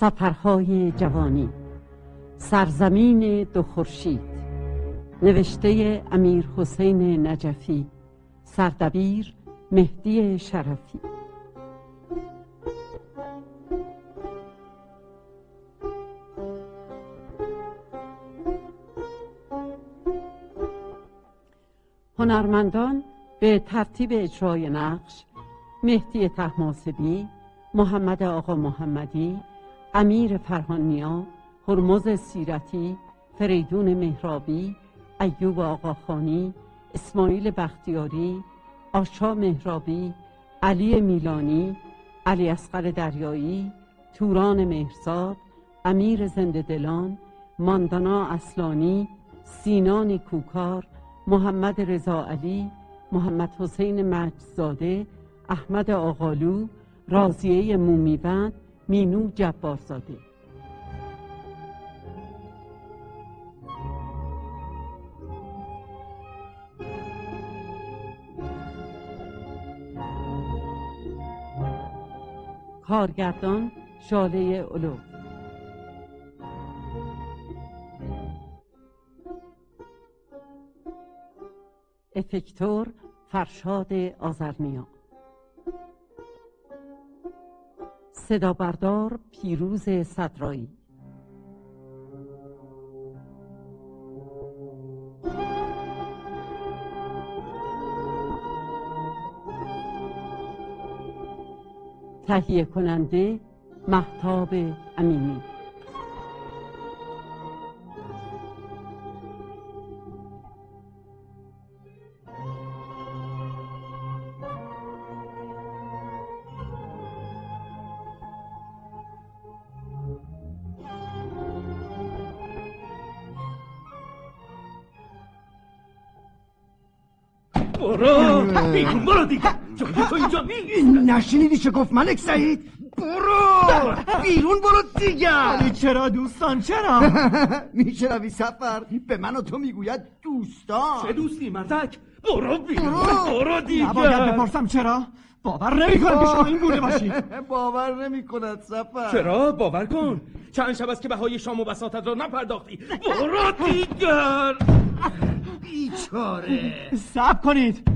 سفرهای جوانی. سرزمین دو خورشید. نوشته امیر حسین نجفی. سردبیر مهدی شرفی. هنرمندان به ترتیب اجرای نقش مهدی تحماسبی محمد آقا محمدی امیر فرهانیا هرمز سیرتی فریدون مهرابی ایوب آقاخانی اسماعیل بختیاری آشا مهرابی علی میلانی علی اصغر دریایی توران مهرزاد امیر زنده دلان ماندانا اصلانی سینان کوکار محمد رضا علی محمد حسین مجزاده احمد آقالو رازیه مومیبند مینو جبارزاده. کارگردان شاله اولو افکتور فرشاد آزرنیا صدا بردار پیروز صدرایی. تهیه کننده محتاب امینی. بیرون برو دیگه. جای تو اینجا نیست نشنیدی چه گفت ملک سعید؟ برو. بیرون برو دیگه. ولی چرا دوستان؟ چرا؟ میشنوی سفر. به من و تو می‌گوید دوستان. چه دوستی مردک برو بیرون. برو. دیگه. نباید بپرسم چرا. باور نمی‌کنم که شما این بوده باشید. باور نمی کند سفر. چرا؟ باور کن. چند شب است که بهای شام و بساطت را نپرداختی. برو دیگر. بیچاره. صبر کنید.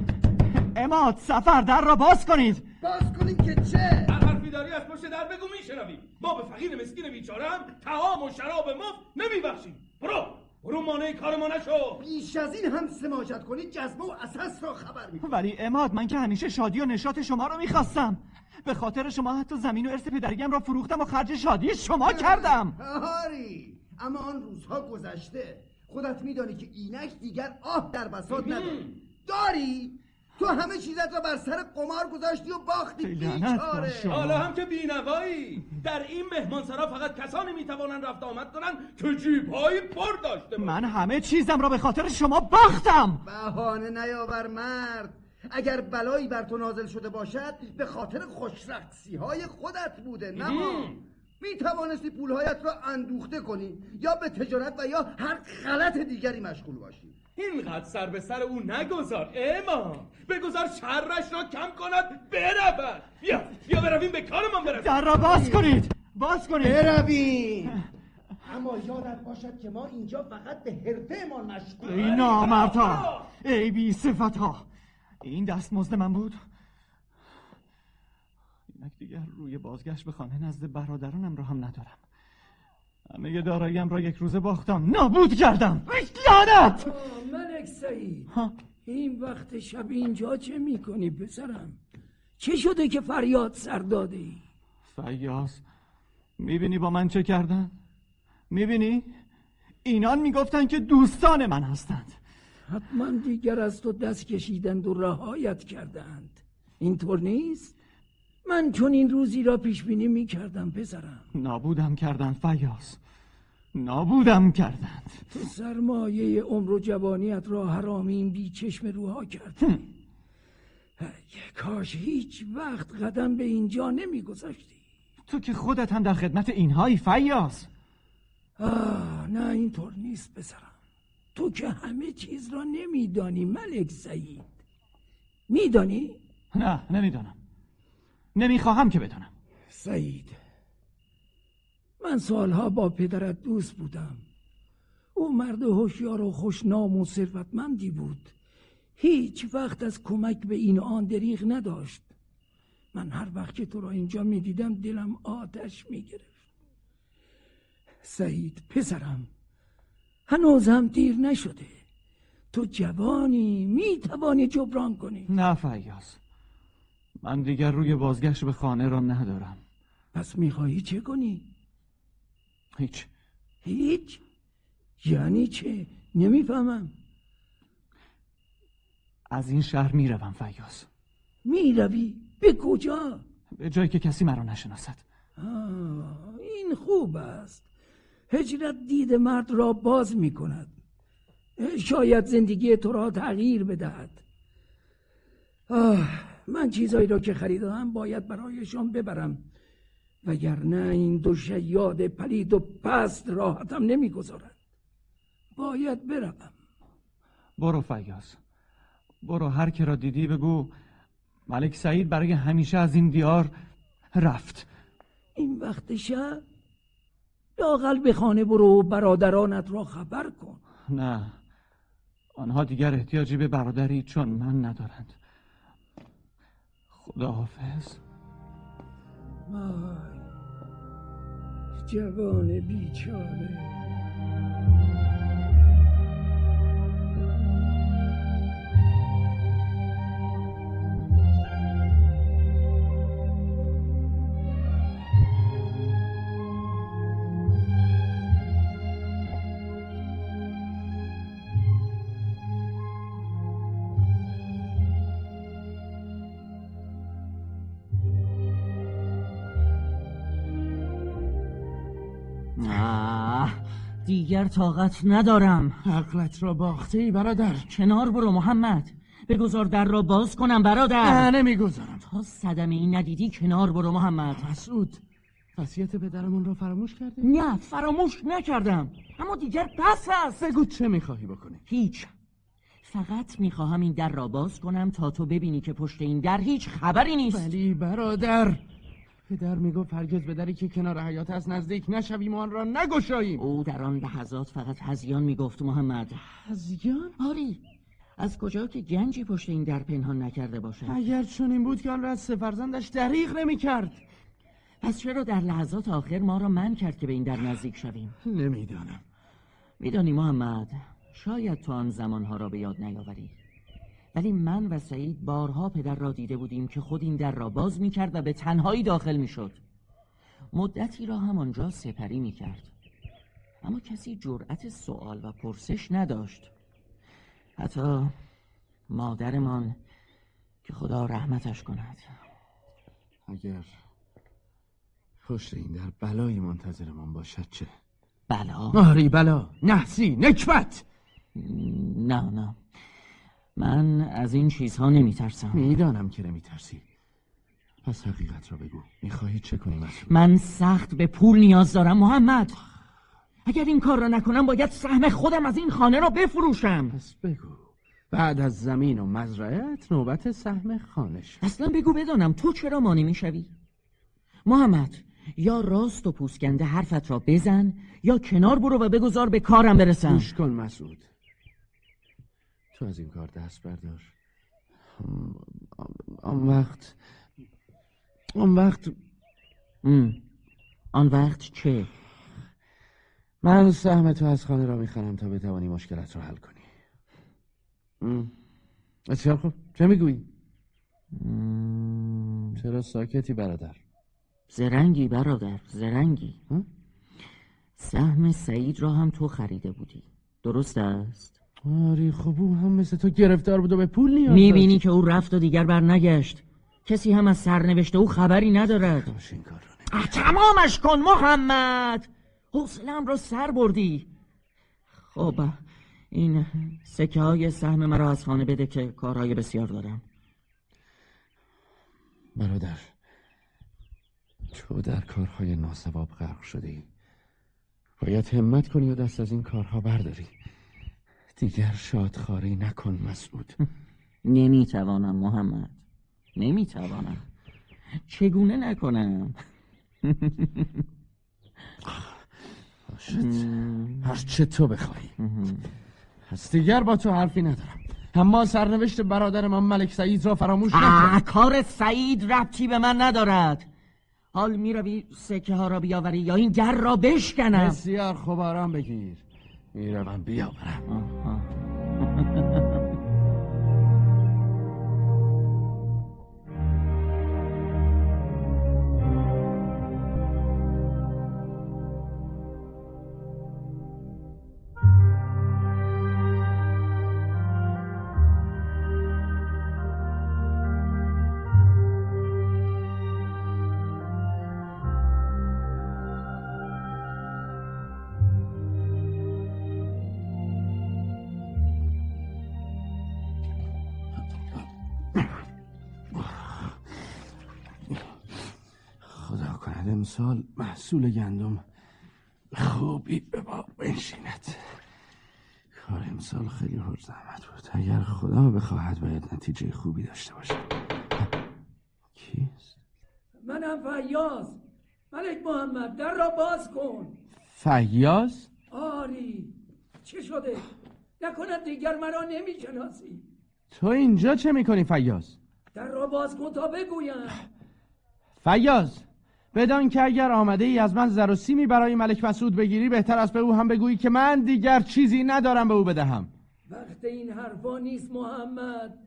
اماد سفر در را باز کنید. باز کنیم که چه؟ هر حرفی داری از پشت در بگو میشنوی ما به فقیر مسکین بیچارم تعام و شراب مفت نمیبخشیم. برو برو مانع کار ما نشو. بیش از این هم سماجت کنی جذبه و اساس را خبر می ولی اماد من که همیشه شادی و نشاط شما رو می‌خواستم. به خاطر شما حتی زمین و ارث پدرگم را فروختم و خرج شادی شما کردم. آری. اما آن روزها گذشته. خودت میدانی که اینک دیگر آه در بساط نداری داری؟ تو همه چیزت را بر سر قمار گذاشتی و باختی بیچاره. حالا هم که بینوایی. در این مهمانسرا فقط کسانی می‌توانند رفت آمد کنند که جیبهایی پر داشته باشند. من همه چیزم را به خاطر شما باختم. بهانه نیاور مرد. اگر بلایی بر تو نازل شده باشد به خاطر خوشرخصی های خودت بوده نه ما. می توانستی پولهایت را اندوخته کنی یا به تجارت و یا هر غلط دیگری مشغول باشی. اینقدر سر به سر او نگذار اما بگذار شرش را کم کند برود. بیا بیا برویم به کارمان برویم. در را باز کنید. باز کنید. برویم. اما یادت باشد که ما اینجا فقط به حرفه ما مشغول ای نامردها ای بی ها این دست مزد من بود. اینک دیگر روی بازگشت به خانه نزد برادرانم را هم ندارم. همه داراییم را یک روزه باختم. نابود کردم. لعنت! ملک سعید. ها. این وقت شب اینجا چه می‌کنی پسرم؟ چه شده که فریاد سر داده ای فیاض می‌بینی با من چه کردن؟ می‌بینی؟ اینان می‌گفتن که دوستان من هستند. حتما دیگر از تو دست کشیدند و رهایت کردند. اینطور نیست؟ من چون این روزی را پیش بینی می‌کردم پسرم. نابودم کردند فیاض. نابودم کردند تو سرمایه عمر و جوانیت را حرامین بی چشم روها کردی. کاش هیچ وقت قدم به اینجا نمیگذاشتی. تو که خودت هم در خدمت اینهایی فیاض. آه نه اینطور نیست پسرم. تو که همه چیز را نمیدانی ملک سعید میدانی؟ نه نمی‌دانم. نمی‌خواهم که بدانم سعید من سالها با پدرت دوست بودم. او مرد هوشیار و خوشنام و ثروتمندی بود. هیچ وقت از کمک به این آن دریغ نداشت. من هر وقت که تو را اینجا می‌دیدم دلم آتش می‌گرفت. سعید پسرم هنوز هم دیر نشده. تو جوانی می‌توانی جبران کنی. نه فیاض. من دیگر روی بازگشت به خانه را ندارم پس می‌خواهی چه کنی؟ هیچ هیچ؟ یعنی چه؟ نمی‌فهمم از این شهر می‌روم فیاض می‌روی؟ به کجا؟ به جایی که کسی مرا نشناسد آه، این خوب است هجرت دید مرد را باز می کند شاید زندگی تو را تغییر بدهد آه من چیزایی را که خریدم باید برایشان ببرم. وگرنه این دو شیاد پلید و پست راحتم نمی‌گذارد باید بروم. برو فیاض. برو هر که را دیدی بگو. ملک سعید برای همیشه از این دیار رفت. این وقت شب؟ لاقل به خانه برو و برادرانت را خبر کن. نه. آنها دیگر احتیاجی به برادری چون من ندارند. خداحافظ. وای جوان بیچاره. دیگر طاقت ندارم. عقلت را باخته ای برادر. کنار برو محمد. بگذار در را باز کنم نه برادر نمی‌گذارم. تا صدمه این ندیدی کنار برو محمد. مسعود وصیت پدرمون را فراموش کردی؟ نه فراموش نکردم. اما دیگر پس است. بگو چه می‌خواهی بکنی؟ هیچ. فقط می‌خواهم این در را باز کنم تا تو ببینی که پشت این در هیچ خبری نیست. ولی برادر پدر می‌گفت هرگز به دری که کنار حیات از نزدیک نشویم و آن را نگشاییم. او در آن لحظات فقط هزیان می‌گفت محمد. هزیان؟ آری. از کجا که گنجی پشت این در پنهان نکرده باشد؟ اگر چون این بود که آن را از فرزندش دریغ نمی‌کرد. پس چرا در لحظات آخر ما را من کرد که به این در نزدیک شویم؟ نمی‌دانم. میدانی محمد شاید تو آن زمانها را به یاد نیاوری. ولی من و سعید بارها پدر را دیده بودیم که خود این در را باز می‌کرد و به تنهایی داخل می‌شد. مدتی را هم آنجا سپری می‌کرد. اما کسی جرأت سوال و پرسش نداشت. حتی مادرمان که خدا رحمتش کند. اگر پشت این در بلایی منتظرمان باشد چه؟ بلا. آری بلا. نحسی. نکبت. نه نه. من از این چیزها نمیترسم. می‌دانم که نمیترسی. پس حقیقت را بگو. می‌خواهی چه کنی مسعود؟ من سخت به پول نیاز دارم محمد. اگر این کار را نکنم باید سهم خودم از این خانه را بفروشم. پس بگو. بعد از زمین و مزرعت نوبت سهم خانش. اصلا بگو بدانم تو چرا مانع می‌شوی؟ محمد یا راست و پوسکنده حرفت را بزن یا کنار برو و بگذار به کارم برسم. گوش کن مسعود. تو از این کار دست بردار آن- وقت آن وقت ام. آن وقت چه؟ من سهم تو از خانه را می‌خوانم تا بتوانی مشکلت را حل کنی. بسیار خوب چه می‌گویی؟ ام. چرا ساکتی برادر؟ زرنگی برادر زرنگی هم؟ سهم سعید را هم تو خریده بودی درست است؟ آری خب او هم مثل تو گرفتار بود و به پول نیاز می‌بینی که او رفت و دیگر برنگشت. کسی هم از سرنوشت او خبری ندارد. این کار اه، تمامش کن محمد! حوصله‌ام را سر بردی. خب این سکه های سهم مرا از خانه بده که کارهای بسیار دارم. برادر تو در کارهای ناسواب غرق شده ای باید همت کنی و دست از این کارها برداری. دیگر شادخواری نکن مسعود. نمی‌توانم محمد. نمی‌توانم. چگونه نکنم؟ باشد هر چه تو بخوای پس دیگر با تو حرفی ندارم. اما سرنوشت برادر من ملک سعید را فراموش نکن. کار سعید ربطی به من ندارد. حال می‌روی سکه ها را بیاوری یا این در را بشکنم؟ بسیار خوب آرام بگیر. می‌روم بیاورم خدا امسال محصول گندم خوبی به ما بنشیند. کار امسال خیلی پر زحمت بود. اگر خدا بخواهد باید نتیجه خوبی داشته باشد. کیست؟ منم فیاض. ملک محمد در را باز کن. فیاض؟ آری. چه شده؟ نکند دیگر مرا نمی‌شناسی. تو اینجا چه می‌کنی فیاض؟ در را باز کن تا بگویم. فیاض! بدان که اگر آمده ای از من زر و سیمی برای ملک مسعود بگیری بهتر است به او هم بگویی که من دیگر چیزی ندارم به او بدهم. وقت این حرفا نیست محمد.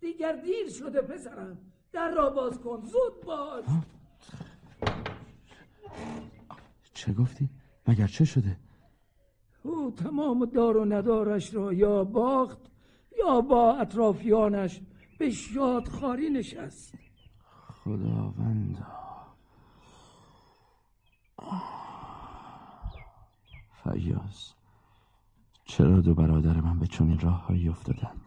دیگر دیر شده پسرم. در را باز کن. زود باش چه گفتی؟ مگر چه شده؟ او تمام دار و ندارش را یا باخت یا با اطرافیانش به شادخاری نشست. خداوندا. فیاض. چرا دو برادر من به چنین راههایی افتادند؟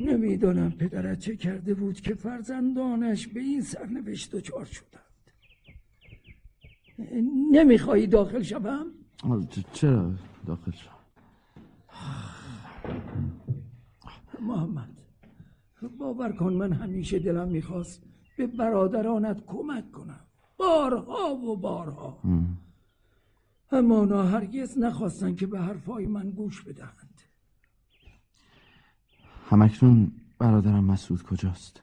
نمی‌دانم پدرت چه کرده بود که فرزندانش به این سرنوشت دچار شدند. نمی‌خواهی داخل شوم؟ چرا داخل شد محمد باور کن من همیشه دلم می‌خواست به برادرانت کمک کنم. بارها و بارها. اما آنها هرگز نخواستن که به حرفهای من گوش بدهند. همکنون برادرم مسعود کجاست؟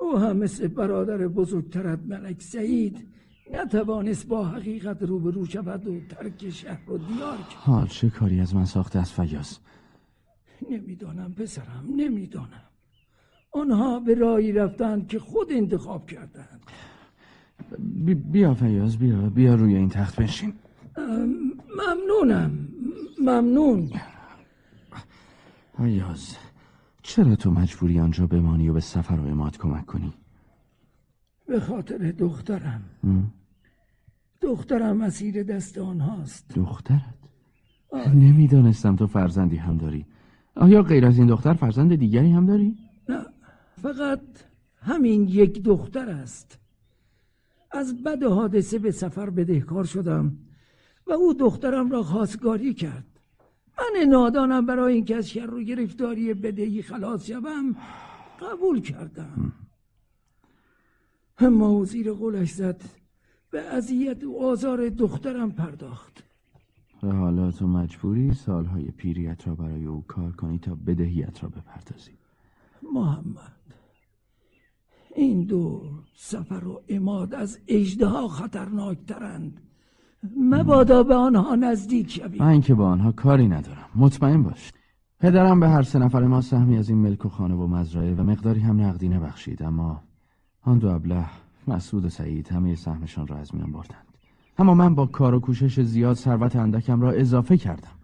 او هم مثل برادر بزرگترت ملک سعید نتوانست با حقیقت روبرو شود و ترک شهر و دیار کرد. حال چه کاری از من ساخته از فیاض؟ نمی‌دانم پسرم نمی‌دانم. آنها به راهی رفتند که خود انتخاب کردند. بیا فیاض بیا بیا روی این تخت بنشین ممنونم. ممنون. فیاض چرا تو مجبوری آنجا بمانی و به سفر و اماد کمک کنی؟ به خاطر دخترم. دخترم اسیر دست آنهاست. دخترت؟ نمی‌دانستم تو فرزندی هم داری. آیا غیر از این دختر فرزند دیگری هم داری؟ نه فقط همین یک دختر است. از بد حادثه به سفر بدهکار شدم و او دخترم را خواستگاری کرد. من نادانم برای اینکه از شر و گرفتاری بدهی خلاص شوم قبول کردم. اما او زیر قولش زد به اذیت و آزار دخترم پرداخت. و حالا تو مجبوری سالهای پیریت را برای او کار کنی تا بدهیت را بپردازی. محمد. این دو سفر و اماد از اجدها خطرناکترند. مبادا به آنها نزدیک شوی من که با آنها کاری ندارم. مطمئن باش. پدرم به هر سه نفر ما سهمی از این ملک و خانه و مزرعه و مقداری هم نقدینه بخشید اما آن دو ابله مسعود و سعید همه سهمشان را از میان بردند. اما من با کار و کوشش زیاد ثروت اندکم را اضافه کردم.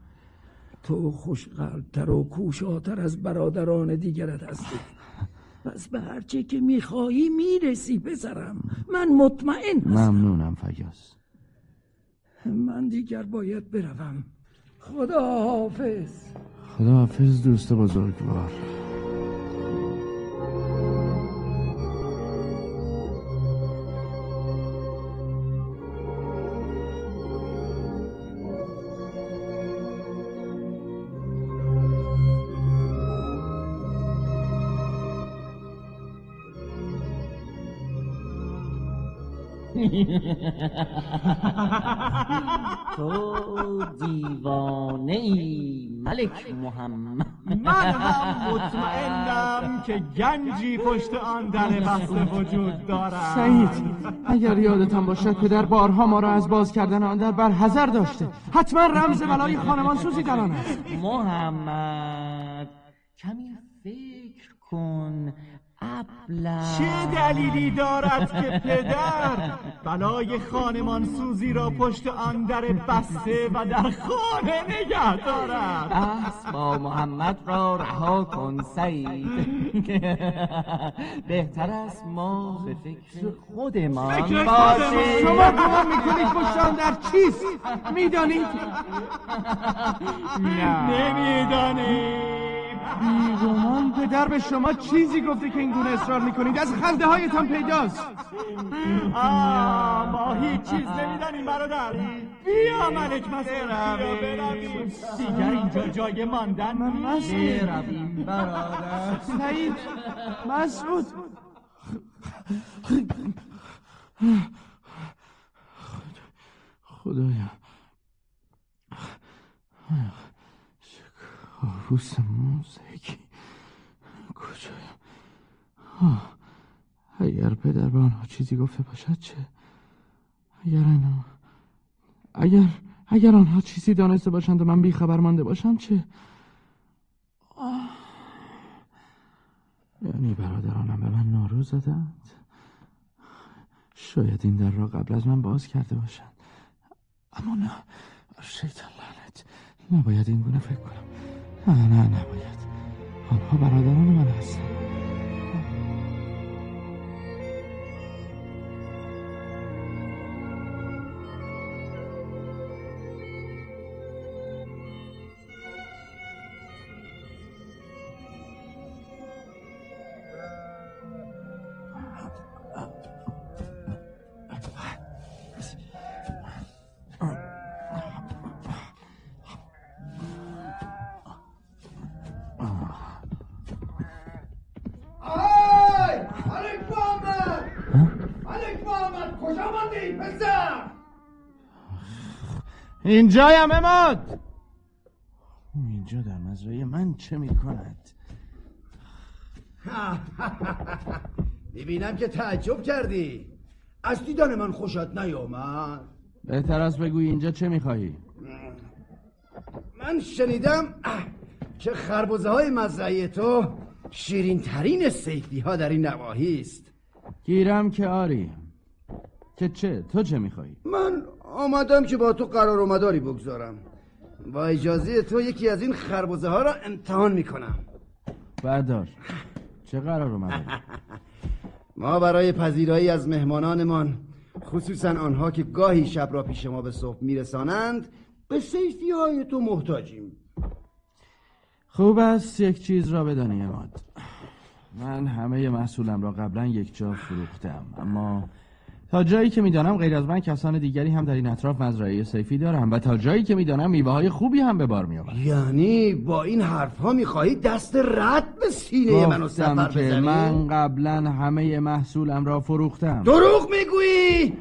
تو خوشقلبتر و کوشاتر از برادران دیگرت هستی. پس به هرچه که می‌خواهی می‌رسی پسرم. من مطمئن هستم. ممنونم فیاض. من دیگر باید بروم. خدا حافظ خداحافظ دوست بزرگوار. تو دیوانه ای ملک محمد. من هم مطمئنم که گنجی پشت آن در بسته وجود دارد سعید اگر یادتان باشد پدر بارها ما را از باز کردن آن در برحضر داشته. حتما رمز بلای خانمان سوزی در آن است. محمد کمی فکر کن. ابله چه دلیلی دارد که پدر بلای خانمان سوزی را پشت آن در بسته و در خانه نگه دارد؟ بحث با محمد را رها کن سعید. بهتر است ما به فکر خودمان باشیم. شما گمان می‌کنید پشت آن در چیست؟ می‌دانید؟ نمی‌دانیم بیگمان پدر به شما چیزی گفته که این گونه اصرار می‌کنید. از خنده هایتان پیداست. آه ما هیچ چیز نمی‌دانیم برادر. بیا ملک مسئول بیا برویم. دیگر اینجا جای ماندن نیست. برویم برادر. سعید مسعود. خدایا. کابوس موزیکی. کجایم آه، اگر پدر به آنها چیزی گفته باشد چه؟ اگر اینا اگر اگر آنها چیزی دانسته باشند و من بیخبر مانده باشم چه؟ آه. یعنی برادرانم به من نارو زدند شاید این در را قبل از من باز کرده باشند. اما نه. شیطان لعنت. نباید این گونه فکر کنم. نه نه نباید آنها برادران من هستند. اینجایم اماد. اینجا در مزرعه من چه می کند می‌بینم که تعجب کردی. از دیدن من خوشت نیامد. بهتر است بگوی اینجا چه می‌خواهی؟ من شنیدم که خربزه های مزرعه تو شیرین ترین سیفی ها در این نواحی است. گیرم که آری. که چه؟ تو چه می‌خواهی؟ من آمدم که با تو قرار و مداری بگذارم. با اجازه تو یکی از این خربزه ها را امتحان می‌کنم. بردار. چه قرار اومده ما برای پذیرایی از مهمانانمان خصوصا آنها که گاهی شب را پیش ما به صبح میرسانند به سیفی های تو محتاجیم. خوب است یک چیز را بدانی اماد من همه محصولم را قبلا یک جا فروختم اما تا جایی که می‌دانم غیر از من کسان دیگری هم در این اطراف مزرعه سیفی دارم و تا جایی که می‌دانم میوه های خوبی هم به بار میآورد یعنی با این حرف ها می‌خواهی دست رد به سینه منو سفر که بزنی؟ من قبلا همه محصولم را فروختم. دروغ می‌گویی!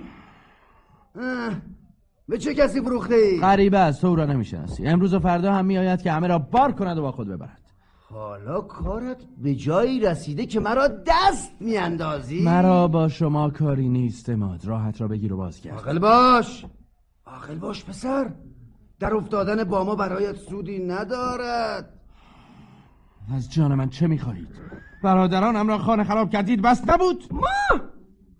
به چه کسی فروخته ای؟ غریبه است تو او را نمی‌شناسی. امروز و فردا هم میآید که همه را بار کند و با خود ببرد. حالا کارت به جایی رسیده که مرا دست میاندازی؟ مرا با شما کاری نیست ماد راحت را بگیر و بازگرد. عاقل باش! عاقل باش پسر! در افتادن با ما برایت سودی ندارد. از جان من چه می‌خواهید؟ برادرانم را خانه خراب کردید بس نبود. ما!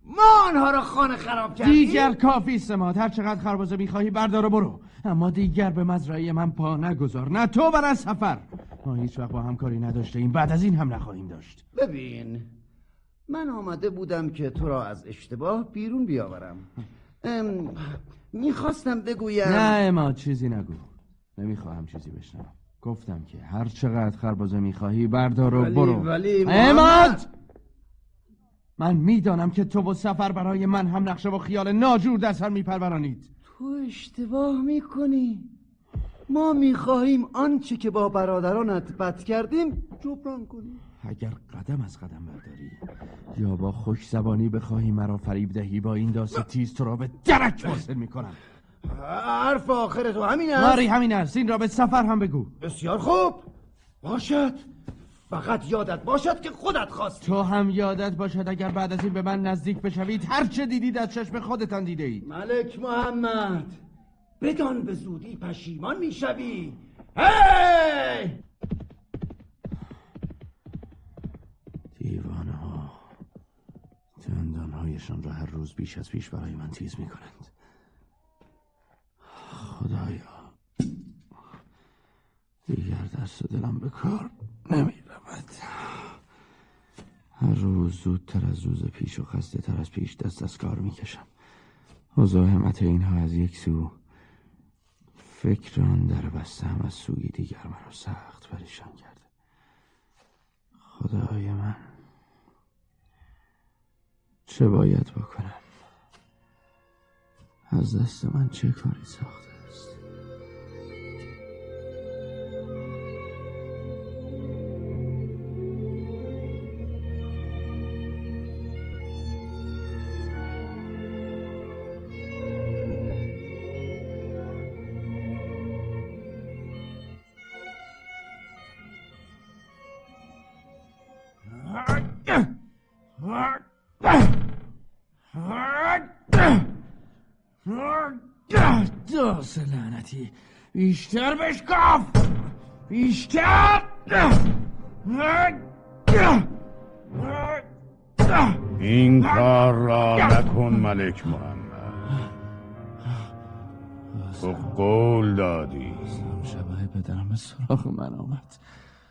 ما آنها را خانه خراب کردیم. دیگر کافی است ماد هر چقدر خربزه می‌خواهی بردار و برو. اما دیگر به مزرعه من پا نگذار. نه تو بر از سفر. ما هیچ وقت با هم کاری نداشته ایم. بعد از این هم نخواهیم داشت. ببین من آمده بودم که تو را از اشتباه بیرون بیاورم. ام، می‌خواستم بگویم. نه اما چیزی نگو. نمی‌خواهم چیزی بشنوم. گفتم که هر چقدر خربزه می‌خواهی بردار و برو. ولی اماد! من می‌دانم که تو و سفر برای من هم نقشه و خیال ناجور در سر میپرورانید. تو اشتباه می‌کنی. ما می‌خواهیم آنچه که با برادرانت بد کردیم جبران کنیم. اگر قدم از قدم برداری یا با خوش زبانی بخواهی مرا فریب دهی با این داست تیز تو را به درک واصل می‌کنم. حرف آخر تو همین است. ماری همین است. این را به سفر هم بگو. بسیار خوب. باشد. فقط یادت باشد که خودت خواستی. تو هم یادت باشد اگر بعد از این به من نزدیک بشوید هر چه دیدید از چشم خودتان دیده اید ملک محمد. بدان به زودی پشیمان می‌شوی. هی! دیوانه ها دندانهایشان را هر روز بیش از پیش برای من تیز می کنند خدایا دیگر دست دلم به کار نمی رود هر روز زودتر از روز پیش و خسته تر از پیش دست از کار می کشم مزاحمت اینها از یک سو فکر آن در بسته هم از سوی دیگر مرا سخت پریشان کرده. خدای من چه باید بکنم؟ از دست من چه کاری ساخته؟ لعنتی بیشتر بشکاف بیشتر. این کار را نکن ملک محمد. تو قول دادی. شبه پدرم به سراغ من آمد.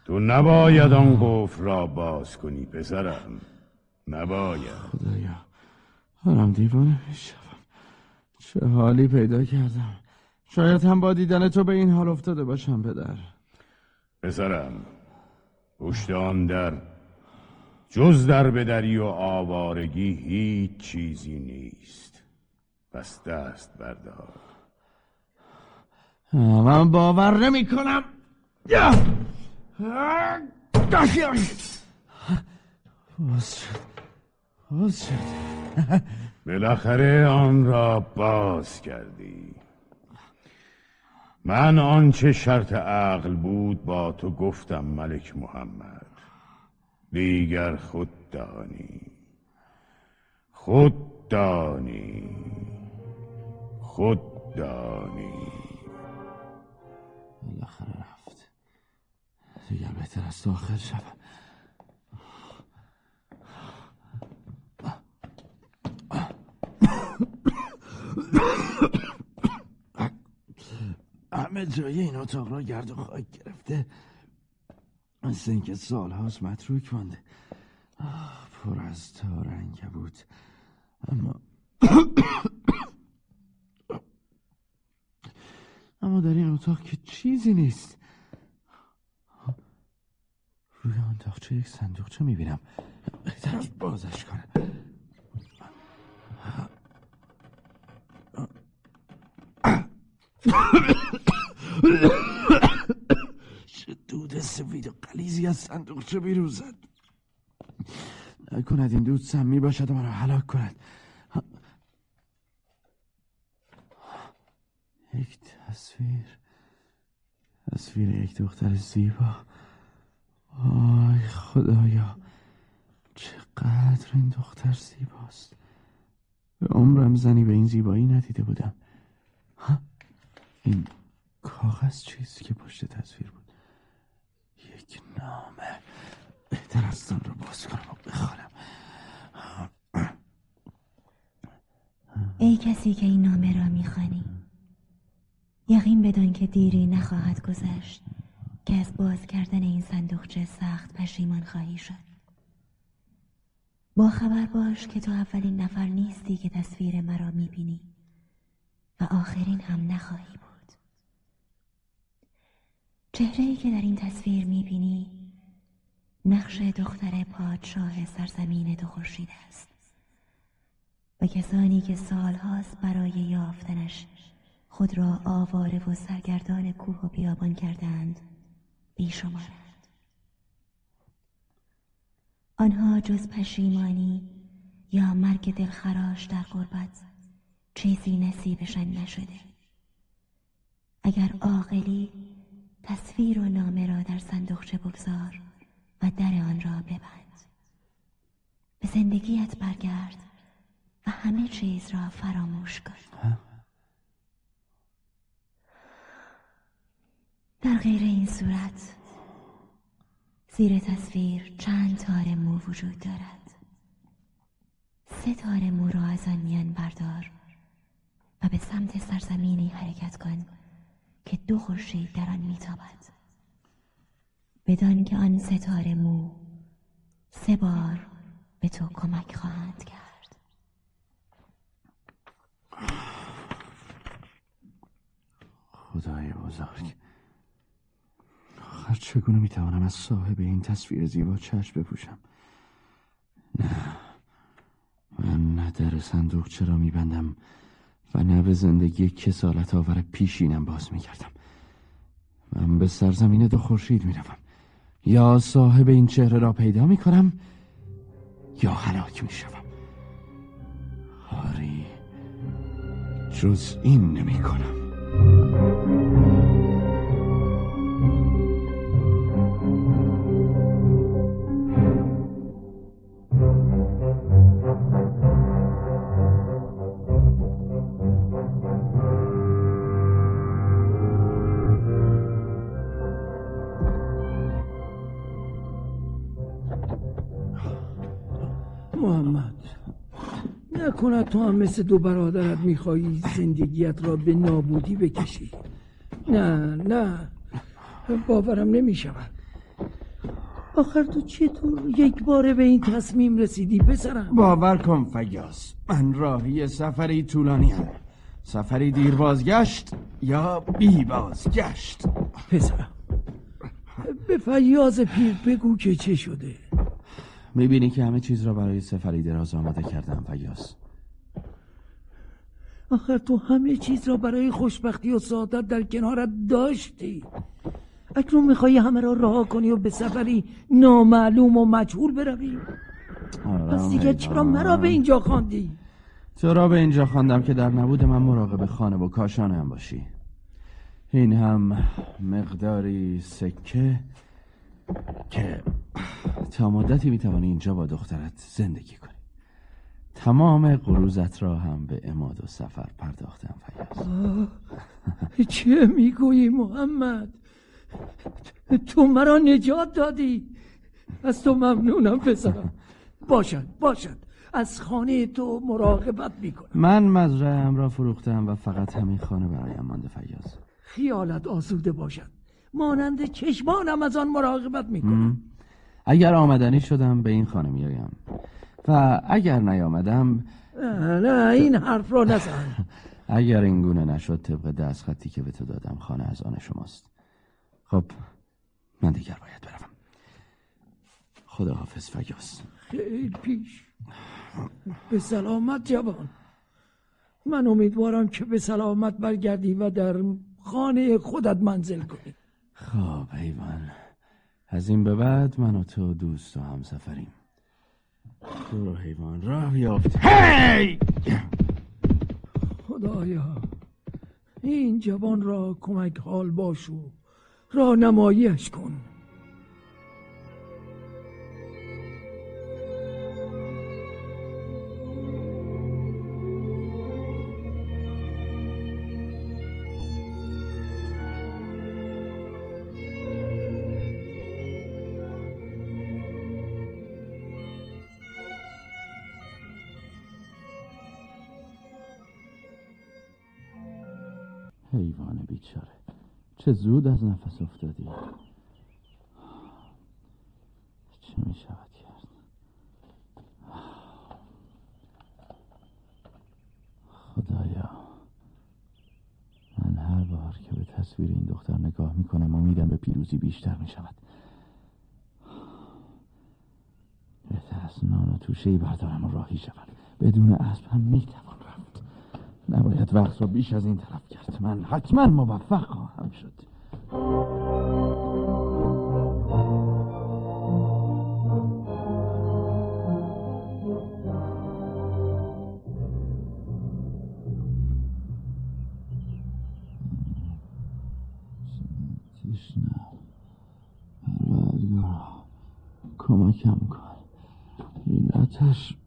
تو نباید آن قفل را باز کنی پسرم. نباید. خدایا دارم دیوانه میشم چه حالی پیدا کردم. شاید هم با دیدن تو به این حال افتاده باشم پدر. پسرم پشت آن در جز در بدری و آوارگی هیچ چیزی نیست. پس دست بردار. من باور نمی کنم. باز شد. باز شد. بالاخره آن را باز کردی. من آنچه شرط عقل بود با تو گفتم ملک محمد. دیگر خود دانی خود دانی خود دانی. بالاخره رفت. دیگر بهتر است داخل شوم همه جای این اتاق را گرد و خاک گرفته. مثل اینکه سال هاست متروک مانده. پر از تارنگ بود. اما اما در این اتاق که چیزی نیست. روی آن تاقچه یک صندوقچه می‌بینم. بهتر بازش کنم. چه دود سفید و قلیزی از صندوقچه بیرون زد؟ نکند این دود سمی باشد و مرا هلاک کند. یک تصویر. تصویر یک دختر زیبا. آی خدایا. چقدر این دختر زیباست. به عمرم زنی به این زیبایی ندیده بودم. ها؟ این کاغذ چیزی که پشت تصویر بود. یک نامه بهتر است آن را باز کنم و بخوانم. ای کسی که این نامه را می‌خوانی. یقین بدان که دیری نخواهد گذشت که از باز کردن این صندوقچه سخت پشیمان خواهی شد. با خبر باش که تو اولین نفر نیستی که تصویر مرا می‌بینی و آخرین هم نخواهی بود. چهره ای که در این تصویر می‌بینی نقش دختر پادشاه سرزمین دو خورشید است. و کسانی که سالهاست برای یافتنش خود را آواره و سرگردان کوه و بیابان کردند بیشمارند. آنها جز پشیمانی یا مرگ دلخراش در غربت چیزی نصیبشان نشده. اگر عاقلی تصویر و نامه را در صندوقچه بگذار و در آن را ببند. به زندگیت برگرد و همه چیز را فراموش کن. در غیر این صورت زیر تصویر چند تار مو وجود دارد. سه تار مو را از آن میان بردار و به سمت سرزمینی حرکت کن. که دو خورشید در آن میتابد. بدان که آن ستاره مو سه بار به تو کمک خواهند کرد. خدای بزرگ. آخر چگونه می‌توانم از صاحب این تصویر زیبا چشم بپوشم. نه من نه در صندوق چرا میبندم؟ و نه به زندگی کسالت آور پیشینم باز می‌کردم. من به سرزمین دو خورشید می‌روم. یا صاحب این چهره را پیدا می‌کنم یا هلاک می‌شوم. هاری جز این نمی‌کنم. نکند تو هم مثل دو برادرت میخوایی زندگیت را به نابودی بکشی. نه نه باورم نمی‌شود. آخر تو چطور یک باره به این تصمیم رسیدی پسرم؟ باور کن فیاس من راهی سفری طولانی هم. سفری دیر بازگشت یا بی بازگشت؟ پسرم به فیاض پیر بگو که چه شده. می‌بینی که همه چیز را برای سفری دراز آماده کردم فیاس آخر تو همه چیز را برای خوشبختی و سعادت در کنارت داشتی. اکنون میخوایی همه را رها کنی و به سفری نامعلوم و مجهول بروی. پس دیگه چرا مرا به اینجا خواندی؟ تو را به اینجا خواندم که در نبود من مراقب خانه و کاشانه هم باشی؟ این هم مقداری سکه که تا مدتی می‌توانی اینجا با دخترت زندگی کنی. تمام قروزت را هم به اماد و سفر پرداختم فیاض. چه می‌گویی محمد؟ تو مرا نجات دادی. از تو ممنونم پسرم. باشد باشد. از خانه تو مراقبت می‌کنم. من مزرعه را فروختم و فقط همین خانه برایم مانده فیاض. خیالت آسوده باشد. مانند چشمانم از آن مراقبت می‌کنم. اگر آمدنی شدم به این خانه میایم و اگر نیامدم نه, نه این حرف را نزن. اگر این گونه نشد طبق دست خطی که به تو دادم خانه از آن شماست. خب من دیگر باید بروم. خدا حافظ فیاس خیلی پیش. به سلامت جوان. من امیدوارم که به سلامت برگردی و در خانه خودت منزل کنی. خب ایوان. از این به بعد من و تو دوست و همسفریم. برو حیوان راه یافت. هی! خدایا این جوان را کمک حال باشو راهنماییش کن. چه زود از نفس افتادی. چه می شود کرد؟ خدایا من هر بار که به تصویر این دختر نگاه می کنم امیدم به پیروزی بیشتر می شود. بهتر از نان و توشه بردارم و راهی شود بدون اسب هم می توان رفت. نباید وقت را بیش از این طرف کرد. من حتما موفق خواهم. خواهم شد کمکم کن. این آتش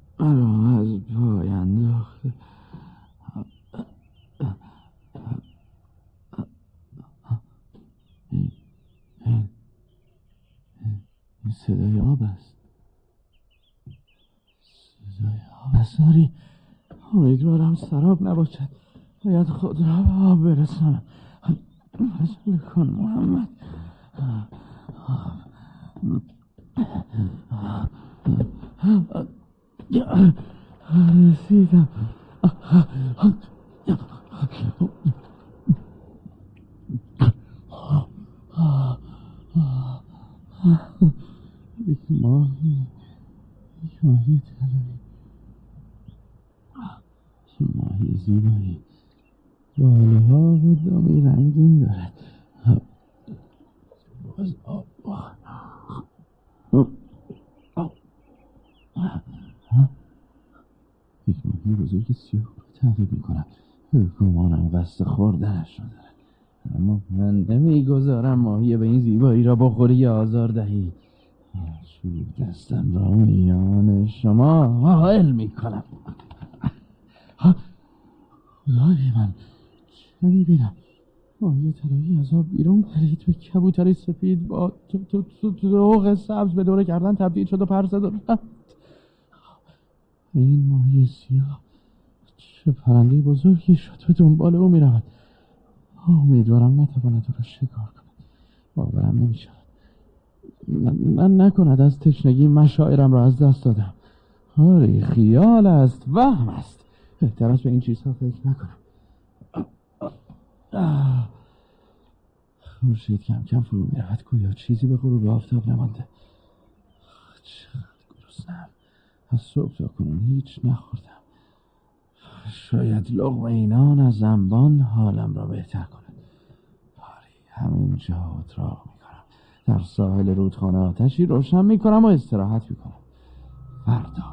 سراب نباشد باید خود را به آب برسانم فضل کن محمد رسیدم یک ماهی یک ماهی طلایی چه ماهی زیبایی باله ها و دامی رنگین دارد باز آب یک ماهی بزرگ سیاه رو تعقیب می‌کنم گمانم قصد خوردنش رو دارد اما من نمی‌گذارم ماهی به این زیبایی را بخوری یا آزار دهی چوب دستم را میان شما حائل می‌کنم خدای من چه می‌بینم؟ ماهی طلایی از آب بیرون پرید به کبوتری سفید با تو تو تو تو سبز به دوره کردن تبدیل شد و پر و این ماهی سیاه چه پرنده بزرگی شد به دنبال او می‌رود. امیدوارم نتواند او را شکار کند. باورم نمی‌شود. من نکند از تشنگی مشاعرم را از دست دادم. آری خیال است وهم است. بهتر است به این چیزها فکر نکنم. خورشید کم کم فرو می‌رود گویا چیزی به غروب آفتاب نمانده. چقدر گرسنه‌ام. از صبح تا کنون هیچ نخوردم. شاید لغم اینان از انبان حالم را بهتر کند. آری همین جا اتراق می‌کنم. در ساحل رودخانه آتشی روشن می‌کنم و استراحت می‌کنم. فردا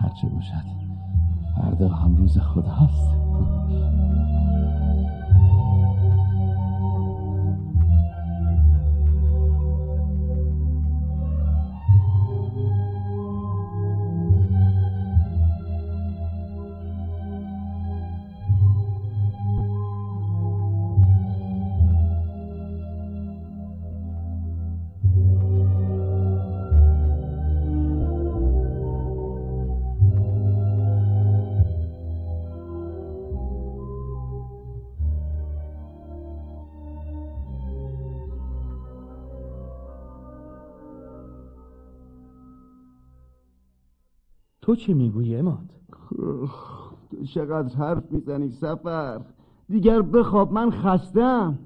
هرچه باشد فردا هم روز خداست تو چه می‌گویی اماد؟ تو چقدر حرف می‌زنی سفر. دیگر بخواب من خستم.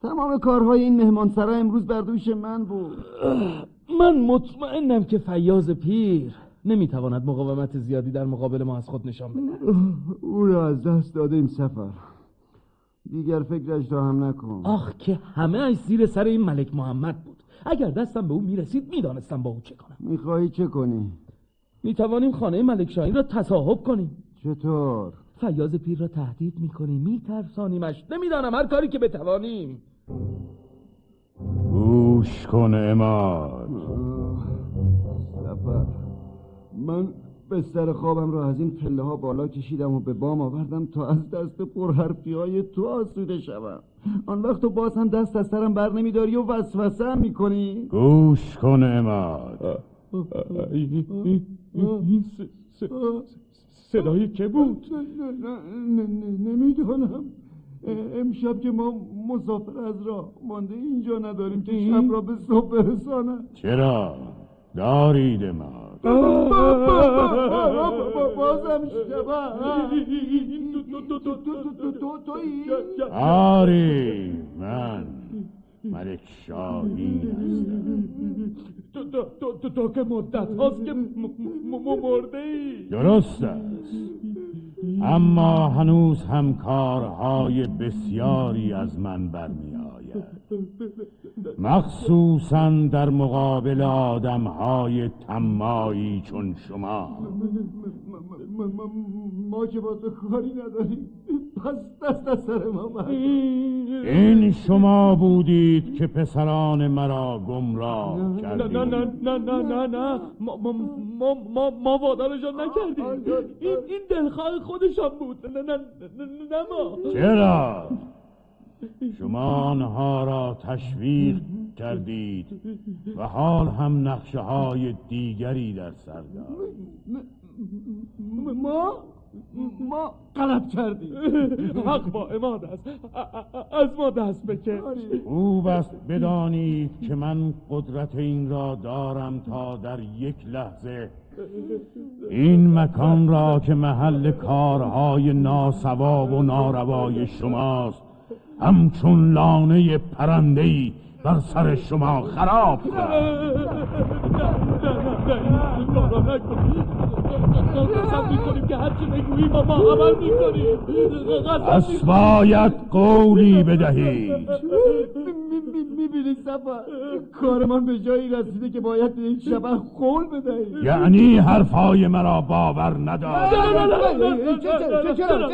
تمام کارهای این مهمانسرا امروز بر دوش من بود. من مطمئنم که فیاض پیر نمی‌تواند مقاومت زیادی در مقابل ما از خود نشان بده. او را از دست دادیم سفر. دیگر فکرش را هم نکن. آخ که همه از زیر سر این ملک محمد بود. اگر دستم به او می‌رسید می‌دانستم با او چه کنم. می‌خواهی چه کنی؟ می‌توانیم خانه ملک شاهین را تصاحب کنیم چطور؟ فیاض پیر را تهدید می‌کنیم میترسانیمش نمی‌دانم هر کاری که بتوانیم گوش کن اماد سفر من بستر خوابم را از این پله ها بالا کشیدم و به بام آوردم تا از دست پرحرفی های تو آسوده شوم آن وقت تو باز هم دست از سرم بر نمیداری و وسوسه هم می‌کنی گوش کن اماد صدای که بود؟ نمی‌دانم امشب که ما مسافر از راه مانده اینجا نداریم که شب را به صبح برسانم. چرا؟ دارید اماد بازم شبه آری من ملک شاهین هستم. تو که مدت هاست که مرده ای. درست است. اما هنوز هم کارهای بسیاری از من برمی آید مخصوصا در مقابل آدمهای تمایی چون شما ما که با تو کاری نداریم پس دست از سر ما این شما بودید که پسران مرا گمراه کردید نه نه نه نه نه نه ما ما ما ما, ما وادارشان نکردیم این این دلخواه خودشان بود نه نه نه نه ما چرا شما آنها را تشویق کردید و حال هم نقشه های دیگری در سر دارید ما؟ ما غلط کردیم. حق با اماد است. از ما دست بکش. خوب است بدانید که من قدرت این را دارم تا در یک لحظه. این مکان را که محل کارهای ناسواب و ناروای شماست همچون لانه پرندهی بر سر شما خراب کنم پس باید قولی بدهید می‌بینی سفر کارمان به جایی رسیده که باید به این شبه قول بدهید یعنی حرفای مرا باور ندارد چرا چرا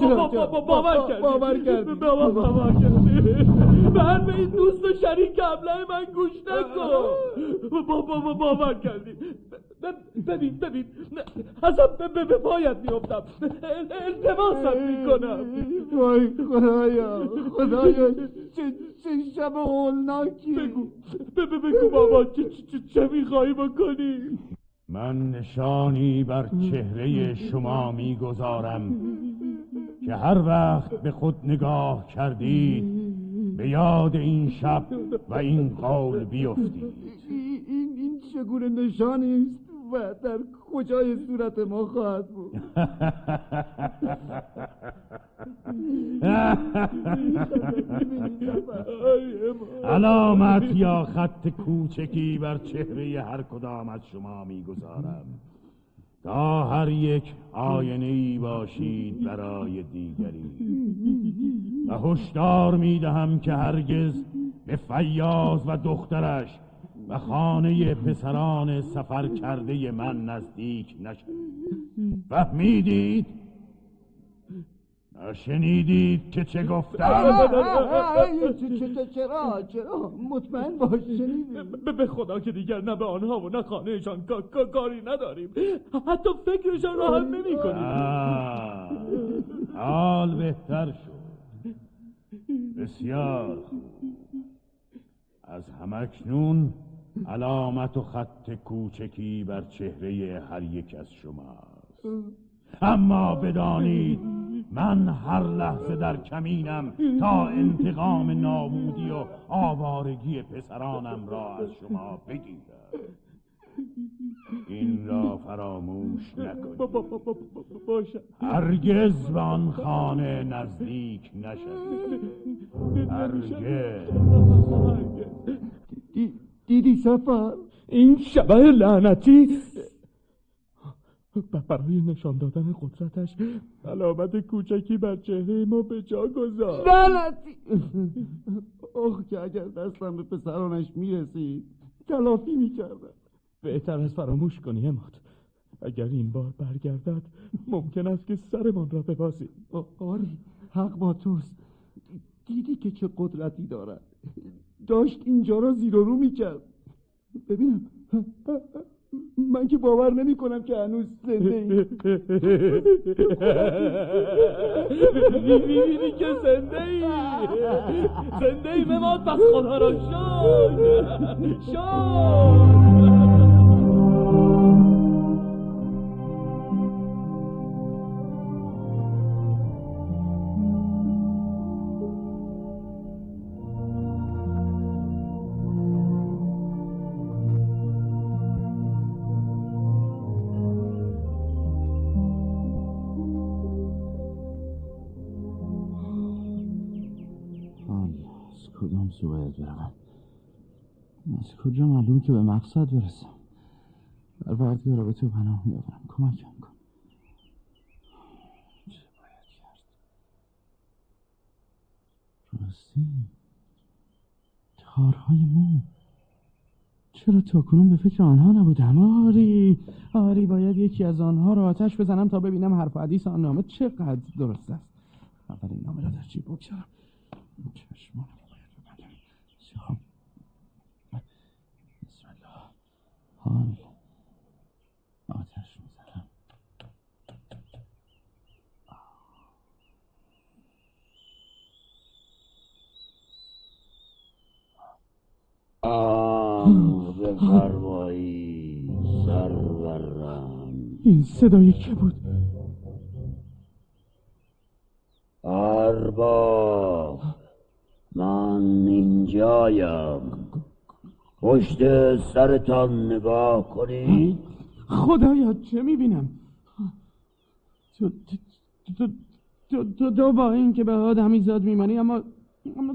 چرا باور کردی باور کردی باور کردی به حرف این دوست و شریک ابله من گوش نکن بابا باور کردی ببین ببین ازم به پایت میفتم التماسم می‌کنم وای خدایا خدایا چه شب هولناکی؟ بگو. بگو بابا چه میخوایی بکنی؟ من نشانی بر چهره شما می‌گذارم که هر وقت به خود نگاه کردید به یاد این شب و این قول بیفتید این این چگونه نشانی است؟ و در کجای صورت ما خواهد بود؟ علامت یا خط کوچکی بر چهره هر کدام از شما می‌گذارم. تا هر یک آینه ای باشید برای دیگری. و هشدار می‌دهم که هرگز به فیاض و دخترش و خانه پسران سفر کرده من نزدیک نشد. فهمیدید؟ شنیدید که چه گفتم؟ چرا چرا مطمئن باش شنیدید به خدا که دیگر نه به آنها و نه خانهشان کاری نداریم. حتی فکرشان را هم نمی کنیم. حال بهتر شد. بسیار از همکنون علامت و خط کوچکی بر چهره هر یک از شماست. اما بدانید من هر لحظه در کمینم تا انتقام نابودی و آوارگی پسرانم را از شما بگیرم. این را فراموش نکنید. هرگز به آن خانه نزدیک نشد هرگز. دیدی سفر؟ این شبه لعنتی. برای نشان دادن قدرتش علامت کوچکی بر چهره ما به جا گذار لعنتی. آخ که اگر دستم به پسرانش می‌رسید تلافی می‌کردم. بهتر از فراموش کنی اماد. اگر این بار برگردد ممکن است که سرمان را ببازی. آری حق با توست. دیدی که چه قدرتی دارد. داشت اینجا را زیر و رو می‌کرد. ببینم. من که باور نمی کنم که هنوز زنده ای می‌بینی که زنده ای زنده ای بماد پس خدا را شد شد باید بروم. از کجا معلوم که به مقصد برسم؟ پرتگاه به تو پناه میآورم. کمکم کن. چه باید کرد؟ راستی؟ تارهای مو چرا تا کنون به فکر آنها نبودم؟ آری آری باید یکی از آنها را آتش بزنم تا ببینم حرف حدیث آن نامه چقدر درست است. اول این نامه را در جیب بگذارم؟ چشمان بسم الله. حال آتش می‌زنم. آه. بفرمایی سرورم. این صدای که بود؟ ارباب. من اینجایم. پشت سرتان نگاه کنید. خدایا چه می‌بینم؟ تو تو تو تو, تو با این که به آدمیزاد میمانی اما اما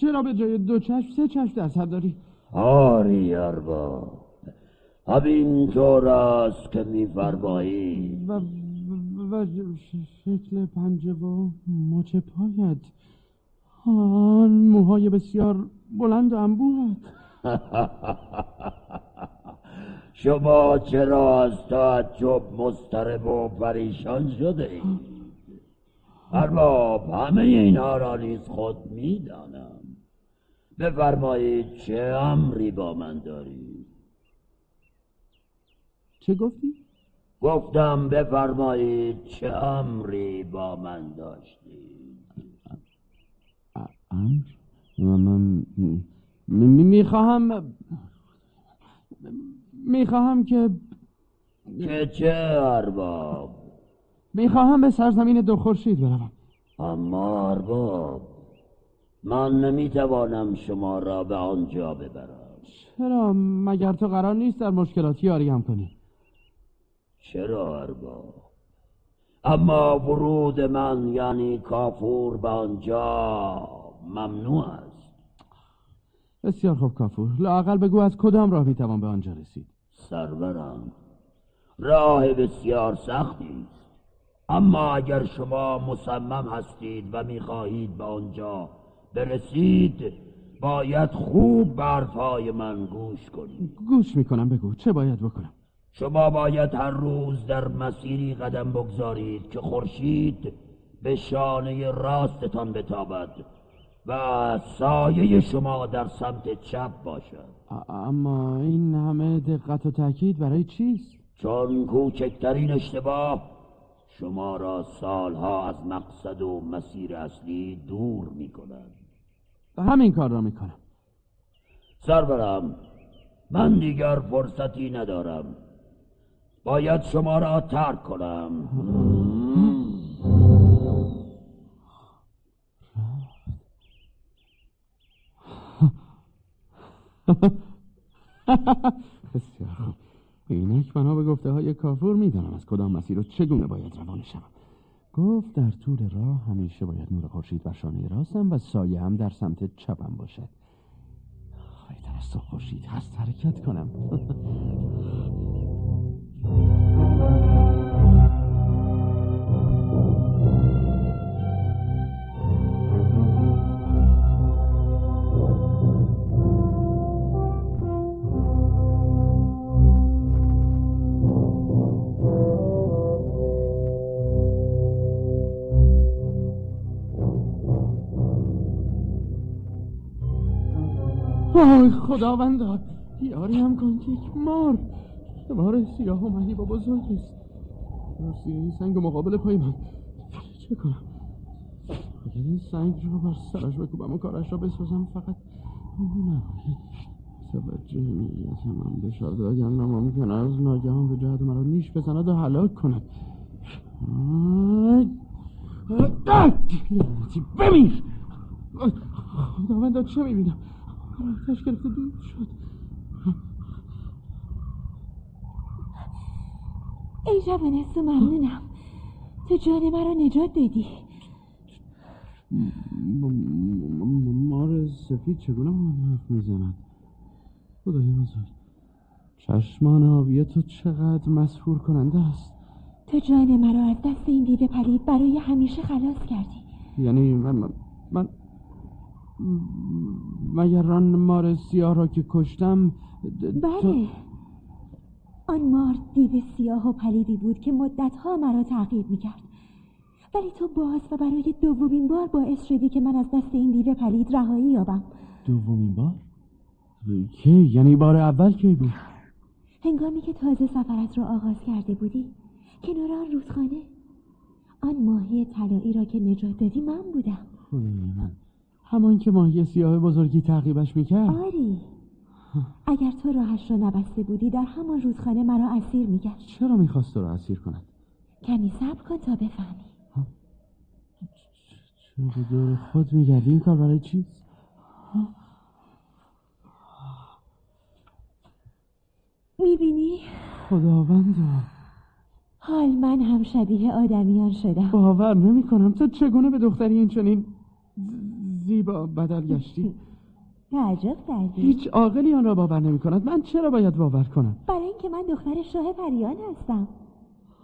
چرا به جای دو چشم سه چشم در سر داری؟ آری ارباب. همین طور است که میفرمایی. و, و شکل پنجه و مچ پایت. آن موهای بسیار بلند و انبوهت شما چرا از تعجب مضطرب و پریشان شده اید؟ ارباب همه اینها را نیز خود می‌دانم. بفرمایید چه امری با من دارید چه گفتی؟ گفتم بفرمایید چه امری با من داشتید می‌خواهم می‌خواهم که که چه ارباب می‌خواهم به سرزمین دو خورشید بروم. اما ارباب من نمی‌توانم شما را به آنجا ببرم. چرا؟ مگر تو قرار نیست در مشکلات یاریم کنی؟ چرا ارباب اما ورود من یعنی کافور به آنجا. ممنوع است. بسیار خوب کافور. لاقل بگو از کدام راه می‌توان به آنجا رسید؟ سرورم راه بسیار سختی است. اما اگر شما مصمم هستید و می‌خواهید به آنجا برسید باید خوب به حرفهای من گوش کنید. گوش می‌کنم بگو. چه باید بکنم؟ شما باید هر روز در مسیری قدم بگذارید که خورشید به شانه راستتان بتابد. و سایه شما در سمت چپ باشد. اما این همه دقت و تاکید برای چیست؟ چون کوچکترین اشتباه شما را سالها از مقصد و مسیر اصلی دور می کند همین کار را می‌کنم. سرورم من دیگر فرصتی ندارم. باید شما را ترک کنم. بسیار خوب. اینک بنا به گفته های کافور می‌دانم از کدام مسیر و چگونه باید روانه شوم. گفت در طول راه همیشه باید نور خورشید بر شانه راستم و سایه هم در سمت چپم باشد. بهتر از تو خورشید. هست حرکت کنم. آی خداوندا یاری هم کن که یک مار مار سیاه و مهیب و بزرگی است این سنگ مقابل پای من چه کنم اگر این سنگ را بر سرش بکوبم و کارش را بسازم فقط نه توجه نیت من به شادایم ممکن از ناگهان به جهت مرا نیش بزند و هلاک کند. لعنتی بمیر خداوندا چه می‌بینم آتش گرفته دود شد. ای ممنونم. تو جان مرا نجات دادی. مار سفید چگونه من حرف می‌زند؟ خدای بزرگ. چشمان آبی تو چقدر مسحور کننده است. تو جان مرا از دست این دیو پلید برای همیشه خلاص کردی. یعنی من من, مگر آن مار سیاه را که کشتم د- تو- بله. آن مار دیو سیاه و پلیدی بود که مدتها مرا تعقیب می‌کرد. ولی تو باز و برای دومین بار باعث شدی که من از دست این دیو پلید رهایی یابم. دومین بار؟ کی؟ یعنی بار اول کی بود؟ هنگامی که تازه سفرت را آغاز کرده بودی کنار آن رودخانه آن ماهی طلایی را که نجات دادی من بودم. خدای من. همان که ماهی سیاه بزرگی تعقیبش می‌کرد. آری. اگر تو راهش را نبسته بودی در همان رودخانه مرا اسیر میگشت. چرا می‌خواست تو را اسیر کند؟ کمی صبر کن تا بفهمی. چرا به دور خود میگردی؟ این کار برای چیست؟ می‌بینی؟ خداوندا حال من هم شبیه آدمیان شدم. باور نمی کنم تو چگونه به دختری این چنین زیبا بدل گشتی. تعجب کردی. هیچ عاقلی آن را باور نمی کند من چرا باید باور کنم؟ برای اینکه من دختر شاه پریان هستم.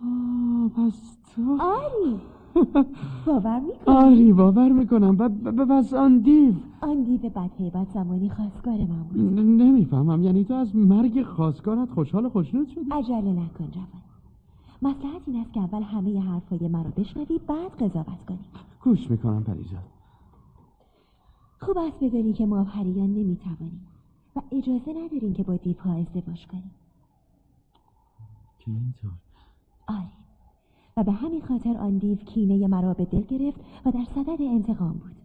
آه پس تو. آری. باور می‌کنی؟ آری باور می‌کنم. و پس آن دیو. آن دیو بدهیبت زمانی خواستگار من بود. نمی‌فهمم. یعنی تو از مرگ خواستگارت خوشحال و خوشنود شدی؟ عجله نکن جوان. مصلحت این است که اول همه حرفای مرا بشنوی بعد قضاوت کنی. گوش می‌کنم پریزاد. خوب است بدانی که ما پریان نمی‌توانیم و اجازه نداریم که با دیوها ازدواج کنیم. که اینطور آری و به همین خاطر آن دیو کینه مرا به دل گرفت و در صدد انتقام بود.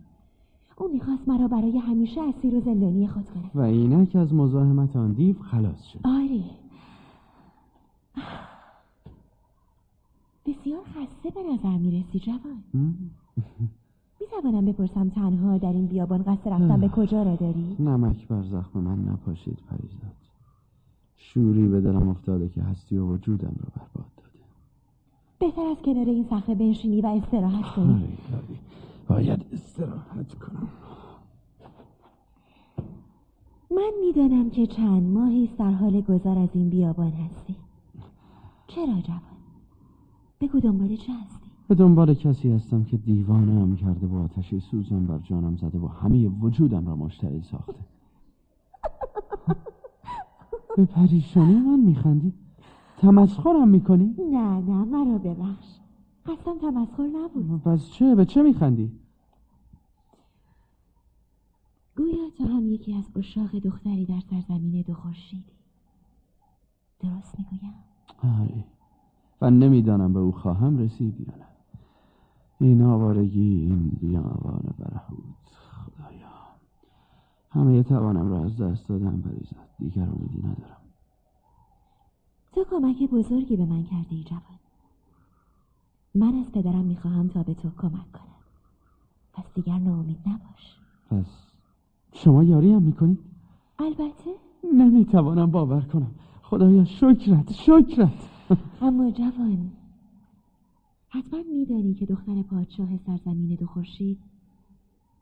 او می‌خواست مرا برای همیشه اسیر و زندانی خود کند. و اینک از مزاحمت آن دیو خلاص شد. آری بسیار خسته به نظر می‌رسی جوان. می‌توانم بپرسم تنها در این بیابان قصد رفتن به کجا را داری؟ نمک بر زخم من نپاشید پریزاد. شوری به دلم افتاده که هستی و وجودم را برباد داده. بهتر از کنار این صخره بنشینی و استراحت کنی. آری باید استراحت کنم. من می‌دانم که چند ماهی است در حال گذر از این بیابان هستی. چرا جوان؟ بگو دنبال چه هستی؟ به دنبال کسی هستم که دیوانه هم کرده و آتشی سوزان بر جانم زده و همه وجودم را مشتعل ساخته به پریشانی من میخندی؟ تمسخرم می‌کنی؟ نه نه مرا ببخش قصدم تمسخر نبود پس چه؟ به چه میخندی؟ گویا تو هم یکی از اشاق دختری در سرزمین دو خورشیدی درست می‌گویم آری و نمی‌دانم به او خواهم رسید یا نه این آوارگی این بیابان برهود خدایا. همه توانم را از دست دادم پریزاد دیگر امیدی ندارم. تو کمک بزرگی به من کرده ای جوان. من از پدرم می‌خواهم تا به تو کمک کنم. پس دیگر ناامید نباش. پس شما یاری هم می‌کنید؟ البته. نمی‌توانم باور کنم. خدایا شکرت شکرت. اما جوان حتما میدانی که دختر پادشاه سرزمین دو خورشید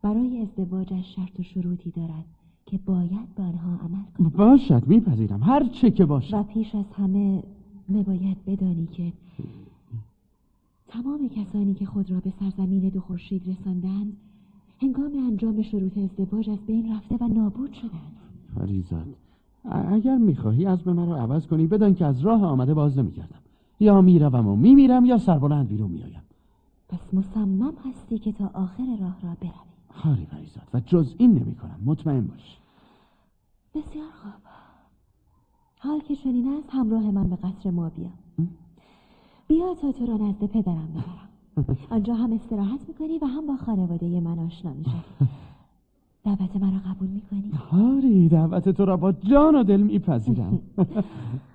برای ازدواجش شرط و شروطی دارد که باید به آنها عمل کنی باشد میپذیرم. هر چه که باشد. و پیش از همه میباید بدانی که تمام کسانی که خود را به سرزمین دو خورشید رساندند هنگام انجام شروط ازدواج از بین رفته و نابود شدند. فریزاد اگر می‌خواهی از به مرا عوض کنی بدان که از راه آمده باز نمیگردم. یا می‌روم و میمیرم یا سربلند بیرون میآیم. پس مصمم هستی که تا آخر راه را بروی. آری فریزاد و جز این نمی‌کنم. مطمئن باش. بسیار خوب. حال که چنین است همراه من به قصر ما بیا. بیا تا تو را نزد پدرم ببرم. آنجا هم استراحت می‌کنی و هم با خانواده من آشنا میشی دعوت مرا قبول می‌کنی؟ آری دعوت تو را با جان و دل میپذیرم.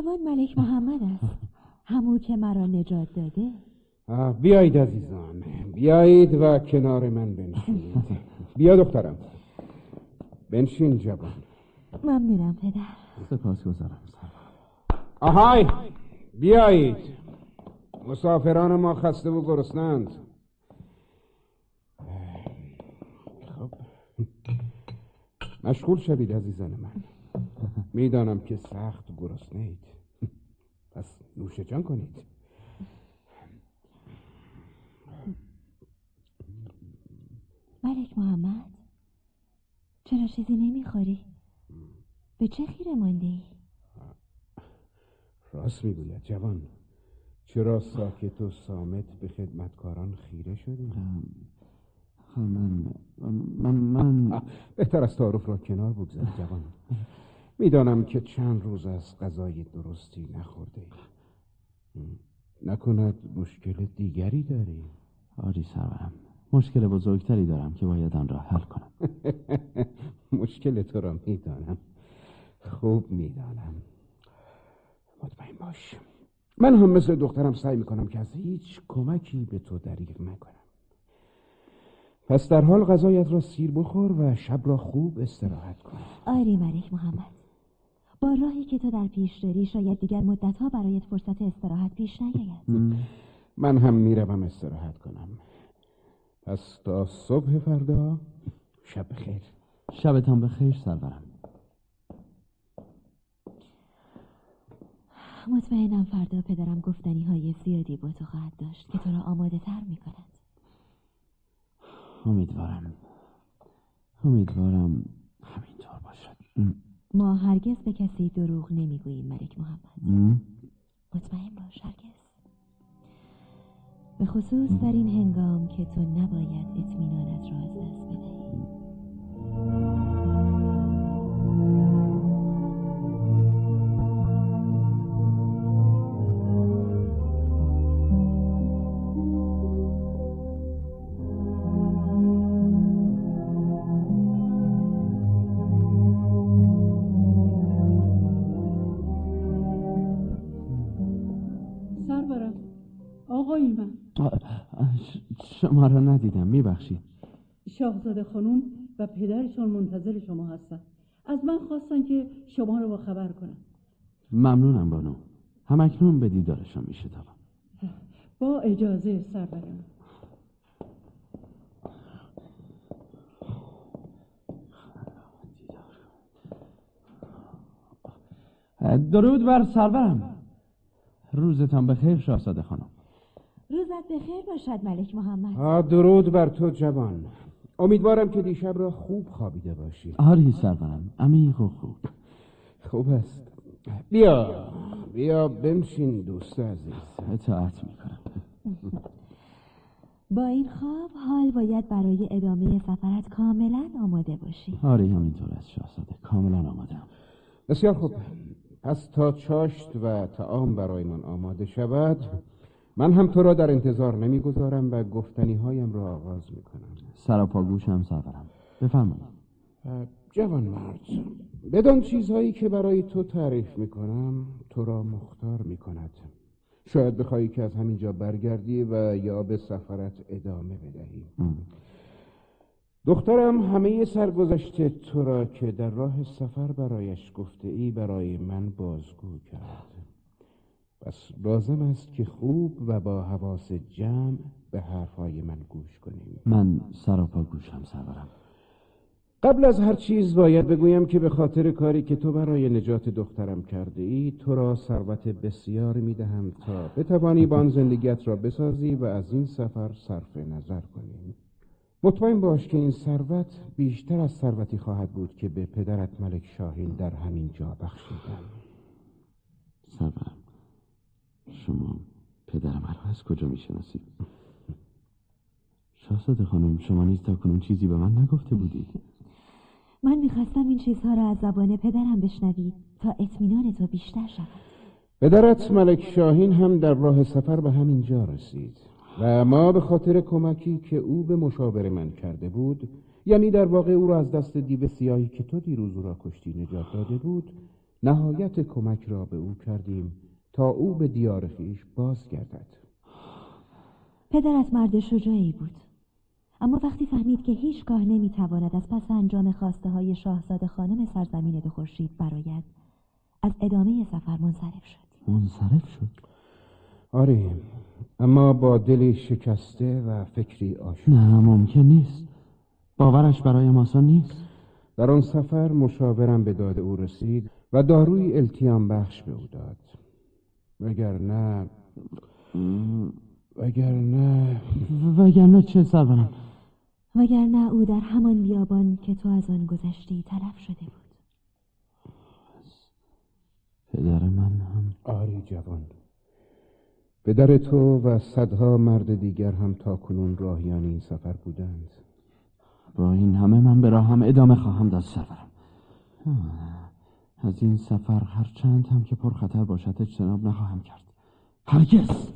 جوان ملک محمد است. همو که مرا نجات داده. بیایید عزیزان. بیایید و کنار من بنشینید. بیا دخترم. بنشین جوان. من میرم پدر. سپاس گذارم آهای بیایید. مسافران ما خسته و گرسنند. خب. مشغول شوید عزیزان من. می‌دانم که سخت گرسنه اید پس نوش جان کنید ملک محمد چرا چیزی نمی‌خوری؟ به چه خیره مانده ای؟ راست می‌گوید جوان چرا ساکت و سامت به خدمتکاران خیره شدی؟ من من من بهتر از تعارف را کنار بگذاری جوان می‌دانم که چند روز از غذای درستی نخورده ای. نکند مشکل دیگری داری؟ آری سرورم مشکل بزرگتری دارم که باید آن را حل کنم. مشکل تو را می‌دانم. خوب می‌دانم. مطمئن باش. من هم مثل دخترم سعی می‌کنم که از هیچ کمکی به تو دریغ نکنم. پس در حال غذایت را سیر بخور و شب را خوب استراحت کن. آری ملک محمد. با راهی که تو در پیش داری شاید دیگر مدتها برایت فرصت استراحت پیش نیاید. من هم می‌روم استراحت کنم. پس تا صبح فردا شب خیر شبتان بخیر سرورم. مطمئنم فردا پدرم گفتنی های زیادی با تو خواهد داشت که تو را آماده تر می کند امیدوارم. امیدوارم همینطور باشد. ما هرگز به کسی دروغ نمی‌گوییم ملک محمد. مطمئن باش هرگز. به خصوص در این هنگام که تو نباید اطمینانت را از دست شما را ندیدم. میبخشید. شاهزاده خانم و پدرشان منتظر شما هستند. از من خواستن که شما رو با خبر کنم. ممنونم بانو. همکنون به دیدارشان میشتابم. با اجازه سرورم درود بر سرورم. روزتان بخیر شاهزاده خانم. روزت بخیر باشد ملک محمد. آ درود بر تو جوان. امیدوارم که دیشب را خوب خوابیده باشی. آری سرورم عمیق و خوب. خوب است. بیا بیا بنشین دوست عزیز. اطاعت می‌کنم. با این خواب حال باید برای ادامه سفرت کاملا آماده باشی. آری همینطور است شاهزاده. کاملا آمادم بسیار خوب. پس تا چاشت و تعام برایمان آماده شود من هم تو را در انتظار نمی‌گذارم و گفتنی هایم را آغاز می‌کنم. سراپا گوشم سرورم بفرمایید. جوان مرد بدان چیزهایی که برای تو تعریف می‌کنم تو را مختار می‌کند. شاید بخواهی که از همینجا برگردی و یا به سفرت ادامه بدهی. دخترم همه سرگذشته تو را که در راه سفر برایش گفته ای برای من بازگو کرد. پس لازم است که خوب و با حواس جمع به حرفهای من گوش کنیم. من سراپا گوشم سرورم. قبل از هر چیز باید بگویم که به خاطر کاری که تو برای نجات دخترم کرده ای تو را ثروت بسیار می دهم تا بتوانی با آن زندگیت را بسازی و از این سفر صرف نظر کنی مطمئن باش که این ثروت بیشتر از ثروتی خواهد بود که به پدرت ملک شاهین در همین جا بخشیدم. سرورم. شما پدر مرا از کجا می‌شناسید شاهزاده خانم شما نیز تا کنون چیزی به من نگفته بودید. من می‌خواستم این چیزها را از زبان پدرم بشنوی تا اطمینان تو بیشتر شود. پدرت ملک شاهین هم در راه سفر به همین جا رسید و ما به خاطر کمکی که او به مشاور من کرده بود یعنی در واقع او را از دست دیو سیاهی که تو دیروز او را کشتی نجات داده بود نهایت کمک را به او کردیم تا او به دیار خیش بازگردد. پدرت مرد شجاعی بود. اما وقتی فهمید که هیچگاه نمی‌تواند از پس انجام خواسته های شاهزاده خانم سرزمین دو خورشید براید از ادامه سفر منصرف شد. منصرف شد؟ آره اما با دلی شکسته و فکری آشفته نه ممکن نیست. باورش برایم آسان نیست. در آن سفر مشاورم به داد او رسید و داروی التیام بخش به او داد. وگرنه وگرنه وگرنه چه سرورم وگرنه او در همان بیابان که تو از آن گذشتی تلف شده بود. پدر من هم. آری جوان. پدر تو و صدها مرد دیگر هم تا کنون راهیان این سفر بودند. با این همه من به راهم ادامه خواهم داد سرورم. از این سفر هر چند هم که پرخطر باشد اجتناب نخواهم کرد. هرگز!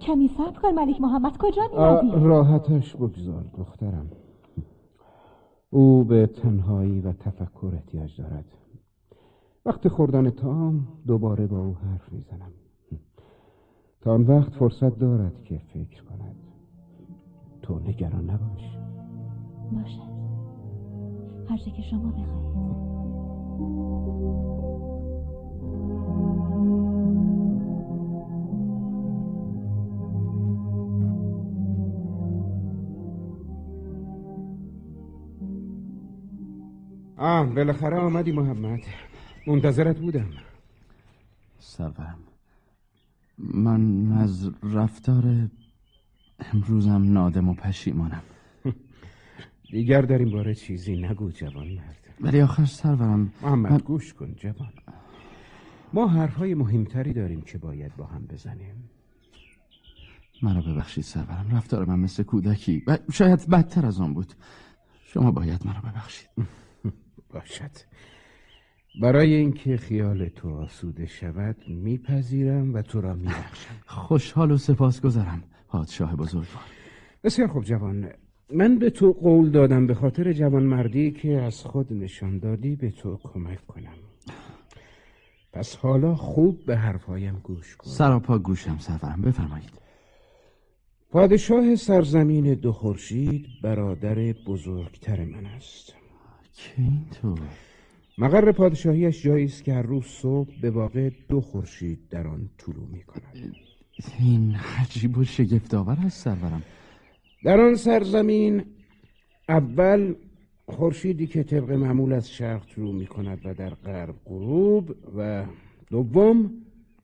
کمی صبر کن ملک محمد کجا می‌روی راحتش بگذار دخترم. او به تنهایی و تفکر احتیاج دارد. وقت خوردن تام دوباره با او حرف می‌زنم. تا آن وقت فرصت دارد که فکر کند. تو نگران نباش. باشد هر که شما بخواهید. آه بالاخره آمدی محمد. منتظرت بودم. سرورم من از رفتار امروزم نادم و پشیمانم. دیگر در این باره چیزی نگو جوان مرد. ولی آخر سرورم. محمد من... گوش کن جوان. ما حرفهای مهمتری داریم که باید با هم بزنیم. مرا ببخشید سرورم. رفتار من مثل کودکی. و شاید بدتر از آن بود. شما باید مرا ببخشید. باشد. برای اینکه خیال تو آسوده شود میپذیرم و تو را میبخشم. خوشحال و سپاس گذارم پادشاه بزرگوار. بسیار خوب جوان. من به تو قول دادم به خاطر جوان مردی که از خود نشان دادی به تو کمک کنم. پس حالا خوب به حرفایم گوش کن. سراپا گوشم سرورم بفرمایید. پادشاه سرزمین دو خورشید برادر بزرگتر من است. که اینطور مقر پادشاهیش جایی است که هر روز صبح به واقع دو خورشید در آن طلوع می کند این عجیب و شگفتآور است سرورم. در آن سرزمین اول خورشیدی که طبق معمول از شرق طلوع می کند و در غرب غروب و دوم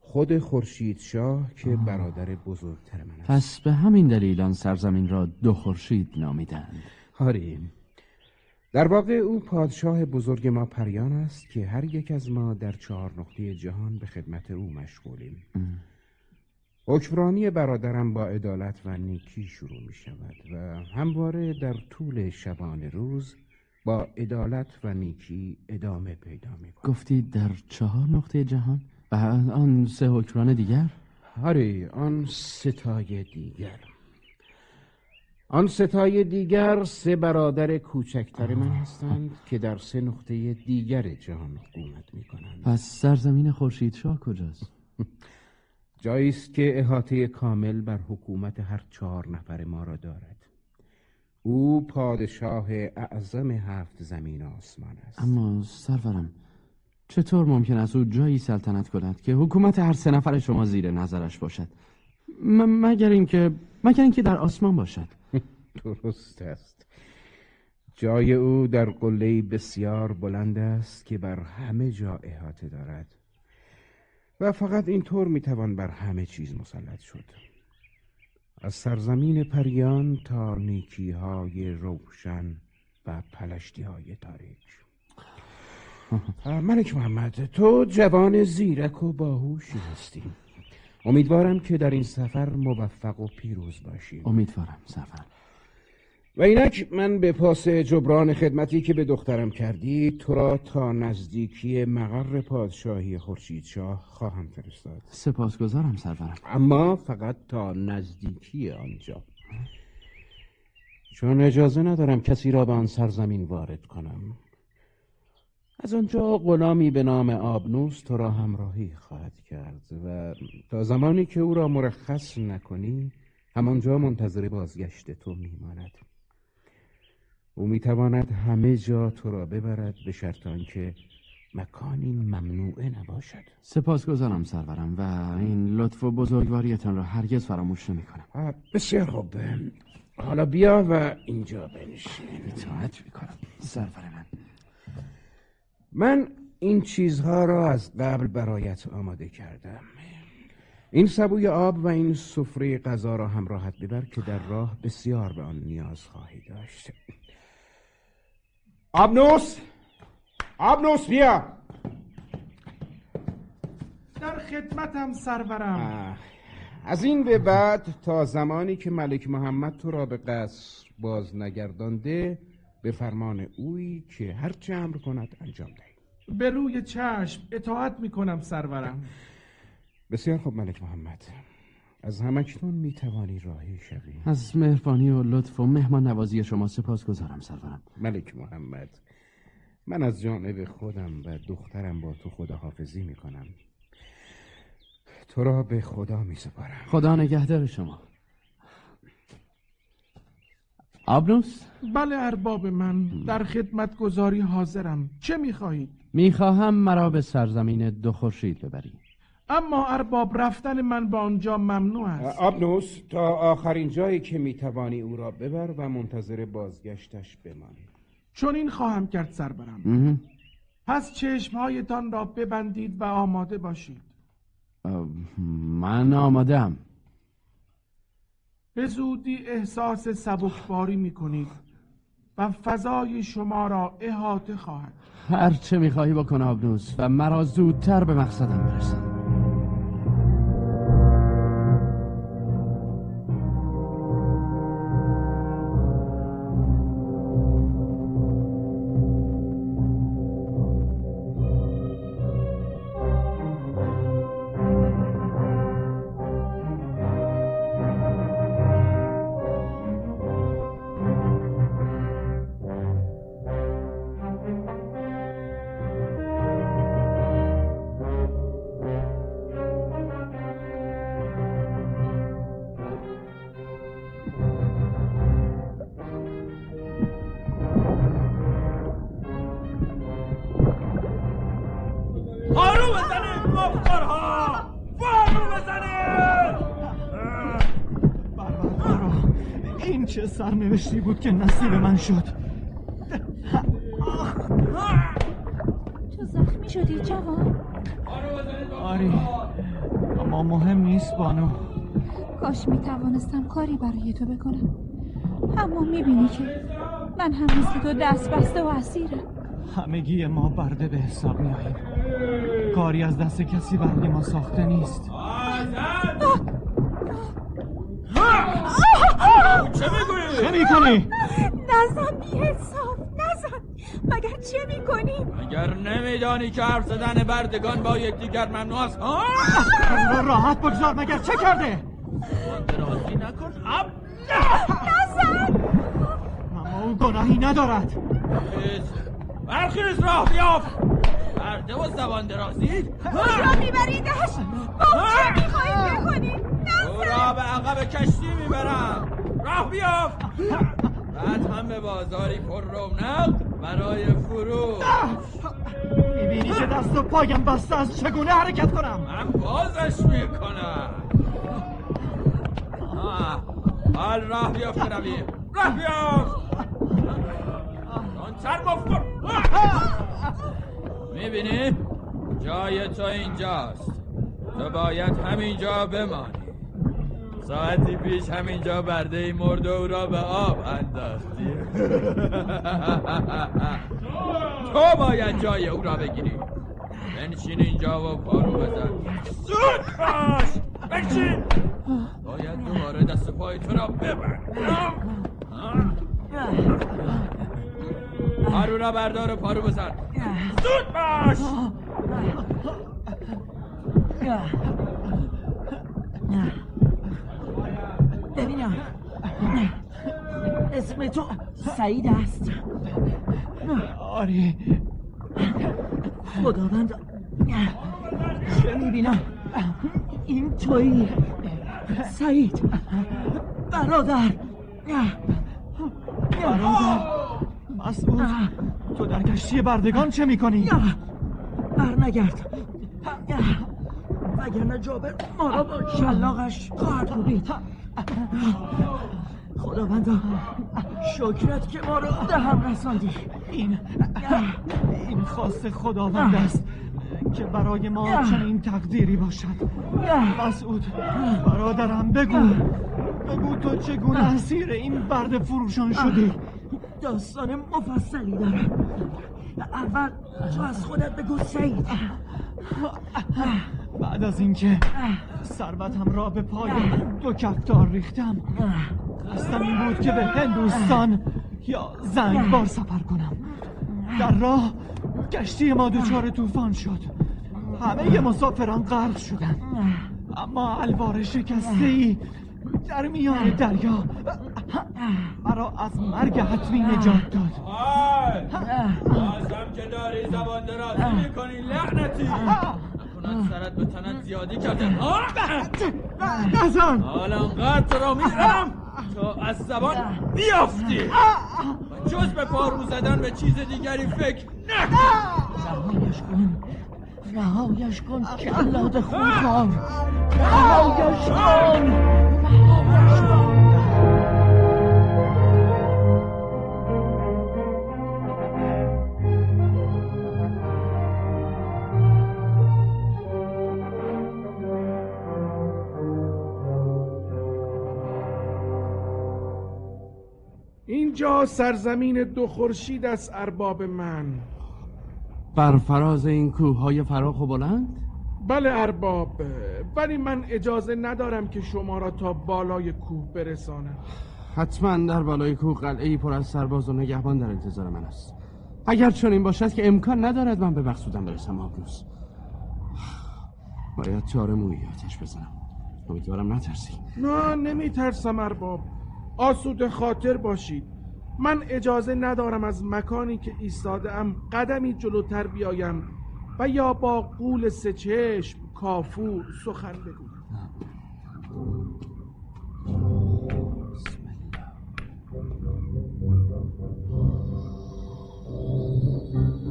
خود خورشید شاه که برادر بزرگتر من است. پس به همین دلیل آن سرزمین را دو خورشید نامیدند. آری در واقع او پادشاه بزرگ ما پریان است که هر یک از ما در چهار نقطه جهان به خدمت او مشغولیم. حکمرانی برادرم با عدالت و نیکی شروع می شود و همواره در طول شبان روز با عدالت و نیکی ادامه پیدا می کند گفتید در چهار نقطه جهان و آن سه حکمران دیگر؟ آره آن ستای دیگر آن ستای دیگر سه برادر کوچکتر من هستند که در سه نقطه دیگر جهان حکومت می کنند پس سرزمین خورشید شاه کجاست؟ جایی است که احاطه کامل بر حکومت هر چهار نفر ما را دارد. او پادشاه اعظم هفت زمین آسمان است. اما سرورم چطور ممکن است او جایی سلطنت کند که حکومت هر سه نفر شما زیر نظرش باشد؟ م- مگر اینکه مگر اینکه در آسمان باشد؟ درست است. جای او در قله بسیار بلند است که بر همه جا احاطه دارد. و فقط اینطور می‌توان بر همه چیز مسلط شد. از سرزمین پریان تا نیکی های روشن و پلشتی های تاریک ملک محمد تو جوان زیرک و باهوشی هستی. امیدوارم که در این سفر موفق و پیروز باشی. امیدوارم سفر. و اینک من به پاس جبران خدمتی که به دخترم کردی تو را تا نزدیکی مقر پادشاهی خورشید شاه خواهم فرستاد. سپاسگزارم سرورم. اما فقط تا نزدیکی آنجا. چون اجازه ندارم کسی را به آن سرزمین وارد کنم. از آنجا غلامی به نام آبنوس تو را همراهی خواهد کرد و تا زمانی که او را مرخص نکنی همانجا منتظر بازگشت تو میماند. او می‌تواند همه جا تو را ببرد به شرط آنکه مکانی ممنوعه نباشد. سپاسگزارم سرورم و این لطف و بزرگواریتان را هرگز فراموش نمی کنم بسیار خوب. حالا بیا و اینجا بنشین. اطاعت می‌کنم سرور من. من این چیزها را از قبل برایت آماده کردم. این سبوی آب و این سفره غذا را همراهت ببر که در راه بسیار به آن نیاز خواهی داشت. آبنوس آبنوس بیا در خدمتم سرورم. آه. از این به بعد تا زمانی که ملک محمد تو را به قصر باز نگردانده به فرمان اویی که هر چه امر کند انجام دهی. به روی چشم اطاعت می‌کنم سرورم. بسیار خوب ملک محمد. از همکنون می توانی راهی شوی. از مهربانی و لطف و مهمان نوازی شما سپاس گذارم سرورم. ملک محمد من از جانب خودم و دخترم با تو خداحافظی می کنم تو را به خدا می سپارم خدا نگهدار شما. آبنوس؟ بله ارباب من در خدمت گذاری حاضرم. چه می‌خواهید؟ می‌خواهم مرا به سرزمین دو خورشید ببری اما ارباب رفتن من به آنجا ممنوع است. آبنوس تا آخرین جایی که می توانی او را ببر و منتظر بازگشتش بمان. چون این خواهم کرد سربرم پس چشمهایتان را ببندید و آماده باشید. من آمادم به زودی احساس سبکباری می کنید و فضای شما را احاطه خواهد. هر چه می‌خواهی بکن آبنوس و مرا زودتر به مقصدم برسان. سرنوشتی بود که نصیب من شد. تو زخمی شدی جوان. آری. اما مهم نیست بانو. کاش می توانستم کاری برای تو بکنم. اما می‌بینی که من هم مثل تو دست بسته و اسیرم. همگی ما برده به حساب میاییم کاری از دست کسی برای ما ساخته نیست. چه می‌کنی؟ نزن بی حساب نزن مگر چه می‌کنی؟ اگر نمیدانی که حرف زدن بردگان با یکدیگر ممنوع است ها؟ راحت بگذار مگر چه کرده؟ درازی نکن اب نزن اما او گناهی ندارد برخیز راه بیاف برده و زبان درازی کجا میبریدش؟ با چه می‌خواهید بکنید؟ او را به عقب کشتی می‌برم راه بیاف بعد هم به بازاری پر رونق برای فروش. می‌بینی که دست و پایم بسته از چگونه حرکت کنم؟ من بازش می‌کنم. حال راه بیاف برویم راه بیاف سر مفکر می‌بینی؟ جای تو اینجاست. تو باید همینجا بمانی. ساعتی پیش همینجا برده ای مرد و او را به آب انداختی. تو! باید جای او را بگیری. بنشین اینجا و پارو بزن. زود باش! بنشین! باید دوباره دست پای تو را ببر پارو را بردار و پارو بزن. زود باش! ببینم. اسم تو سعید است. آری. خداوند. چه می‌بینم؟ این تویی. سعید. برادر. برادر. مسعود. تو در کشتی بردگان چه می‌کنی؟ برنگرد. وگرنه جابر ما را با شلاقش خواهد کوبید. خداوندا شکرت که ما رو دهم رساندی. این این خواست خداوند است که برای ما چنین تقدیری باشد. مسعود برادرم بگو. بگو تو چگونه اسیر این برد فروشان شدی؟ داستان مفصلی دارم. اول تو از خودت بگو سید. بعد از اینکه ثروتم را به پای دو کفتار ریختم قصدم این بود که به هندوستان یا زنگ بار سفر کنم. در راه کشتی ما دچار طوفان شد. همه مسافران غرق شدن اما الوار شکسته ای در میان دریا. مرا از مرگ حتمی نجات داد. بازم که داری زبان درازی می‌کنی لعنتی! کنن سرت به تنت زیادی کرده نزن حالا انقدر را می‌زنم تا از زبان بیافتی. و جز به پارو زدن به چیز دیگری فکر نکن. رهایش کن رهایش کن کلاد خونخوار رهایش کن رهایش کن اینجا سرزمین دو خورشید است ارباب من. بر فراز این کوه های فراخ و بلند؟ بله ارباب ولی من اجازه ندارم که شما را تا بالای کوه برسانم. حتما در بالای کوه قلعه ای پر از سرباز و نگهبان در انتظار من است. اگر چنین باشد که امکان ندارد من به مقصودم برسم آبروز باید چاره مویی آتش بزنم. امیدوارم نترسی. نه نمی ترسم ارباب. آسود خاطر باشید. من اجازه ندارم از مکانی که ایستاده ام قدمی جلوتر بیایم و یا با قول سه چشم کافور سخن بگویم.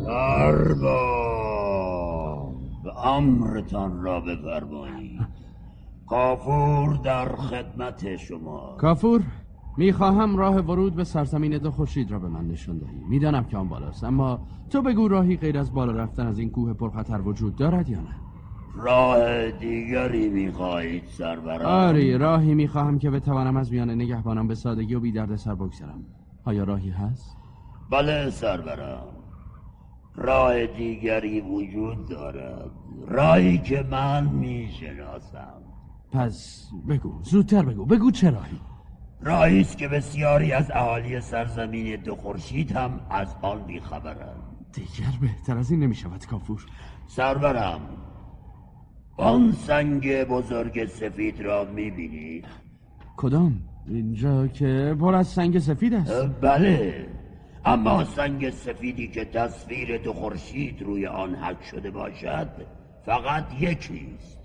ارباب امرتان را بفرمایید. کافور در خدمت شما. کافور؟ می‌خواهم راه ورود به سرزمین دو خورشید را به من نشان دهی. می‌دانم که آن بالاست. اما تو بگو راهی غیر از بالا رفتن از این کوه پرخطر وجود دارد یا نه؟ راه دیگری می‌خواهید سرورم آری راهی می‌خواهم که بتوانم از میان نگهبانم به سادگی و بی درد سر بگذرم. آیا راهی هست؟ بله سرورم راه دیگری وجود دارد. راهی که من می‌شناسم. پس بگو زودتر بگو. بگو چه راهی؟ راهی است که بسیاری از اهالی سرزمین دو خورشید هم از آن بیخبرند. دیگر بهتر از این نمی‌شود کافور. سرورم آن سنگ بزرگ سفید را می‌بینید کدام؟ اینجا که پر از سنگ سفید است. بله اما سنگ سفیدی که تصویر دو خورشید روی آن حک شده باشد فقط یکی است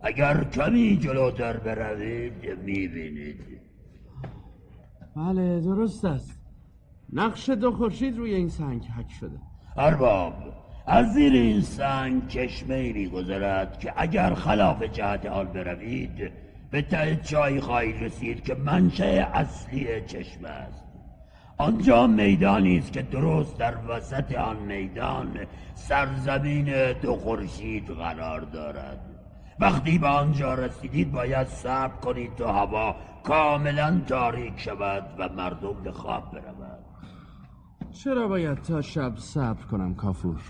اگر کمی جلوتر بروید می‌بینید. بله درست است. نقش دو خورشید روی این سنگ حک شده. ارباب از زیر این سنگ چشمه ای میگذرد که اگر خلاف جهت آن بروید به ته چای خواهید رسید که منشأ اصلی چشمه است. آنجا میدانی است که درست در وسط آن میدان سرزمین دو خورشید قرار دارد. وقتی به آنجا رسیدید باید صبر کنید تا هوا کاملا تاریک شود و مردم به خواب بروند چرا باید تا شب صبر کنم کافور؟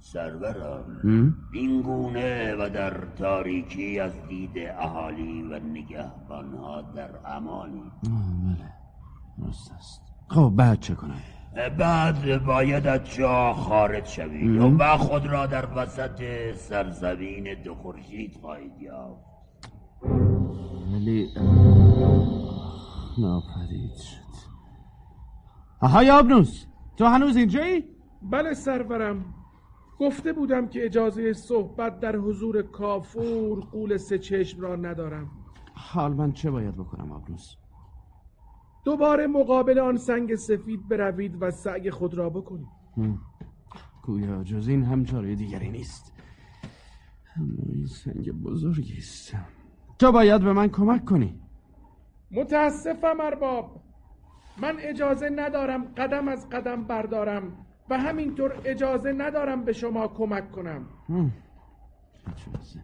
سرورم این گونه و در تاریکی از دید اهالی و نگهبانها در امانی بله درست است. خب بعد چه کنم؟ بعد باید از جا خارج شوید و با خود را در وسط سرزمین دو خورشید خواهید یافت. ولی ناپدید شد. آهای آبنوس تو هنوز اینجایی؟ بله سرورم. گفته بودم که اجازه صحبت در حضور کافور قول سه چشم را ندارم. حال من چه باید بکنم آبنوس؟ دوباره مقابل آن سنگ سفید بروید و سعی خود را بکنید. گویا جز این هم چاره دیگری نیست. این سنگ بزرگی است. تو باید به من کمک کنی. متاسفم ارباب. من اجازه ندارم قدم از قدم بردارم و همینطور اجازه ندارم به شما کمک کنم. اجازه.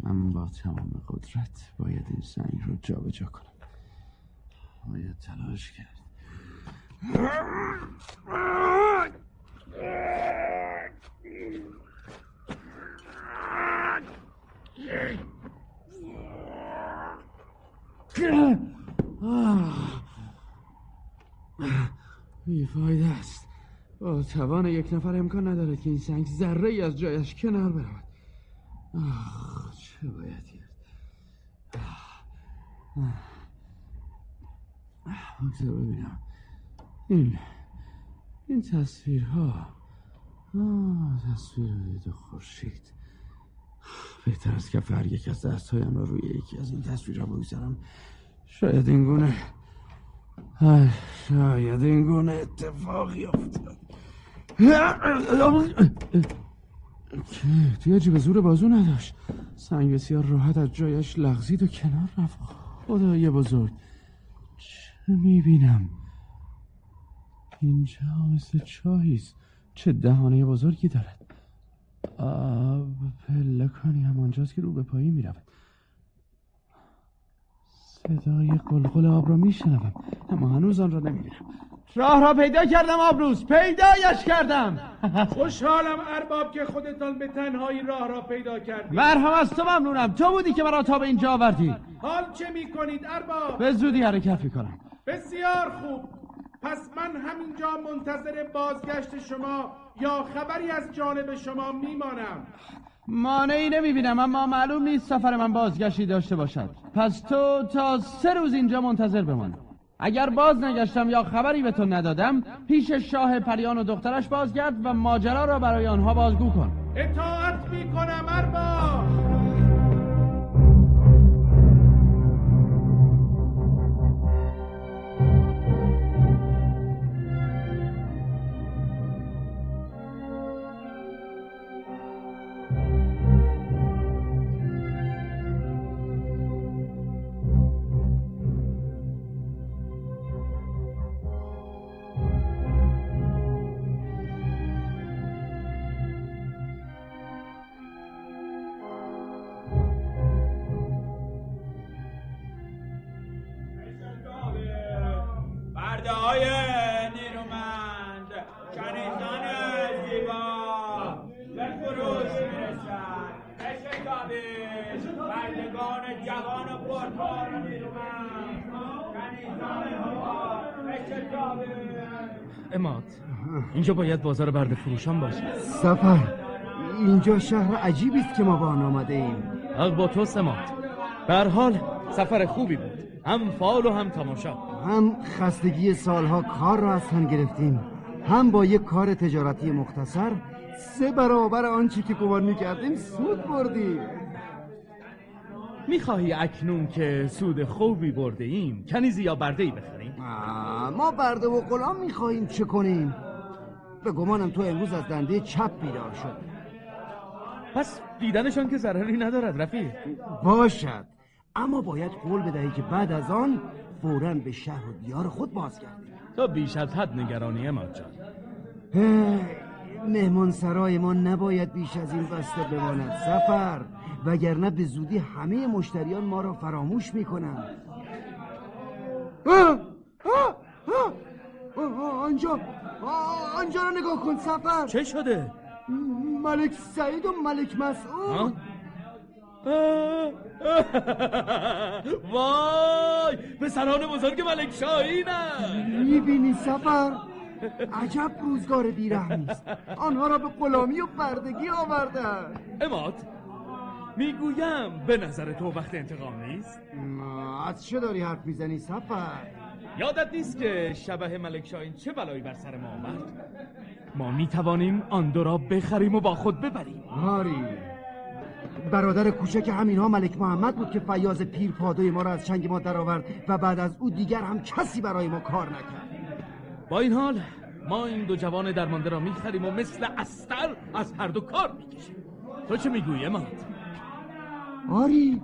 من با تمام قدرت باید این سنگ رو جابجا کنم. باید تلاش کرد. بیفایده است. با توان یک نفر امکان ندارد که این سنگ ذره ای از جایش کنار برود. آه چه باید کرد بگذار ببینم. این این تصویرها. آه تصویرهای دو خورشید. بهتر است که هر یک از دستهایم را روی یکی از این تصویرها بگذارم. شاید این گونه شاید این گونه اتفاقی افتاد توی جیب زور بازو نداشت. سنگ بسیار راحت از جایش لغزید و کنار رفت. خدای بزرگ. چه می‌بینم؟ اینجا مثل چاهیست چه دهانه بزرگی دارد. پلکانی همانجاست که رو به پایین می‌رود. صدای قلقل آب را میشنوم اما هنوز آن را نمی‌بینم. راه را پیدا کردم آبروز پیدایش کردم. خوشحالم ارباب که خودتان به تنهایی راه را پیدا کردید. مرهم از تو ممنونم. تو بودی که مرا تا به اینجا آوردی. حال چه می کنید ارباب؟ به زودی حرکت می‌کنم. بسیار خوب. پس من همینجا منتظر بازگشت شما یا خبری از جانب شما میمانم. مانعی نمی‌بینم اما معلوم نیست سفر من بازگشتی داشته باشد. پس تو تا سه روز اینجا منتظر بمان. اگر باز نگشتم یا خبری به تو ندادم پیش شاه پریان و دخترش بازگرد و ماجرا را برای آنها بازگو کن. اطاعت می‌کنم ارباب. اماد اینجا باید بازار برد فروشان باشه. سفر اینجا شهر عجیبی است که ما با آن آمده ایم حق با تو سماد. به هر حال سفر خوبی بود. هم فال و هم تماشا. هم خستگی سالها کار را از تن گرفتیم. هم با یک کار تجارتی مختصر سه برابر آنچه که گمان می‌کردیم سود بردیم. می‌خواهی اکنون که سود خوبی برده ایم کنیزی یا برده ای بخریم ما برده و غلام می‌خواهیم چه کنیم؟ به گمانم تو امروز از دنده چپ بیدار شد پس دیدنشان که ضرری ندارد رفیق. باشد. اما باید قول بدهی که بعد از آن فورا به شهر و دیار خود بازگردیم. تو بیش از حد نگرانی اماد جان. مهمان سرای ما نباید بیش از این بسته بماند. سفر. وگرنه به زودی همه مشتریان ما را فراموش می‌کنند! آنجا! آنجا را نگاه کن سفر. چه شده؟ ملک سعید و ملک مسعود. وای پسران بزرگ ملک شاهینم می‌بینی سفر؟ عجب روزگار بیرحمی است. آنها را به غلامی و بردگی آوردن اماد می‌گویم به نظر تو وقت انتقام نیست؟ از چه داری حرف می‌زنی سفر؟ یادت نیست که شبه ملک شاهین چه بلایی بر سر ما آورد؟ ما می‌توانیم آن دو را بخریم و با خود ببریم. آری. برادر کوچک همینها ملک محمد بود که فیاض پیر پادوی ما را از چنگ ما درآورد و بعد از او دیگر هم کسی برای ما کار نکرد. با این حال ما این دو جوان درمانده را می‌خریم و مثل استر از هر دو کار می‌کشیم. تو چه می‌گویی اماد؟ آری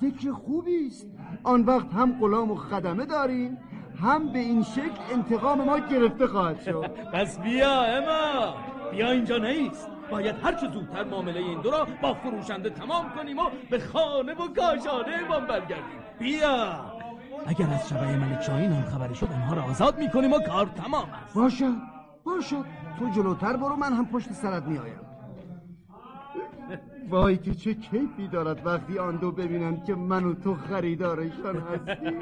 فکر خوبی است. آن وقت هم غلام و خدمه داریم هم به این شکل انتقام ما گرفته خواهد شد. پس بیا اما. بیا اینجا نیست. باید هر چه زودتر معامله این دو را با فروشنده تمام کنیم و به خانه و کاشانه ما برگردیم. بیا. اگر از شبه ملک شاهین هم خبری شد اونها را آزاد می‌کنیم و کار تمام است. باشد باشد تو جلوتر برو من هم پشت سرت میآیم. وای که چه کیفی دارد وقتی آن دو ببینند که من و تو خریدارشان هستیم.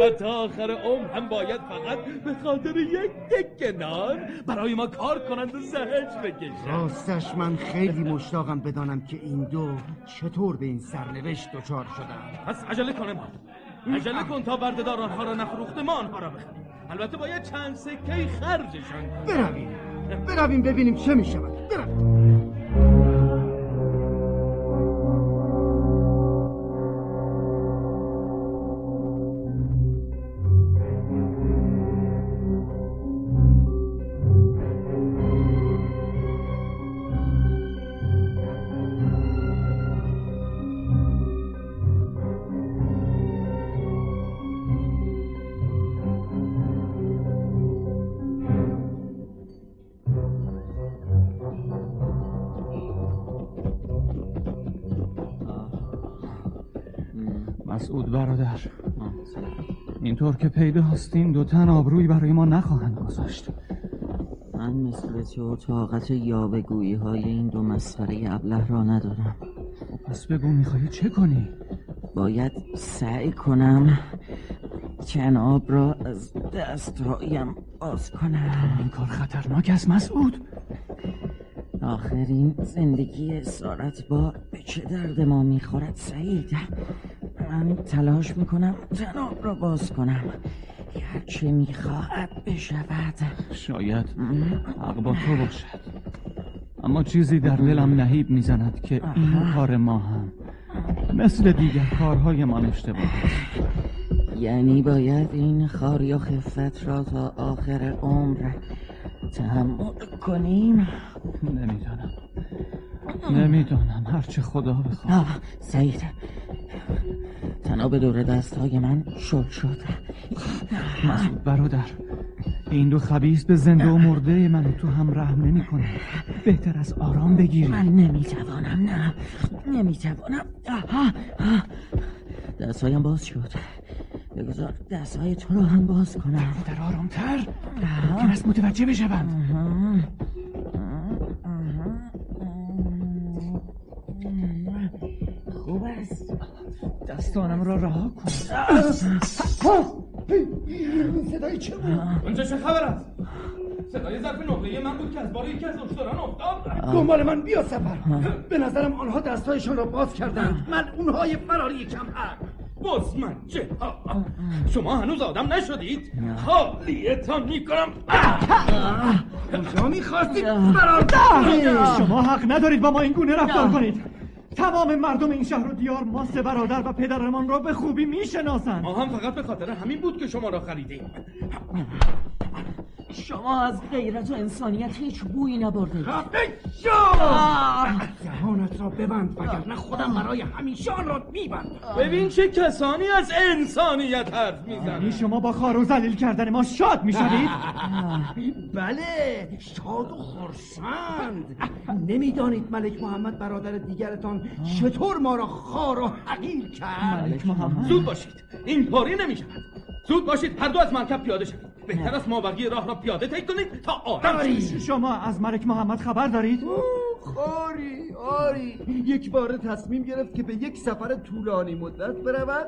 و تا آخر عمر هم باید فقط به خاطر یک تک نان برای ما کار کنند و زهج بکشند. راستش من خیلی مشتاقم بدانم که این دو چطور به این سرنوشت دچار شدن پس عجله کنه ما عجله کن تا بردهدار آنها را نفروخته ما آنها را بخریم. البته باید چند سکه خرجشان. برویم. برویم ببینیم چه می شود برویم. اینطور که پیداست این دو تن آبروی برای ما نخواهند گذاشت. من مثل تو طاقت یاوهگویی های این دو مسخره ابله را ندارم. پس بگو می‌خواهی چه کنی؟ باید سعی کنم جناب را از دستهایم باز کنم. این کار خطرناک است مسعود آخرین زندگی اسارت با به چه درد ما می‌خورد سعید؟ من تلاش می‌کنم جناب را باز کنم. هرچه می‌خواهد بشود. شاید حق با تو باشد. اما چیزی در دلم نهیب می‌زند که این کار ما هم مثل دیگر کارهایمان اشتباه است. یعنی باید این خار یا خفت را تا آخر عمر تحمل کنیم؟ نمی‌دانم. نمی‌دانم هرچه خدا بخواد. آه سعید. تناب دور دست های من شل شد مسعود برادر این دو خبیث به زنده و مرده من و تو هم رحم نمی کنه. بهتر از آرام بگیری. من نمی‌توانم نه. نمی‌توانم. دستهایم باز شد. بگذار دستهای تو رو هم باز کنم. در آرامتر. ممکن است متوجه بشوند. خوب است. دستانم را رها کن. این صدای چه بود؟ اونجا چه خبر است؟ صدای ظرف نقره من بود که از بار یکی از اشتران افتاد. دنبال من بیا سفر. به نظرم آنها دستایشان را باز کردند. من اونهای فراری کم باز من چه؟ شما هنوز آدم نشدید؟ حالیتان می‌کنم. کجا می‌خواستید فرار شما حق ندارید با ما این گونه رفتار کنید. تمام مردم این شهر و دیار ما سه برادر و پدرمان را به خوبی می‌شناسند. ما هم فقط به خاطر همین بود که شما را خریدیم. شما از غیرت و انسانیت هیچ بویی نبردید. دهانت را ببند وگرنه خودم برای همیشه آن را میبند ببین چه کسانی از انسانیت حرف یعنی می‌زنند شما با خار و ذلیل کردن ما شاد می‌شوید بله شاد و خرسند. نمی‌دانید ملک محمد برادر دیگرتان چطور ما را خار و حقیر کرد؟ ملک محمد. زود باشید. این پاری نمی شود زود باشید. هر دو از مرکب پیاده شوید. بهتر است ما بقیه راه را پیاده طی کنید تا آرام. شما از ملک محمد خبر دارید؟ آری آری. یک بار تصمیم گرفت که به یک سفر طولانی مدت برود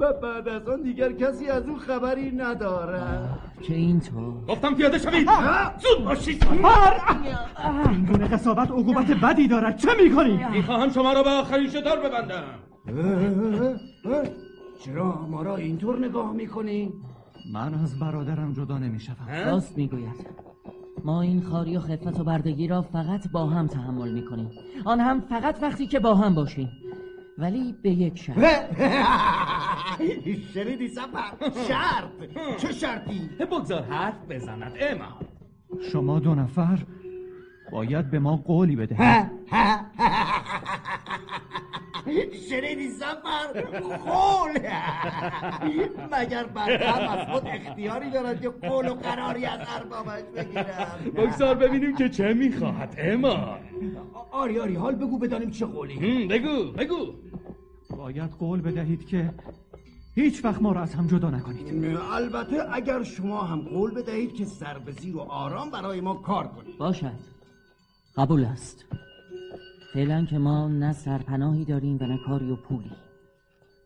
و بعد از آن دیگر کسی از او خبری ندارد. که اینطور. گفتم پیاده شوید. زود باشید. این گونه قصابت عقوبت بدی دارد. چه می‌کنی؟ می‌خواهم شما را به آخرین شتار ببندم. چرا ما را اینطور نگاه می‌کنی؟ من از برادرم جدا نمی‌شوم. راست می‌گوید. ما این خاری و خفت و بردگی را فقط با هم تحمل می‌کنیم. آن هم فقط وقتی که با هم باشیم. ولی به یک شرط. شنیدی سفر؟ شرط. چه شرطی؟ بگذار حرف بزند اما. شما دو نفر باید به ما قولی بدهید. شنیدی سفر قول مگر بنده از خود اختیاری دارد که قول و قراری از اربابش بگیرم بگذار ببینیم که چه می‌خواهد اما. آری آری حال بگو بدانیم چه قولی. بگو بگو. باید قول بدهید که هیچ وقت ما را از هم جدا نکنید. البته اگر شما هم قول بدهید که سر به زیر و آرام برای ما کار کنید. باشد. قبول است. فعلا که ما نه سرپناهی داریم و نه کاری و پولی.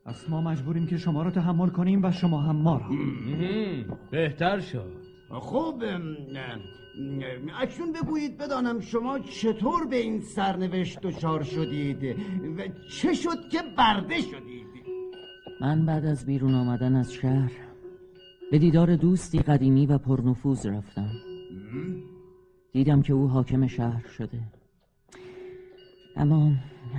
پس ما مجبوریم که شما را تحمل کنیم و شما هم ما را بهتر شد. خب اکنون بگویید بدانم شما چطور به این سرنوشت دچار شدید و چه شد که برده شدید؟ من بعد از بیرون آمدن از شهر به دیدار دوستی قدیمی و پرنفوذ رفتم. دیدم که او حاکم شهر شده. اما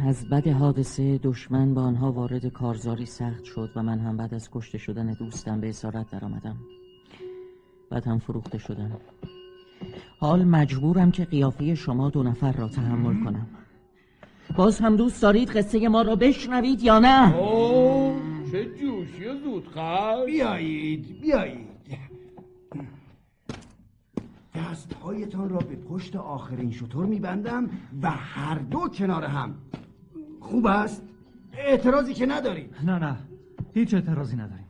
از بد حادثه دشمن با آنها وارد کارزاری سخت شد و من هم بعد از کشته شدن دوستم به اسارت درآمدم. بعد هم فروخته شدم. حال مجبورم که قیافه شما دو نفر را تحمل کنم. باز هم دوست دارید قصه ما را بشنوید یا نه؟ اوه چه جوشی زود خواهد بیایید بیایید. دستهایتان را به پشت آخرین شطور میبندم و هر دو کنار هم. خوب است؟ اعتراضی که ندارید نه نه. هیچ اعتراضی نداریم.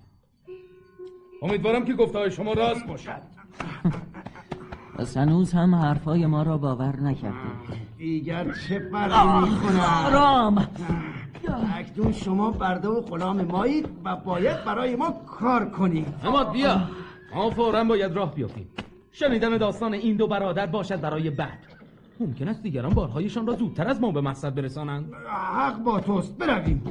امیدوارم که گفته شما راست باشد. پس هنوز هم حرفای ما را باور نکردید. دیگر چه فرقی می‌کنم آرام. اکنون شما برده و غلام مایید و باید برای ما کار کنید. اما بیا. ما فورا باید راه بیافتیم. شنیدن داستان این دو برادر باشد برای بعد. ممکن است دیگران بارهایشان را زودتر از ما به مقصد برسانند. حق با توست. برویم.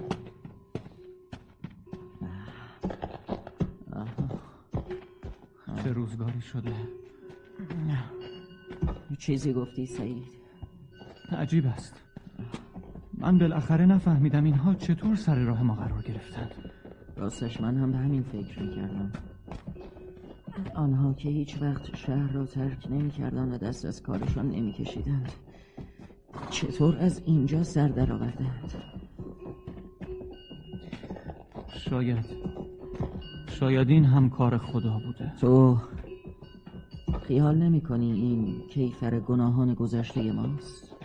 چه روزگاری شده؟ چیزی گفتی سعید. عجیب است. من بالاخره نفهمیدم اینها چطور سر راه ما قرار گرفتند راستش من هم به همین فکر می‌کردم. آنها که هیچ وقت شهر را ترک نمی کردن و دست از کارشان نمی کشیدند چطور از اینجا سر در آوردند شاید. شاید این هم کار خدا بوده. تو خیال نمی کنی این کیفر گناهان گذشته ماست؟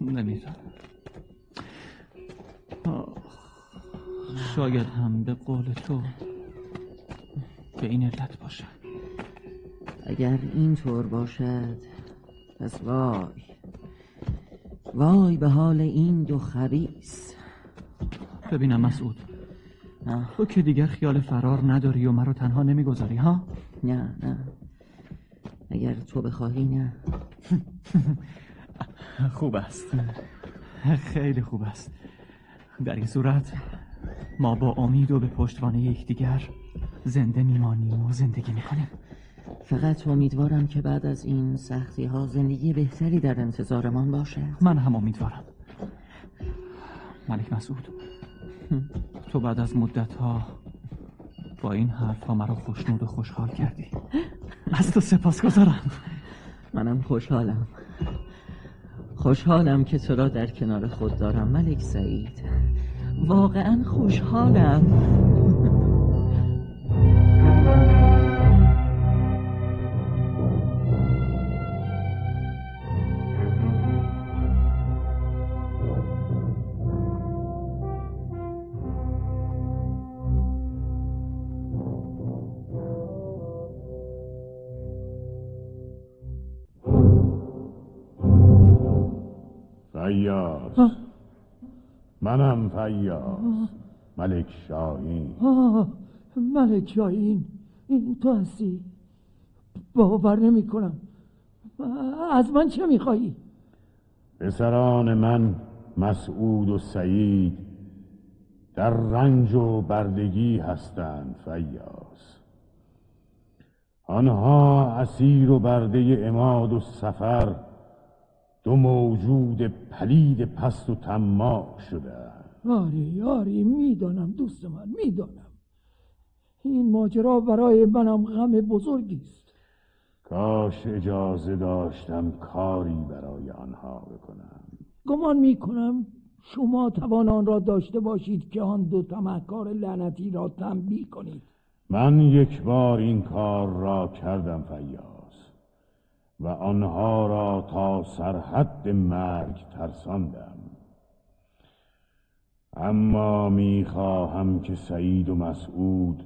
نمی‌دانم. شاید هم به قول تو به این علت باشد اگر اینطور باشد پس وای. وای به حال این دو خبیس ببینم مسعود. نه تو که دیگر خیال فرار نداری و مرا تنها نمی‌گذاری ها؟ نه نه. اگر تو بخواهی نه. خوب است. خیلی خوب است. در این صورت ما با امید و به پشتوانه یکدیگر زنده میمانیم و زندگی می‌کنیم. فقط امیدوارم که بعد از این سختی ها زندگی بهتری در انتظارمان باشد من هم امیدوارم. ملک مسعود تو بعد از مدت ها با این حرف ها مرا خوشنود و خوشحال کردی. از تو سپاس گذارم. منم خوشحالم. خوشحالم که تو را در کنار خود دارم ملک سعید. واقعا خوشحالم. منم فیاض ملک شاهین. آه ملک شاهین این تو هستی؟ باور نمی کنم از من چه میخوایی؟ پسران من مسعود و سعید در رنج و بردگی هستند فیاض. آنها اسیر و برده اماد و سفر دو موجود پلید پست و تماع شده آری آری می‌دانم دوست من می‌دانم. این ماجرا برای منم غم بزرگی است. کاش اجازه داشتم کاری برای آنها بکنم. گمان می‌کنم شما توان آن را داشته باشید که آن دو تمهکار لعنتی را تنبیه کنید. من یک بار این کار را کردم فیاض. و آنها را تا سرحد مرگ ترساندم. اما می‌خواهم که سعید و مسعود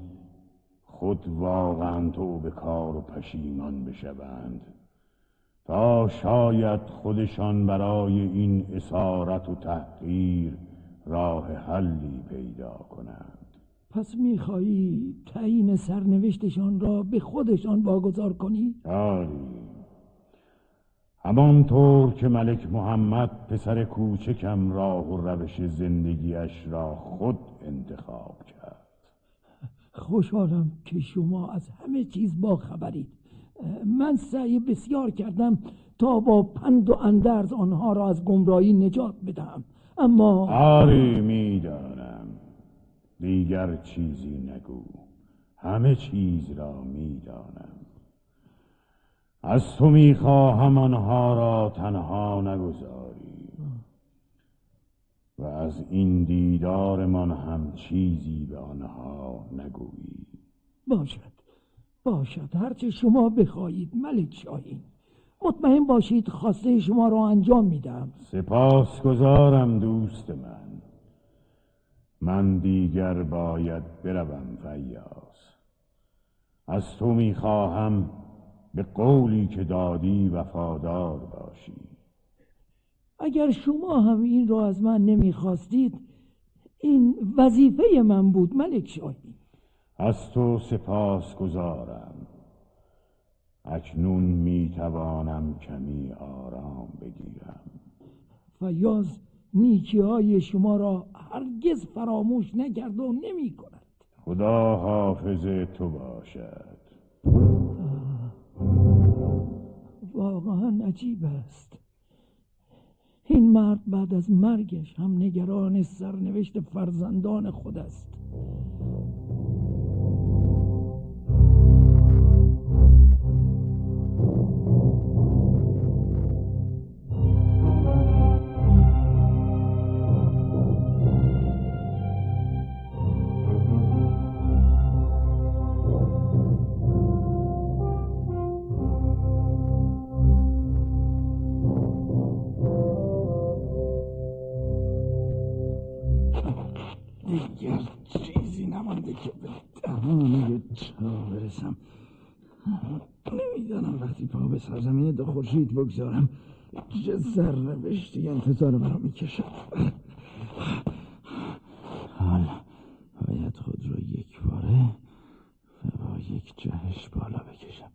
خود واقعا تو به کار و پشیمان بشوند تا شاید خودشان برای این اسارت و تحقیر راه حلی پیدا کنند. پس می‌خواهی تعیین سرنوشتشان را به خودشان واگذار کنی؟ آری. همانطور که ملک محمد پسر کوچکم راه و روش زندگیش را خود انتخاب کرد. خوشحالم که شما از همه چیز با خبرید من سعی بسیار کردم تا با پند و اندرز آنها را از گمراهی نجات بدهم. اما آری می‌دانم. دیگر چیزی نگو. همه چیز را می‌دانم. از تو می‌خواهم آنها را تنها نگذاری. و از این دیدارمان هم چیزی به آنها نگویی. باشد باشد. هرچه شما بخواهید ملک شاهین. مطمئن باشید خواسته شما را انجام میدم سپاس گذارم دوست من. من دیگر باید بروم فیاض. از تو می‌خواهم به قولی که دادی وفادار باشی. اگر شما هم این را از من نمی‌خواستید این وظیفه من بود ملک شاهی. از تو سپاس گذارم. اکنون می‌توانم کمی آرام بگیرم. فیاض نیکی های شما را هرگز فراموش نکرد و نمی کند خدا حافظ تو باشد. واقعا عجیب است. این مرد بعد از مرگش هم نگران سرنوشت فرزندان خود است. برسم. نمی‌دانم وقتی پا به سرزمین دو خورشید بگذارم چه سرنوشتی انتظار مرا می‌کشد. حال باید خود را یک باره و با یک جهش بالا بکشم.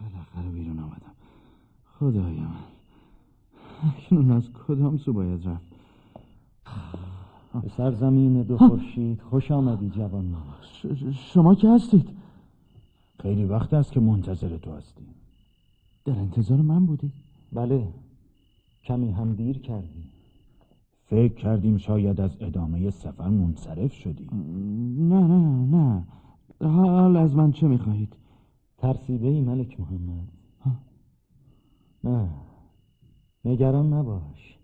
بالاخره بیرون آمدم. خدای من اکنون از کدام سو باید رفت؟ به سرزمین دو خورشید خوش آمدی جوان شما که هستید؟ خیلی وقت است که منتظر تو هستیم. در انتظار من بودی؟ بله. کمی هم دیر کردی فکر کردیم شاید از ادامه سفر منصرف شدی نه نه نه. حال از من چه می‌خواهید؟ ترسیده ای ملک محمد. نه. نگران نباش.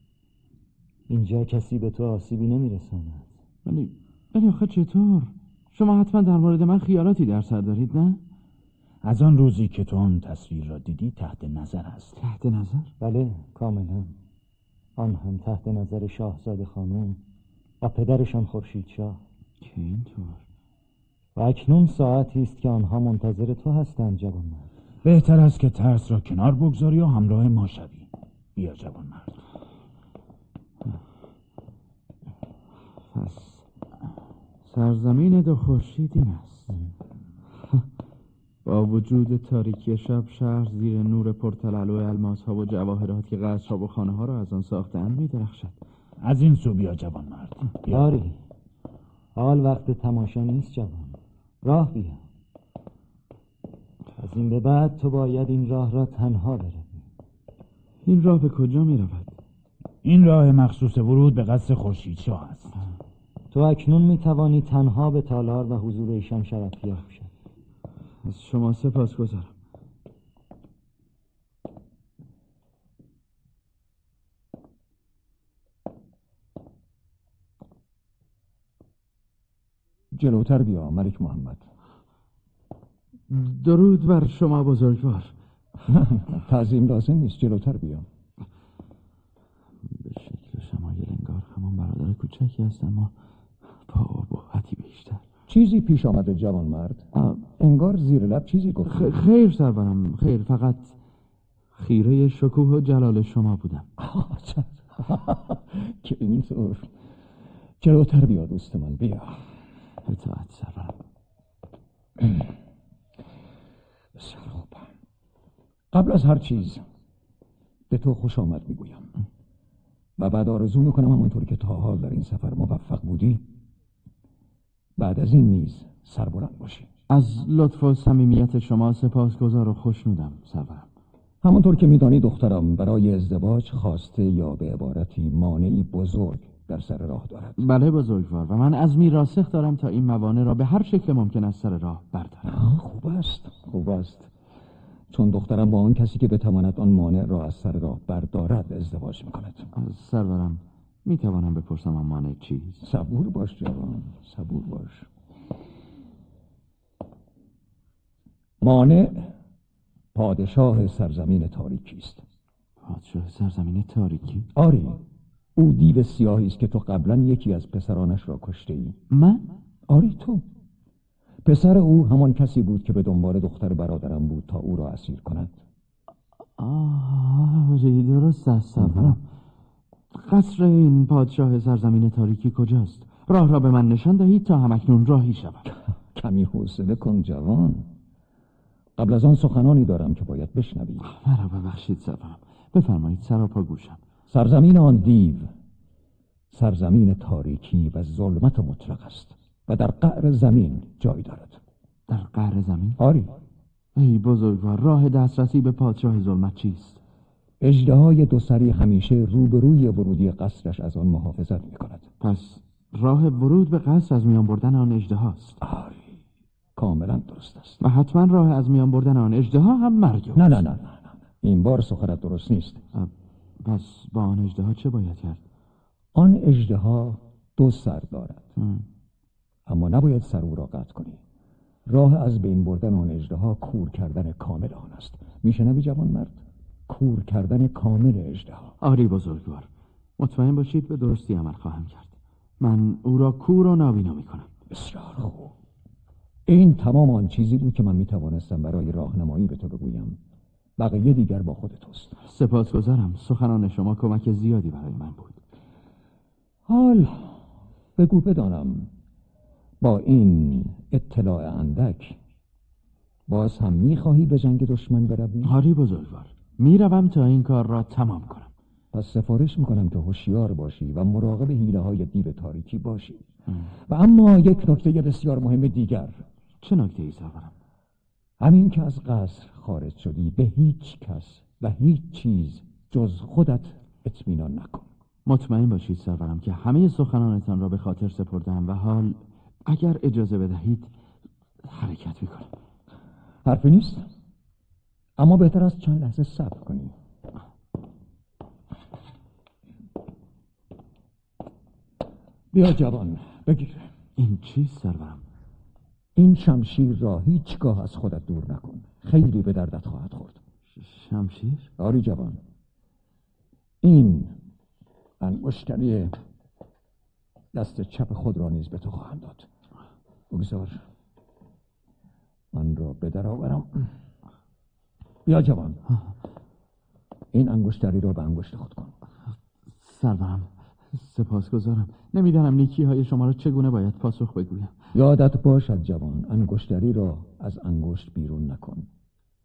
اینجا کسی به تو آسیبی نمیرساند. ولی ولی آخه چطور؟ شما حتما در مورد من خیالاتی در سر دارید نه؟ از آن روزی که تو آن تصویر را دیدی تحت نظر است. تحت نظر؟ بله کاملا. آن هم تحت نظر شاهزاده خانم و پدرشان خورشید شاه. که اینطور؟ و اکنون ساعتی است که آنها منتظر تو هستند جوان مرد بهتر است که ترس را کنار بگذاری و همراه ما شوی. بیا جوان مرد پس سرزمین دو خورشید این است. با وجود تاریکی شب شهر زیر نور پرتلالو الماس ها و جواهرات که قصر و خانه ها را از آن ساختند می درخشد از این سو بیا جوان مرد. آری حال وقت تماشا نیست جوان. راه بیا. از این به بعد تو باید این راه را تنها بروی. این راه به کجا می رود؟ این راه مخصوص ورود به قصر خورشید شاه است تو اکنون می توانی تنها به تالار و حضور ایشان شرف بخشد از شما سپاس گذارم جلوتر بیا ملک محمد. درود بر شما بزرگوار. تعظیم لازم نیست جلوتر بیا. به شکل شمایل انگار همان برادر کوچکی هست اما ابهتی بیشتر. چیزی پیش آمده جوان مرد. انگار زیر لب چیزی گفت. خ- خیر سرورم خیر. فقط خیره شکوه و جلال شما بودم. که اینطور جلوتر بیا دوست من بیا. اطاعت سرورم بسیار خوب. قبل از هر چیز به تو خوش آمد می‌گویم. و بعد آرزو می‌کنم همونطور که تا حال در این سفر موفق بودی بعد از این نیز سربلند باشی از لطف و صمیمیت شما سپاسگزار و خوشنودم سرورم. همونطور که میدانی دخترم برای ازدواج خواسته یا به عبارتی مانعی بزرگ در سر راه دارد. بله بزرگوار و من از راسخ دارم تا این موانع را به هر شکل ممکن از سر راه بردارم. خوب است خوب است. چون دخترم با آن کسی که بتواند آن مانع را از سر راه بردارد ازدواج می‌کند. سرورم. می توانم بپرسم مانع چیست صبور باش جوان صبور باش مانع پادشاه سرزمین تاریکی است پادشاه سرزمین تاریکی آری او دیو سیاهی است که تو قبلا یکی از پسرانش را کشته ای من آری تو پسر او همان کسی بود که به دنبال دختر برادرم بود تا او را اسیر کند آری درست است قصر این پادشاه سرزمین تاریکی کجاست؟ راه را به من نشان دهید تا همکنون راهی شوم کمی حوصله کن جوان. قبل از آن سخنانی دارم که باید بشنوی. مرا ببخشید سرورم بفرمایید سراپا گوشم. سرزمین آن دیو سرزمین تاریکی و ظلمت مطلق است و در قعر زمین جای دارد. در قعر زمین؟ آری. ای بزرگوار راه دسترسی به پادشاه ظلمت چیست؟ اجدهای دو سری همیشه روبروی ورودی قصرش از آن محافظت می کند پس راه ورود به قصر از میان بردن آن اجدهاست. آری کاملا درست است. و حتما راه از میان بردن آن اجدها هم مرگ نه نه نه نه این بار سخنت درست نیست. پس با آن اجدها چه باید کرد؟ آن اجدها دو سر دارد. اما نباید سر او را قطع کنی. راه از بین بردن آن اجدها کور کردن کامل آن است. میشنوی جوان مرد کور کردن کامل اجدها آری بزرگوار. مطمئن باشید به درستی عمل خواهم کرد. من او را کور و نابینا می کنم بسیار خوب. این تمام آن چیزی بود که من می توانستم برای راهنمایی به تو بگویم. بقیه دیگر با خود توست. سپاسگزارم. سخنان شما کمک زیادی برای من بود. حال بگو بدانم. با این اطلاع اندک باز هم می‌خواهی به جنگ دشمن بروی؟ آری بزرگوار. می‌روم تا این کار را تمام کنم. پس سفارش می‌کنم که هوشیار باشی و مراقب حیله های دیو تاریکی باشی. و اما یک نکته بسیار مهم دیگر. چه نکته ای سرورم؟ همین که از قصر خارج شدی به هیچ کس و هیچ چیز جز خودت اطمینان نکن. مطمئن باشید سرورم که همه سخنانتان را به خاطر سپردم و حال اگر اجازه بدهید حرکت می‌کنم. حرفی نیست؟ اما بهتر است چند لحظه صبر کنی بیا جوان بگیر. این چیست سرورم؟ این شمشیر را هیچگاه از خودت دور نکن. خیلی به دردت خواهد خورد. شمشیر؟ آری جوان. این انگشتری دست چپ خود را نیز به تو خواهم داد. بگذار. من را به در آورم. بیا جوان. این انگشتری را به انگشت خود کن. سرورم سپاسگزارم. نمی‌دانم نیکی های شما را چگونه باید پاسخ بگویم. یادت باشد جوان انگشتری را از انگشت بیرون نکن.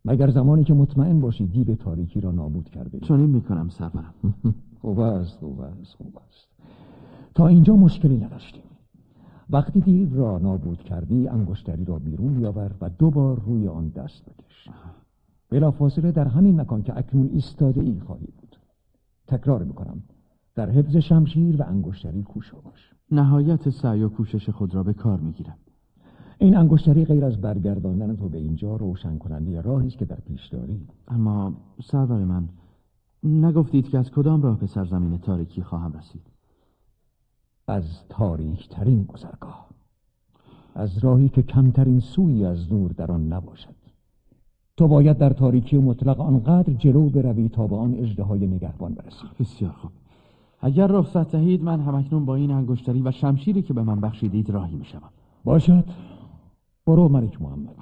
مگر زمانی که مطمئن باشی دیو تاریکی را نابود کرده چنین می‌کنم سرورم خوب است خوب است خوب است. تا اینجا مشکلی نداشتیم. وقتی دیو را نابود کردی انگشتری را بیرون بیاور و دو بار روی آن دست بکش. بلافاصله در همین مکان که اکنون ایستاده ای خواهی بود. تکرار می‌کنم. در حفظ شمشیر و انگشتری کوشا باش. نهایت سعی و کوشش خود را به کار می‌گیرم. این انگشتری غیر از برگرداندن تو به اینجا روشن کننده راهی است که در پیش داری. اما سرور من نگفتید که از کدام راه به سرزمین تاریکی خواهم رسید؟ از تاریک ترین گذرگاه. از راهی که کمترین سوی از نور در آن نباشد. تو باید در تاریکی مطلق آنقدر جلو بروی تا به آن اژدهای نگهبان برسی. بسیار خوب. اگر رخصت دهید من همکنون با این انگشتری و شمشیری که به من بخشیدید راهی می‌شوم. باشد. برو ملک محمد.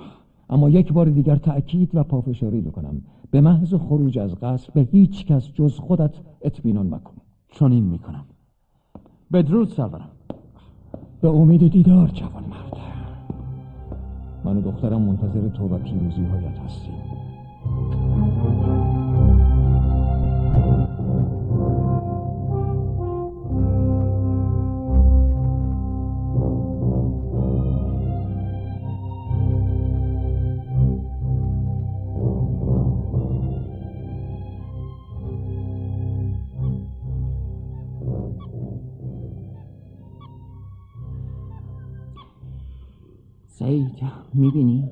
اما یک بار دیگر تأکید و پافشاری می‌کنم به محض خروج از قصر به هیچ کس جز خودت اطمینان مکن. چون این می‌کنم. بدرود سرورم. به امید دیدار جوان مرد. من و دخترم منتظر تو و پیروزی هایت هستیم. سعید می‌بینی؟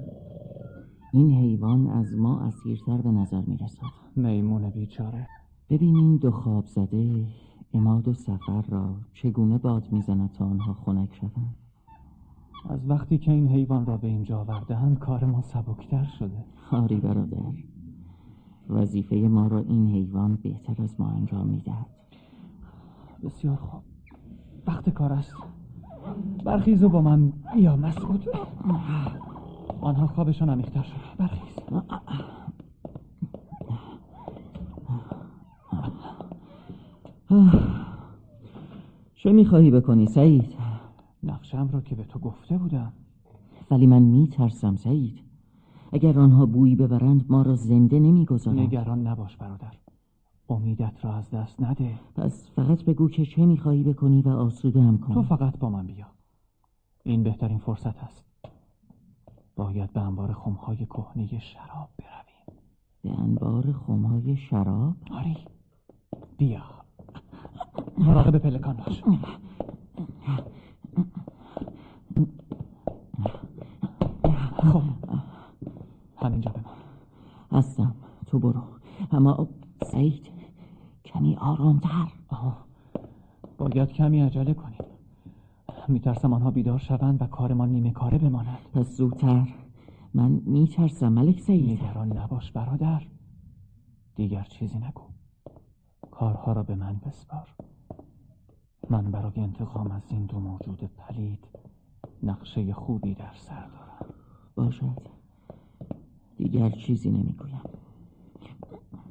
این حیوان از ما اسیرتر به نظر می‌رسد. میمون بیچاره. ببین این دو خواب زده اماد و سفر را چگونه باد می‌زند تا آنها خنک شوند؟ از وقتی که این حیوان را به اینجا آوردهاند کار ما سبکتر شده. آری برادر. وظیفه ما را این حیوان بهتر از ما انجام می‌دهد. بسیار خوب. وقت کار است. برخیز و با من بیا مسعود. آنها خوابشان عمیقتر شد. برخیز. چه می‌خواهی بکنی سعید؟ نقشم را که به تو گفته بودم. ولی من میترسم سعید. اگر آنها بویی ببرند ما را زنده نمی‌گذارند. نگران نباش برادر. امیدت را از دست نده. پس فقط بگو که چه می‌خواهی بکنی و آسوده هم کن تو فقط با من بیا. این بهترین فرصت است. باید به انبار خمهای کهنه شراب برویم. به انبار خمهای شراب؟ آری. بیا. مراقب پلکان باش. خب. همینجا بمان هستم. تو برو. اما سعید. کمی آرامتر آه. باید کمی عجله کنیم. میترسم آنها بیدار شوند و کارمان نیمه کاره بماند. پس زودتر. من میترسم ملک سعید نگران نباش برادر. دیگر چیزی نگو. کارها را به من بسپار. من برای انتقام از این دو موجود پلید نقشه خوبی در سر دارم. باشد. دیگر چیزی نمی‌گویم.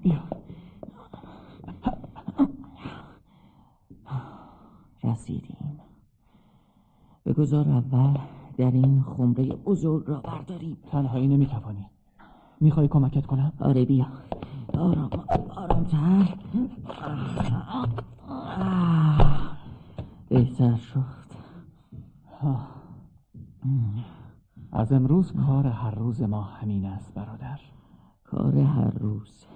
بیا. رسیدیم. بگذار اول در این خمره بزرگ را برداریم. تنهایی نمی‌توانی می‌خوای کمکت کنم؟ آره بیا. آرام آرامتر بهتر شد. از امروز کار هر روز ما همین است برادر. کار هر روز.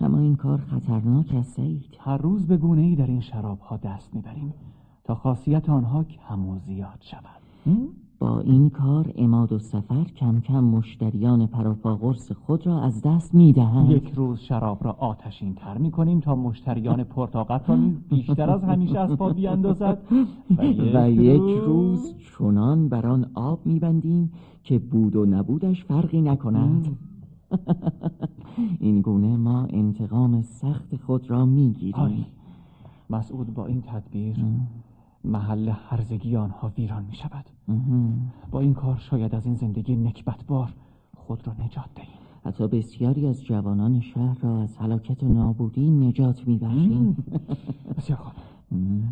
اما این کار خطرناک است سعید. هر روز به گونه ای در این شراب ها دست می‌بریم تا خاصیت آنها کم و زیاد شود. با این کار اماد و سفر کم کم مشتریان پراپاقرص خود را از دست می‌دهند. یک روز شراب را آتشین تر می کنیم تا مشتریان پرتاقت را نیز بیشتر از همیشه از پا بیاندازد. و یک, و یک روز چنان بر آن آب میبندیم که بود و نبودش فرقی نکند. این گونه ما انتقام سخت خود را می‌گیریم. مسعود با این تدبیر محل هرزگی آنها ویران می شود با این کار شاید از این زندگی نکبتبار خود را نجات دهیم. حتی بسیاری از جوانان شهر را از هلاکت و نابودی نجات می بخشیم بسیار خوب.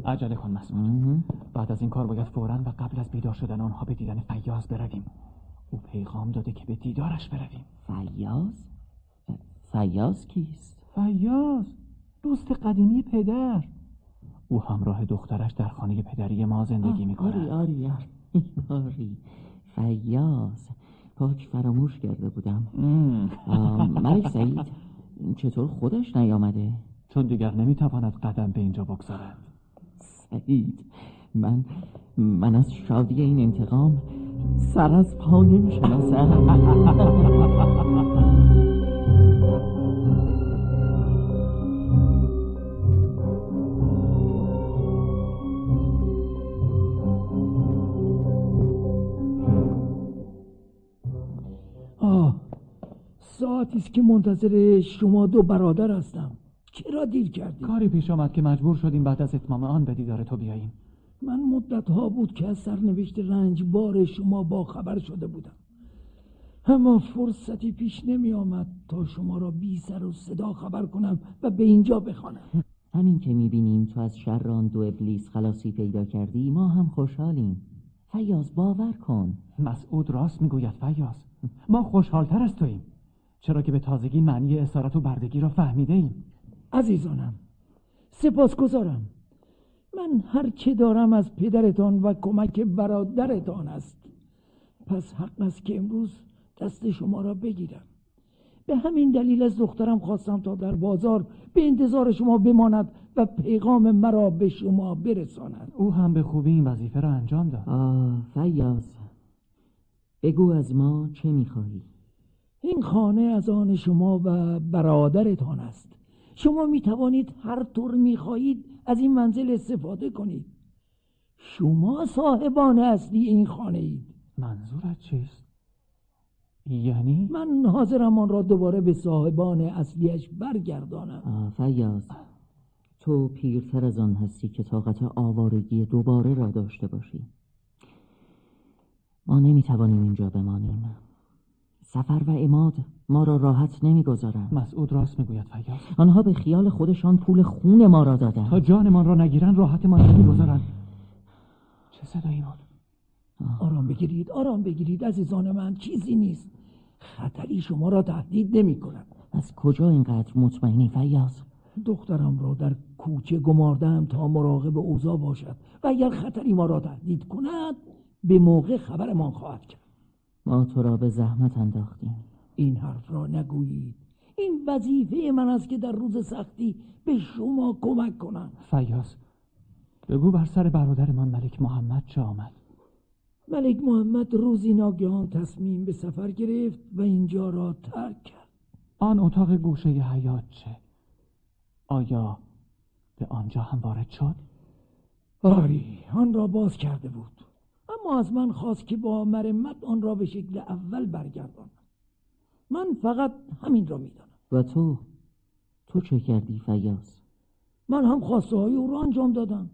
عجله کن مسعود. بعد از این کار باید فورا و قبل از بیدار شدن آنها به دیدن فیاض برویم. او پیغام داده که به دیدارش برویم فیاض؟ فیاض کیست؟ فیاض دوست قدیمی پدر او همراه دخترش در خانه پدری ما زندگی می آری آری آری, آری. فیاض پاک فراموش کرده بودم ملک سعید چطور خودش نیامده؟ چون دیگر نمی‌تواند قدم به اینجا بگذارد سعید من من از شادی این انتقام سر از پا نمی‌شناسم. ساعتی است که منتظر شما دو برادر هستم. چرا دیر کردی؟ کاری پیش آمد که مجبور شدیم بعد از اتمام آن به دیدار تو بیاییم. من مدت ها بود که از سرنوشت رنج بار شما با خبر شده بودم. اما فرصتی پیش نمی آمد تا شما را بی سر و صدا خبر کنم و به اینجا بخوانم. همین که می‌بینیم تو از شر آن دو ابلیس خلاصی پیدا کردی ما هم خوشحالیم. فیاض باور کن. مسعود راست می‌گوید فیاض. ما خوشحالتر از توییم. چرا که به تازگی معنی اسارت و بردگی را فهمیده ایم عزیزانم سپاسگزارم. من هر چه دارم از پدرتان و کمک برادرتان است. پس حق است که امروز دست شما را بگیرم. به همین دلیل از دخترم خواستم تا در بازار به انتظار شما بماند و پیغام مرا به شما برساند. او هم به خوبی این وظیفه را انجام داد. آه فیاض. بگو از ما چه می‌خواهی؟ این خانه از آن شما و برادرتان است. شما می توانید هر طور می خواهید از این منزل استفاده کنید. شما صاحبان اصلی این خانه اید. منظورت چیست؟ یعنی؟ من حاضرم آن را دوباره به صاحبان اصلیش برگردانم. فیاض تو پیرتر از آن هستی که طاقت آوارگی دوباره را داشته باشی. ما نمی‌توانیم اینجا بمانیم. سفر و اماد ما را راحت نمی‌گذارند. مسعود راست می‌گوید فیاض. آنها به خیال خودشان پول خون ما را دادند. تا جانمان را نگیرن راحتمان نمی‌گذارند. چه صدایی بود؟ آرام بگیرید آرام بگیرید عزیزان من چیزی نیست. خطری شما را تهدید نمی کند از کجا اینقدر مطمئنی فیاض؟ دخترم را در کوچه گماردم تا مراقب اوضاع باشد. و اگر خطری ما را تهدید کند به موقع خبرمان خواهد کرد. ما تو را به زحمت انداختیم. این حرف را نگویید. این وظیفه من است که در روز سختی به شما کمک کنم. فیاض بگو بر سر برادرمان ملک محمد چه آمد. ملک محمد روزی ناگهان تصمیم به سفر گرفت و اینجا را ترک کرد. آن اتاق گوشه حیات چه؟ آیا به آنجا هم وارد شد؟ آری آن را باز کرده بود. اما از من خواست که با مرمت آن را به شکل اول برگردانم من فقط همین را می‌دانم. و تو؟ تو چه کردی فیاض؟ من هم خواسته های او را انجام دادم.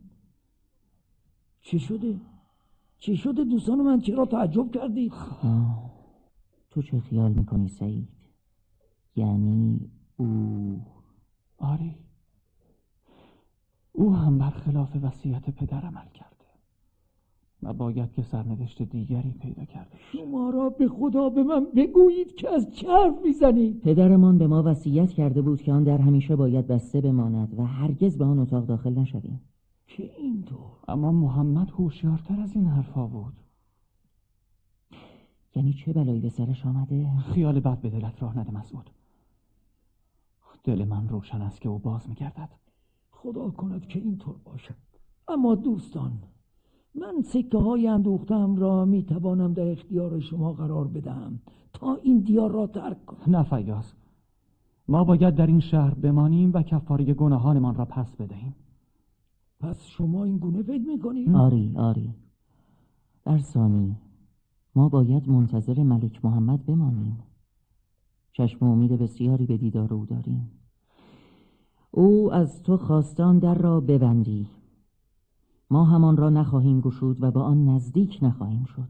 چه شده؟ چه شده دوستان من چرا تعجب کردید؟ تو چه خیال می‌کنی سعید؟ یعنی او؟ آری او هم برخلاف وصیت پدر عمل کرده و باید که سرنوشت دیگری پیدا کرده شما را به خدا به من بگویید که از چه حرف می‌زنید؟ پدرمان به ما وصیت کرده بود که آن در همیشه باید بسته بماند و هرگز به آن اتاق داخل نشویم. که اینطور؟ اما محمد هوشیارتر از این حرفا بود. یعنی چه بلایی به سرش آمده؟ خیال بد به دلت راه نده مسعود. دل من روشن است که او باز میگردد. خدا کند که اینطور باشد. اما دوستان من سکه های اندوختم را می توانم در اختیار شما قرار بدهم. تا این دیار را ترک کنم. نه فیاض. ما باید در این شهر بمانیم و کفاره گناهانمان را پس بدهیم. پس شما این گونه فکر می‌کنید؟ آری آری. در ما باید منتظر ملک محمد بمانیم. چشم امید بسیاری به دیدار او داریم. او از تو خواستان در را ببندی. ما همان را نخواهیم گشود و با آن نزدیک نخواهیم شد.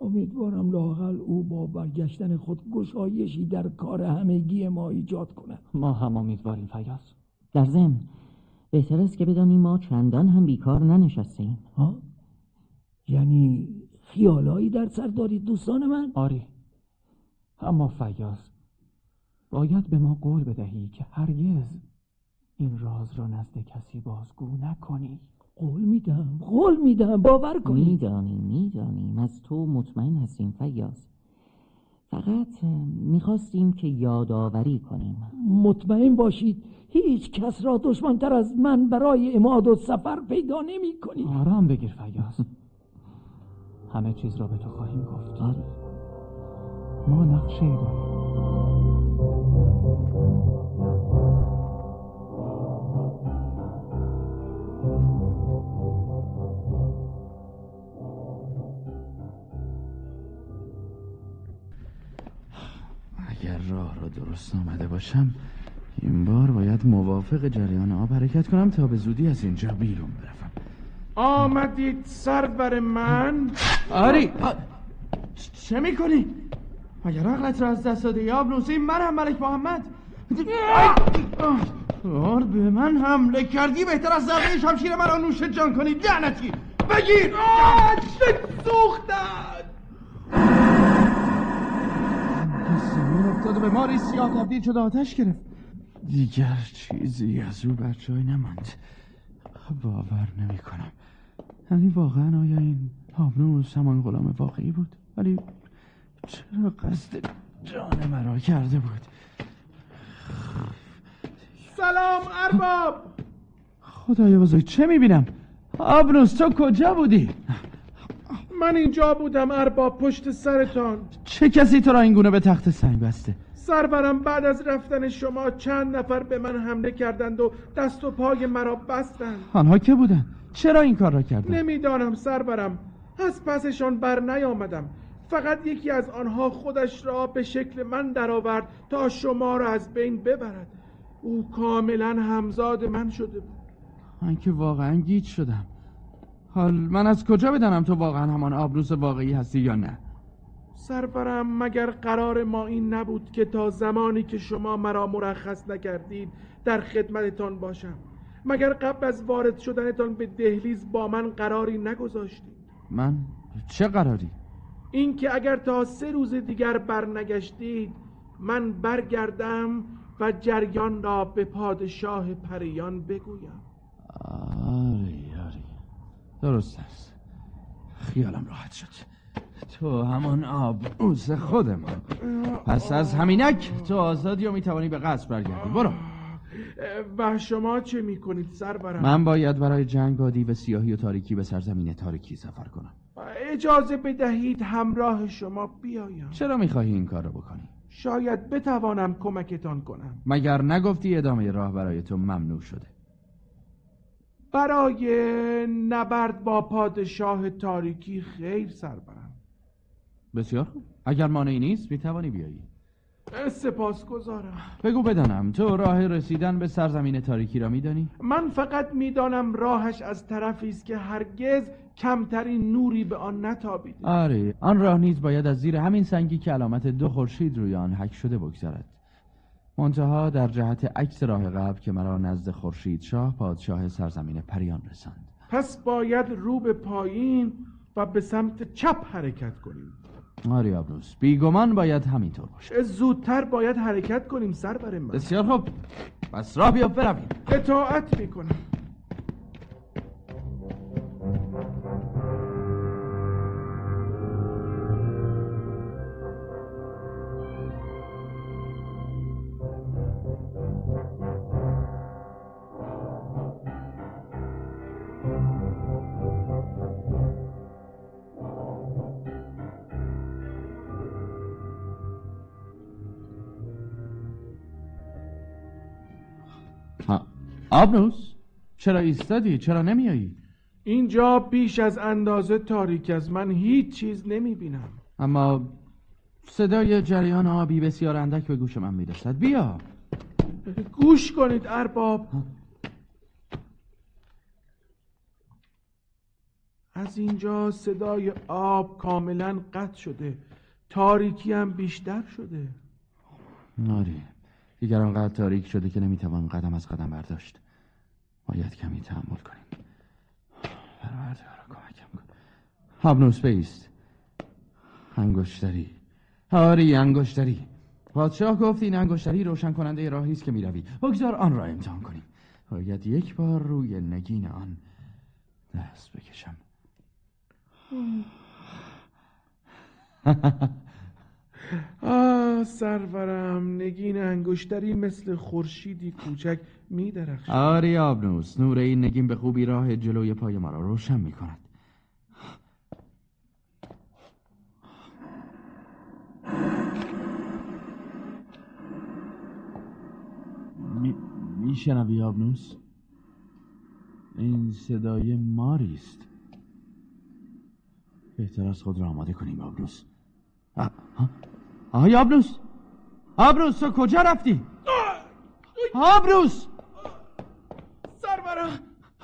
امیدوارم لاقل او با برگشتن خود گشایشی در کار همگی ما ایجاد کند. ما هم امیدواریم فیاض. در ضمن بهتر است که بدانیم ما چندان هم بیکار ننشستیم ها؟ یعنی خیالایی در سر دارید دوستان من؟ آری. اما فیاض باید به ما قول بدهی که هرگز این راز را نزد کسی بازگو نکنی. قول میدم قول میدم باور کنید می‌دانیم می‌دانیم از تو مطمئن هستیم فیاض. فقط می‌خواستیم که یادآوری کنیم. مطمئن باشید هیچ کس را دشمنتر از من برای اماد و سفر پیدا نمی کنید آرام بگیر فیاض. همه چیز را به تو خواهیم گفت. آره. ما نقشه داریم. درست آمده باشم این بار باید موافق جریان آب حرکت کنم تا به زودی از اینجا بیرون بروم آمدید سرور من. آری. چه می‌کنی؟ مگر عقلت را از دست داده یا این منم ملک محمد. آر به من حمله کردی بهتر از ضربه شمشیر مرا نوش جان کنی. لعنتی بگیر. چه زمین افتاد و به ماری سیاه تبدیل شده آتش گرفت. دیگر چیزی از او بر جای نماند. باور نمی کنم. یعنی واقعا آیا این آبنوس همان غلام واقعی بود؟ ولی چرا قصد جان مرا کرده بود؟ سلام ارباب! خدای بزرگ چه می‌بینم؟ آبنوس تو کجا بودی؟ من اینجا بودم ارباب پشت سرتان. چه کسی تو را این گونه به تخت سنگ بسته؟ سرورم بعد از رفتن شما چند نفر به من حمله کردند و دست و پای مرا بستند. آنها که بودند؟ چرا این کار را کردند؟ نمی‌دانم سرورم. از پسشان بر نیامدم. فقط یکی از آنها خودش را به شکل من درآورد تا شما را از بین ببرد. او کاملا همزاد من شده بود. من که واقعا گیج شدم. حال من از کجا بدانم تو واقعا همان آبروس واقعی هستی یا نه؟ سرورم مگر قرار ما این نبود که تا زمانی که شما مرا مرخص نکردید در خدمتتان باشم؟ مگر قبل از وارد شدنتان به دهلیز با من قراری نگذاشتید؟ من؟ چه قراری؟ اینکه اگر تا سه روز دیگر برنگشتید من برگردم و جریان را به پادشاه پریان بگویم. آری درست است. خیالم راحت شد. تو همان آب اوز خودمان. پس از همینک تو آزادی و می‌توانی به قصد برگردی. برو. و شما چه می‌کنید سربرم من باید برای جنگ با دیو سیاهی و تاریکی به سرزمین تاریکی سفر کنم. اجازه بدهید همراه شما بیایم. چرا می‌خواهی این کار رو بکنی؟ شاید بتوانم کمکتان کنم. مگر نگفتی ادامه راه برای تو ممنوع شده؟ برای نبرد با پادشاه تاریکی خیر سربرم بسیار خوب. اگر مانعی نیست می‌توانی بیایی. سپاس گذارم. بگو بدانم تو راه رسیدن به سرزمین تاریکی را میدانی؟ من فقط می‌دانم راهش از طرفی است که هرگز کمترین نوری به آن نتابیده. آره آن راه نیز باید از زیر همین سنگی که علامت دو خورشید روی آن حک شده بگذرد. منتها در جهت عکس راه قبل که مرا نزد خورشید شاه پادشاه سرزمین پریان رساند. پس باید رو به پایین و به سمت چپ حرکت کنیم. آری آبروس بیگمان باید همینطور باشه. زودتر باید حرکت کنیم سر بر من. بسیار خوب پس راه بیا برویم. اطاعت می‌کنم. آبنوس چرا ایستادی؟ چرا نمیایی؟ اینجا بیش از اندازه تاریک از من هیچ چیز نمی‌بینم. اما صدای جریان آبی بسیار اندک به گوش من می‌رسد. بیا. گوش کنید ارباب. از اینجا صدای آب کاملا قطع شده. تاریکی هم بیشتر شده. ناری دیگر آنقدر تاریک شده که نمی‌توان قدم از قدم برداشت. باید کمی تحمل کنیم. پروردگارا کمکم کن. هابنوس بیست. انگشتری. آری انگشتری. پادشاه گفت این انگشتری روشن کننده راهی است که می‌روی. بگذار آن را امتحان کنیم. باید یک بار روی نگین آن دست بکشم. آه سرورم. نگین انگشتری مثل خورشیدی کوچک. می درخشد آری آبنوس نور این نگین به خوبی راه جلوی پای ما را روشن می کند می شنوی آبنوس؟ این صدای ماری است. بهتر از خود را آماده کنیم آبنوس. آهای آبنوس! آبروس تو کجا رفتی؟ آبروس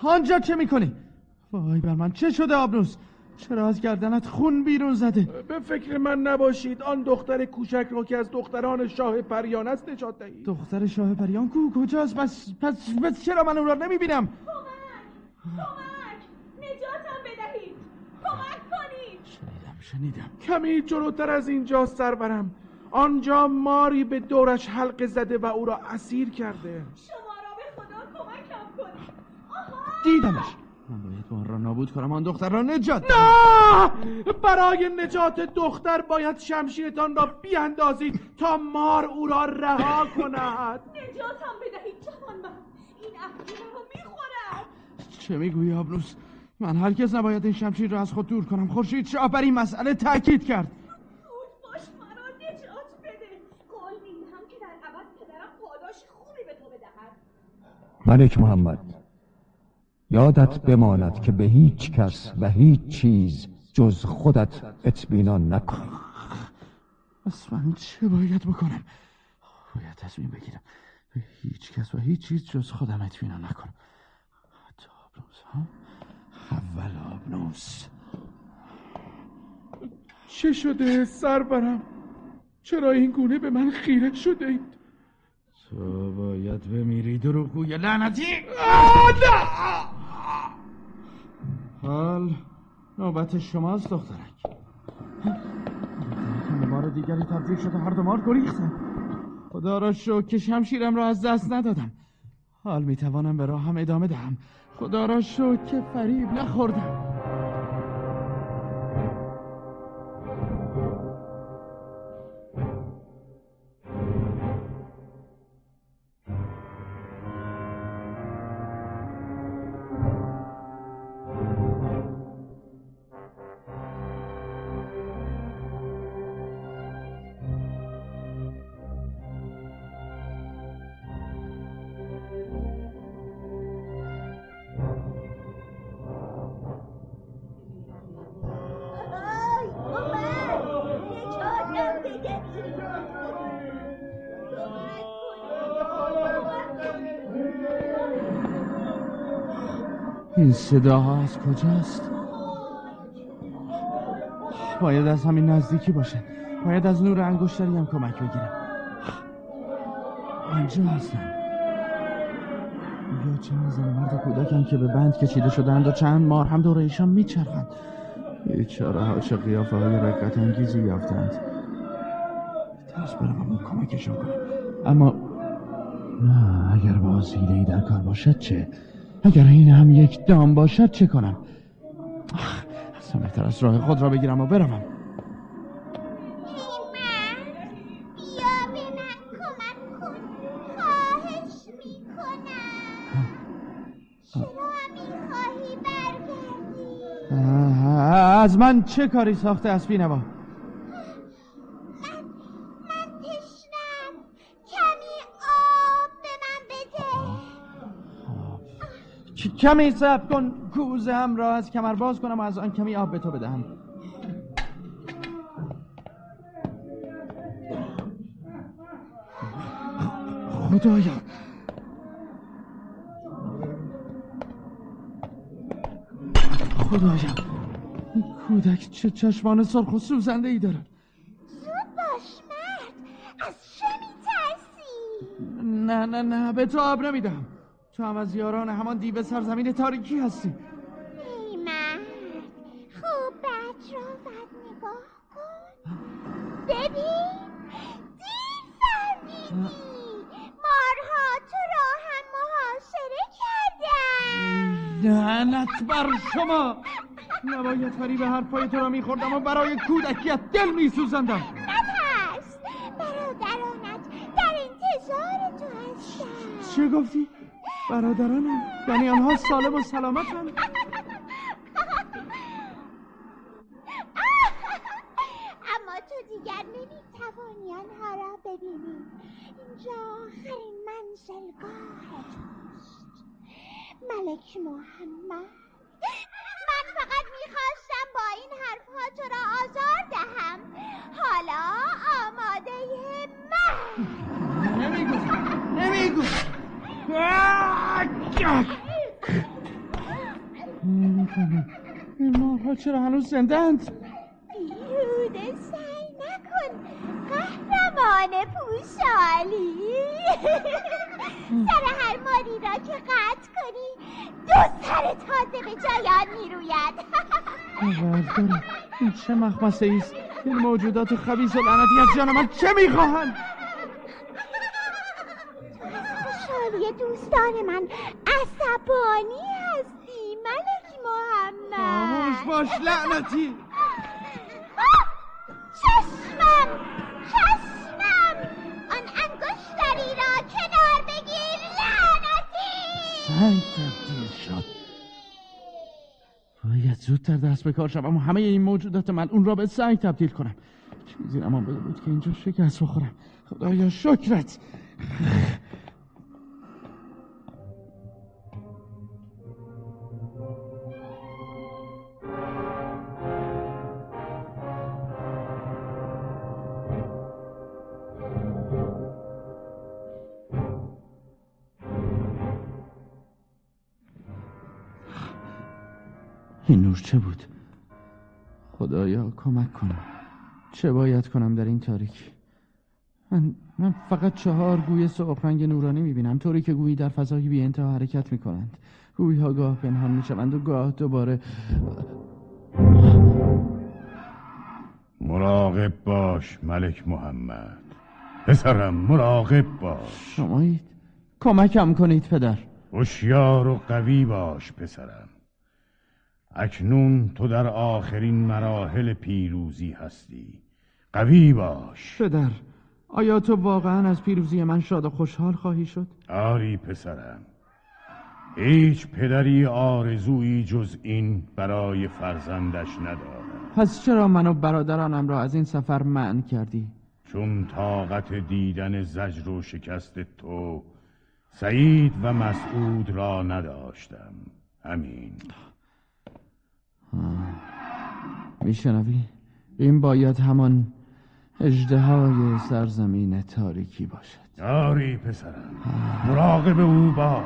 آنجا چه می‌کنی؟ وای بر من چه شده آبروس؟ چرا از گردنت خون بیرون زده؟ به فکر من نباشید آن دختر کوچک را که از دختران شاه پریان است نجات دهید دختر شاه پریان کو کجاست؟ پس, پس, پس چرا من اون را نمی‌بینم؟ نجاتم بدهید کمک کنید شنیدم کمی جلوتر از اینجا سرورم آنجا ماری به دورش حلقه زده و او را اسیر کرده شما را به خدا کمکم کنید دیدمش. من باید با آن را نابود کنم. آن دختر را نجات نه! برای نجات دختر باید شمشیرتان را بیاندازید تا مار او را رها کند. نجاتم بدهید جوانمرد این افعی را می‌خورد چه می‌گویی آبروس؟ من هرگز نباید این شمشیر را از خود دور کنم. خورشید شاه بر این مسئله تاکید کرد. باش مرا نجات بده. قول می‌دهم که در عوض پدرم پاداش خوبی به تو بدهد ملک محمد یادت بماند که به هیچ کس و هیچ چیز جز خودت اطمینان نکنی پس من چه باید بکنم؟ باید تصمیم بگیرم. به هیچ کس و هیچ چیز جز خودم اطمینان نکنم. حتی آبنوس ها؟ اول آبنوس. چه شده سرورم چرا این گونه به من خیره شده اید؟ تو باید بمیری. دروغگوی لعنتی. حال نوبت شماست دخترک. بار دیگری تبدیل شده هر دو مار گریختم خدا را شکر که شمشیرم را از دست ندادم. حال می‌توانم به راهم ادامه دهم. خدا را شکر که فریب نخوردم. این صداها از کجاست؟ باید از همین نزدیکی باشه. باید از نور انگشتری هم کمک بگیرم. آنجا هستم. یا چند زن مرد و کودکم که به بند کشیده شدند و چند مار هم دور ایشان میچرخند. بیچاره ها چه قیافه های رقت انگیزی یافتند. ترس برم و کمکشون کنم. اما نه اگر باز ای در کار باشد چه؟ اگر این هم یک دام باشد چه کنم؟ اصلا بهتر از راه خود را بگیرم و بروم. از من چه کاری ساخته اسبی نوا کمی صبر کن کوزه هم را از کمر باز کنم و از آن کمی آب به تو بدهم. خدایا. خدایا. این کودک چه چشمان سرخ و سوزنده ای دارد. زود باش مرد. از چه میترسی؟ نه نه نه به تو آب نمیدم تو هم از یاران همان دیو سرزمین تاریکی هستی. ای مرد خوب به اطرافت نگاه کن. ببین دیر فهمیدی. مارها تو را هم محاصره کردن. لعنت بر شما. نباید فریب حرفای تو را میخوردم و برای کودکیت دل میسوزندم. نترس برادرانت در انتظار تو هستن. چه گفتی؟ برادرانم. یعنی آنها سالم و سلامتن. اما تو دیگر نمی‌توانی آنها را ببینی. اینجا آخرین منزلگاه توست ملک محمد. من فقط می‌خواستم با این حرفها تو را آزار دهم. حالا آماده من. این مارها چرا هنوز زندند بیهوده سعی نکن. قهرمان پوشالی. سر هر ماری را که قطع کنی دو سر تازه به جایان می‌روید. این چه مخمسه ایست این موجودات خبیث و لعنتی از جان من چه می‌خواهند؟ خوشحالی دوستان من. عصبانی هستی ملک محمد. خاموش باش لعنتی. چشمم چشمم. آن انگشتری را کنار بگیر لعنتی. سنگ تبدیل شد باید زودتر دست به کار شوم. و همه این موجودات من اون را به سنگ تبدیل کنم. چیزی امان بده بود که اینجا شکست بخورم. خدایا شکرت. این نور چه بود؟ خدایا کمک کن. چه باید کنم در این تاریکی من, من فقط چهار گوی سرخرنگ نورانی می‌بینم طوری که گویی در فضای بی انتها حرکت می‌کنند. گویی ها گاه پنهان می‌شوند و گاه دوباره مراقب باش ملک محمد. پسرم مراقب باش. شمایید. کمکم کنید پدر. هوشیار و قوی باش پسرم. اکنون تو در آخرین مراحل پیروزی هستی. قوی باش. پدر آیا تو واقعا از پیروزی من شاد و خوشحال خواهی شد؟ آری پسرم. هیچ پدری آرزویی جز این برای فرزندش ندارد پس چرا من و برادرانم را از این سفر منع کردی؟ چون طاقت دیدن زجر و شکست تو سعید و مسعود را نداشتم. همین. میشنوی؟ این باید همان اجدهای سرزمین تاریکی باشد. آری پسرم. مراقب او باش.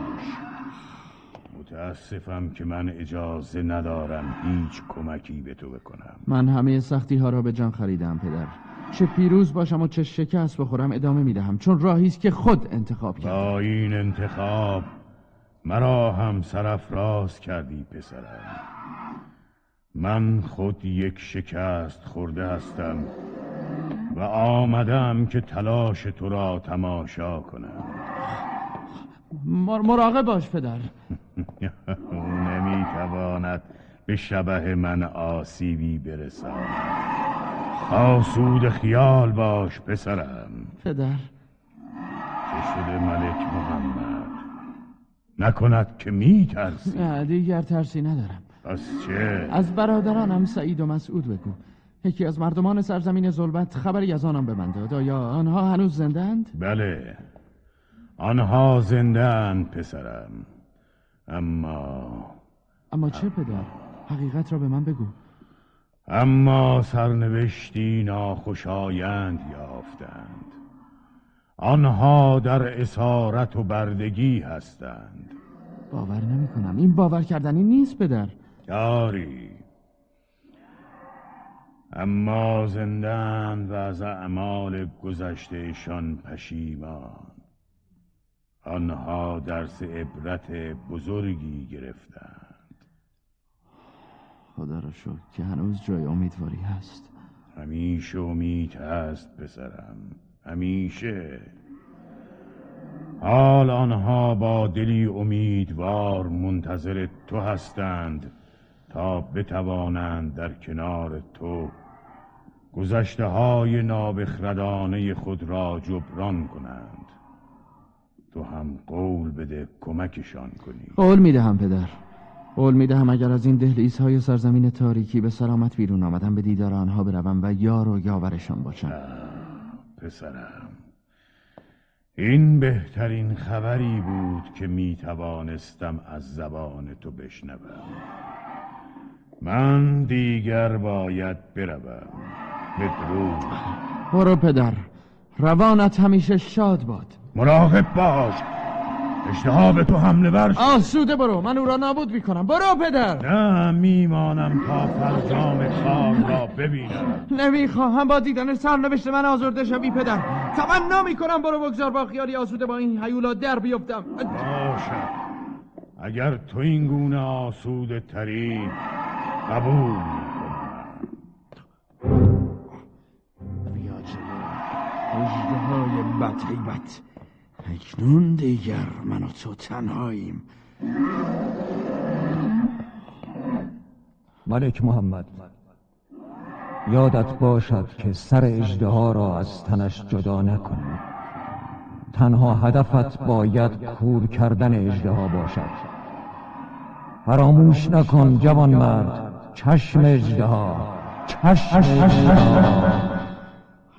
متاسفم که من اجازه ندارم هیچ کمکی به تو بکنم. من همه سختی ها را به جان خریدم پدر. چه پیروز باشم و چه شکست بخورم ادامه می‌دهم چون راهی است که خود انتخاب کردم. با این انتخاب مرا هم سرفراز کردی پسرم. من خود یک شکست خورده هستم و آمدم که تلاش تو را تماشا کنم. مراقب باش پدر. او نمی‌تواند به شبه من آسیبی برساند. آسود خیال باش پسرم. پدر. چه شده ملک محمد؟ نکند که میترسی. نه دیگر ترسی ندارم. پس چه؟ از برادرانم سعید و مسعود بگو. یکی از مردمان سرزمین ظلمت خبری از آنم به من داد آیا آنها هنوز زندند؟ بله. آنها زندند پسرم. اما اما چه پدر؟ حقیقت را به من بگو. اما سرنوشتی ناخوشایند یافتند. آنها در اسارت و بردگی هستند. باور نمی کنم این باور کردنی نیست پدر. داری اما زندند و از اعمال گذشتهشان پشیمان. آنها درس عبرت بزرگی گرفتند. خدا را شکر که هنوز جای امیدواری هست. همیشه امید هست پسرم. همیشه. حال آنها با دلی امیدوار منتظر تو هستند. تا بتوانند در کنار تو گذشته های نابخردانه خود را جبران کنند. تو هم قول بده کمکشان کنی. قول می‌دهم پدر. قول می‌دهم اگر از این دهلیز های سرزمین تاریکی به سلامت بیرون آمدم به دیدار آنها بروم و یار و یاورشان باشم. پسرم این بهترین خبری بود که می توانستم از زبان تو بشنوم. من دیگر باید بروم. بدرود برو پدر. روانت همیشه شاد باد. مراقب باش. اشتها به تو حمله ور آسوده برو. من او را نابود می‌کنم. برو پدر. نه میمانم تا فرجام کار را ببینم. نمی‌خواهم با دیدن سرنوشت من آزرده شوی پدر. تمنا می‌کنم. برو بگذار با خیالی آسوده با این حیولا در بیفتم. باشد. اگر تو این گونه آسوده تری قبول. بیا جلو اجده بد حیبت اکنون دیگر من و تو تنهاییم. ملک محمد یادت باشد که سر اجده را از تنش جدا نکنی تنها هدفت باید کور کردن اجده باشد. فراموش نکن جوان مرد چشم اجده چشم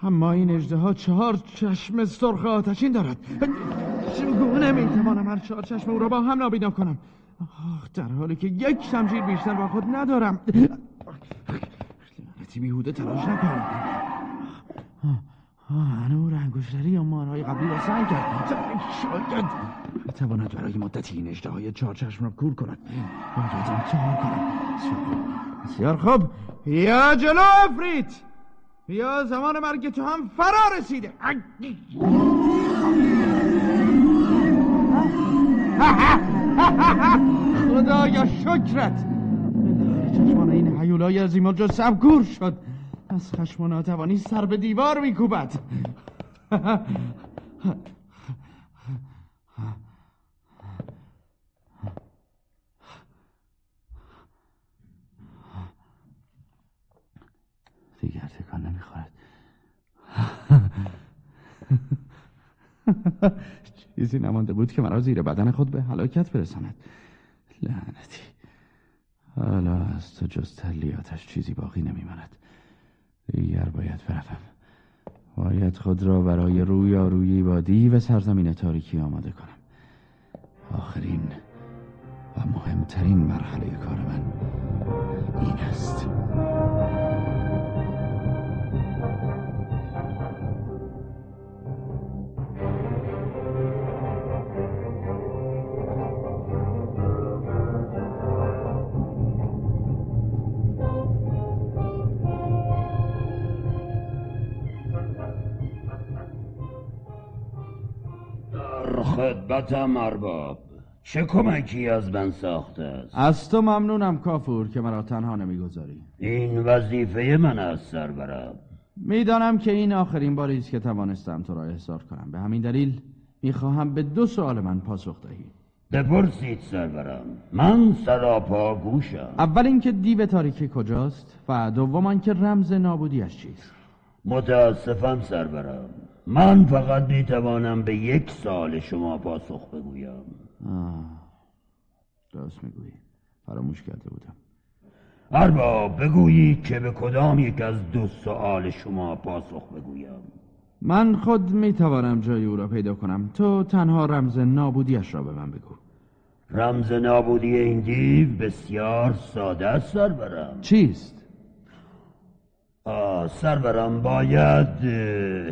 اما این اجده چهار چشم سرخ آتشین دارد. چگونه می‌توانم هر چهار چشم او را با هم نابینا کنم؟ آخ در حالی که یک شمشیر بیشتر با خود ندارم. لعنتی بیهوده تلاش نکن هنو رنگوشتری یا مارهای قبلی را سعی کرد شاید. بتواند برای مدتی این اجده های چهار چشم را کور کند. باید امتحان کنم. بسیار خوب. یا جلو افریت. یا زمان مرگ تو هم فرا رسیده. خدایا شکرت. چشمان این حیولای عظیم الجثه گور شد. از خشم و ناتوانی سر به دیوار میکوبد. دیگر تکان نمی‌خورد. چیزی نمانده بود که مرا زیر بدن خود به هلاکت برساند. لعنتی. حالا از تو جز تلیاتش چیزی باقی نمیماند. دیگر باید بروم. باید خود را برای رویارویی با دیو سرزمین تاریکی آماده کنم. آخرین و مهمترین مرحله کار من این است. خدمتم ارباب. چه کمکی از من ساخته است؟ از تو ممنونم کافور که مرا تنها نمی‌گذاری. این وظیفه من است سرورم. می‌دانم که این آخرین باری است که توانستم تو را احضار کنم. به همین دلیل می‌خواهم به دو سوال من پاسخ دهی. بپرسید سرورم. من سراپا گوشم. اول اینکه دیو تاریکی کجاست و دوم که رمز نابودیش چیست؟ متاسفم سرورم. من فقط می‌توانم به یک سال شما پاسخ بگویم. آه. درست می‌گویی. فراموش کرده بودم. ارباب بگویید که به کدام یک از دو سوال شما پاسخ بگویم؟ من خود می‌توانم جای او را پیدا کنم. تو تنها رمز نابودیش را به من بگو. رمز نابودی این دیو بسیار ساده است سرورم. چیست؟ سرورم باید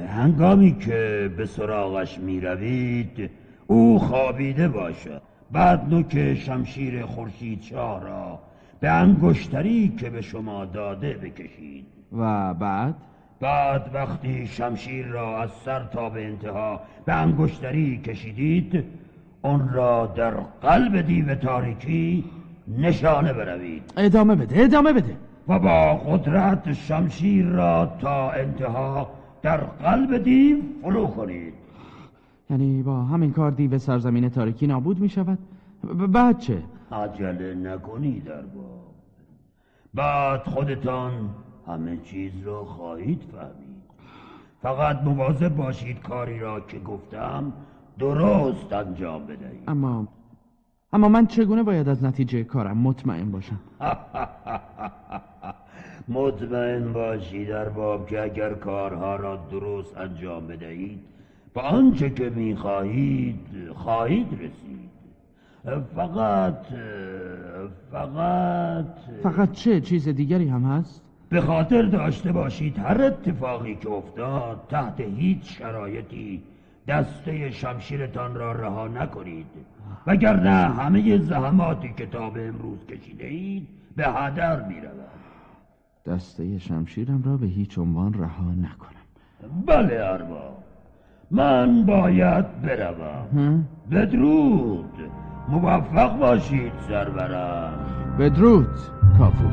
هنگامی که به سراغش می روید او خوابیده باشد بعد نوک شمشیر خورشید شاه را به انگشتری که به شما داده بکشید. و بعد؟ بعد وقتی شمشیر را از سر تا به انتها به انگشتری کشیدید آن را در قلب دیو تاریکی نشانه بروید. ادامه بده ادامه بده. و با قدرت شمشیر را تا انتها در قلب دیو فرو کنید. یعنی با همین کار دیو سرزمین تاریکی نابود می شود؟ بعد چه؟ عجله نکنید ارباب بعد خودتان همه چیز را خواهید فهمید. فقط مواظب باشید کاری را که گفتم درست انجام بدهید. اما اما من چگونه باید از نتیجه کارم مطمئن باشم؟ مطمئن باشید ارباب که اگر کارها را درست انجام بدهید به آنچه که می‌خواهید خواهید رسید فقط فقط فقط چه چیز دیگری هم هست؟ به خاطر داشته باشید هر اتفاقی که افتاد تحت هیچ شرایطی دسته شمشیرتان را رها نکنید وگرنه همه زحماتی که تا به امروز کشیده اید به هدر می رود. دسته شمشیرم را به هیچ عنوان رها نکنم. بله ارباب من باید بروم. بدرود. موفق باشید سرورم بدرود کافور.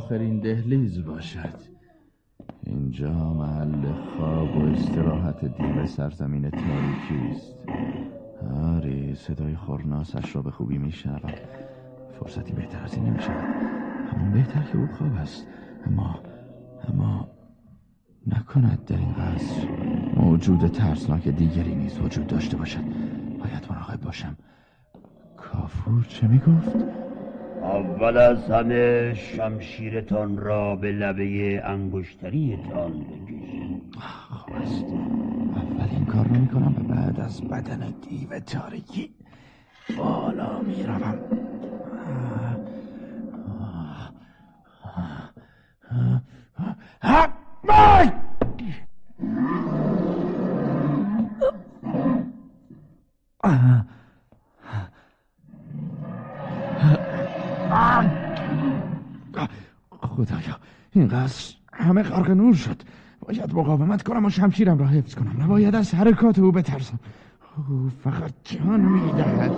آخرین دهلیز باشد. اینجا محل خواب و استراحت دیو سرزمین تاریکی است. آری صدای خورناسش را به خوبی میشنوم. فرصتی بهتر از این نمی‌شود. همون بهتر که او خواب است. اما اما نکند در این قصر. موجود ترسناک دیگری نیز وجود داشته باشد. باید مراقب باشم. کافور چه می‌گفت؟ اول از همه شمشیرتان را به لبه انگشتریتان بکشید. خوب است اول این کار رو می‌کنم و بعد از بدن دیو تاریکی بالا می‌روم. خدایا این قصر همه غرق نور شد. باید مقاومت کنم و شمشیرم را حفظ کنم. نباید از حرکات او بترسم. او فقط جان می‌دهد.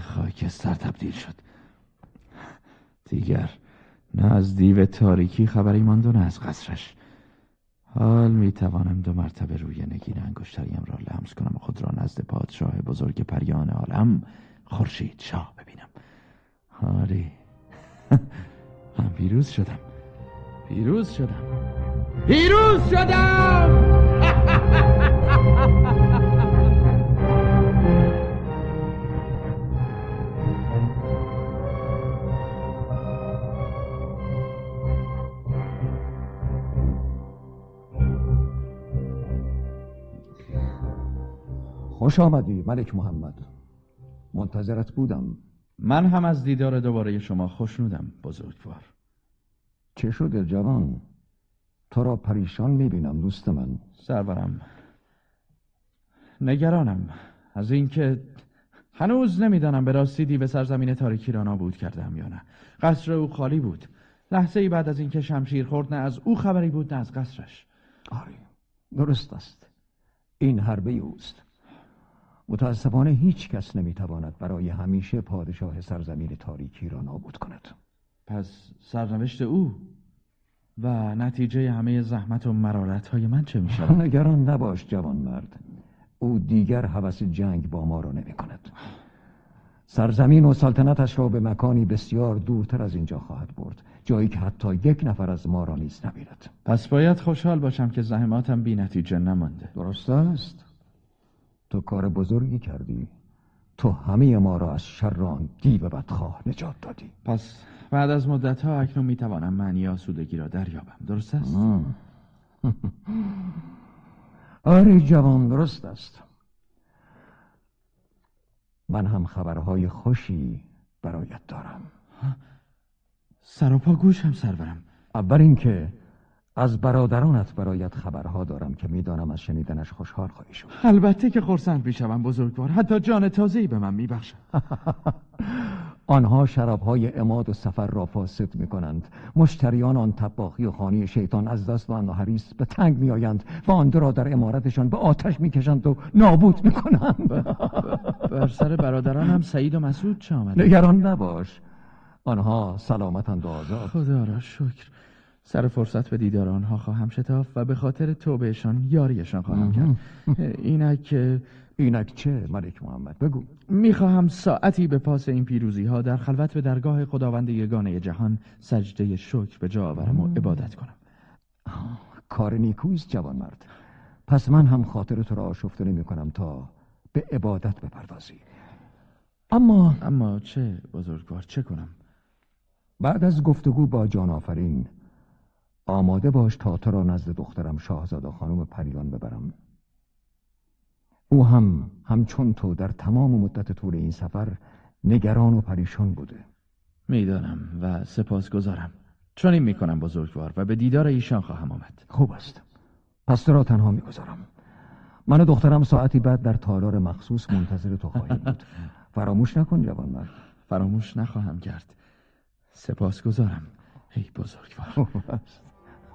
خاکستر تبدیل شد. دیگر نه از دیو تاریکی خبری ماند و نه از قصرش. حال می توانم دو مرتبه روی نگین انگشتریم را لمس کنم و خود را نزد پادشاه بزرگ پریان عالم خورشید شاه ببینم. آری من پیروز شدم. پیروز شدم. پیروز شدم! خوش آمدی ملک محمد. منتظرت بودم. من هم از دیدار دوباره شما خوشنودم بزرگوار. چه شده جوان؟ تو را پریشان می‌بینم دوست من. سرورم. نگرانم. از اینکه هنوز نمی‌دانم به راستی دیو سرزمین تاریکی را نابود کردم یا نه. قصر او خالی بود. لحظه ای بعد از اینکه شمشیر خورد نه از او خبری بود نه از قصرش. آری درست است. این حربه اوست. متاسفانه هیچ کس نمی‌تواند برای همیشه پادشاه سرزمین تاریکی را نابود کند. پس سرنوشت او و نتیجه همه زحمت و مرارت های من چه می شود؟ نگران نباش جوان مرد. او دیگر حوث جنگ با ما را نمی کند سرزمین و سلطنتش را به مکانی بسیار دورتر از اینجا خواهد برد جایی که حتی یک نفر از ما را نیز نبیند. پس باید خوشحال باشم که زحماتم بی نتیجه نمانده. درست است. تو کار بزرگی کردی. تو همه ما را از شر آن دیو بدخواه نجات دادی. پس بعد از مدت ها اکنون می توانم معنی آسودگی را دریابم. درست است؟ آره جوان درست است. من هم خبرهای خوشی برایت دارم. سراپا گوشم سرورم. اول اینکه از برادرانت برایت خبرها دارم که می‌دانم از شنیدنش خوشحال خواهی شد. البته که خورسند می‌شوم بزرگوار. حتی جان تازه‌ای به من میبخشند آنها شرابهای اماد و سفر را فاسد می کنند مشتریان آن تباخی و خانی شیطان از دست و حریص به تنگ می آیند و آن را در امارتشان به آتش می کشند و نابود می کنند بر سر برادران هم سعید و مسعود چه آمده؟ نگران نباش. آنها سلامتند و آزاد. خدا را شکر. سر فرصت به دیدار آنها خواهم شتاف و به خاطر توبهشان یاریشان خواهم کرد. اینک اینک چه ملک محمد؟ بگو. می‌خواهم ساعتی به پاس این پیروزی ها در خلوت به درگاه خداوند یگانه جهان سجده شکر به جا آورم و عبادت کنم. کار نیکویست جوان مرد. پس من هم خاطر تو را آشفته نمی کنم تا به عبادت بپردازی. اما اما چه بزرگوار چه کنم؟ بعد از گفتگو با جان آفرین آماده باش تا تو را نزد دخترم شاهزاده خانم پریان ببرم. او هم همچون تو در تمام مدت طول این سفر نگران و پریشان بوده. می‌دانم و سپاس گذارم چون این می‌کنم بزرگوار و به دیدار ایشان خواهم آمد. خوب است. پس تو را تنها می‌گذارم. من و دخترم ساعتی بعد در تالار مخصوص منتظر تو خواهیم بود. فراموش نکن جوان مرد فراموش نخواهم کرد. سپاس گذارم ای بزرگوار.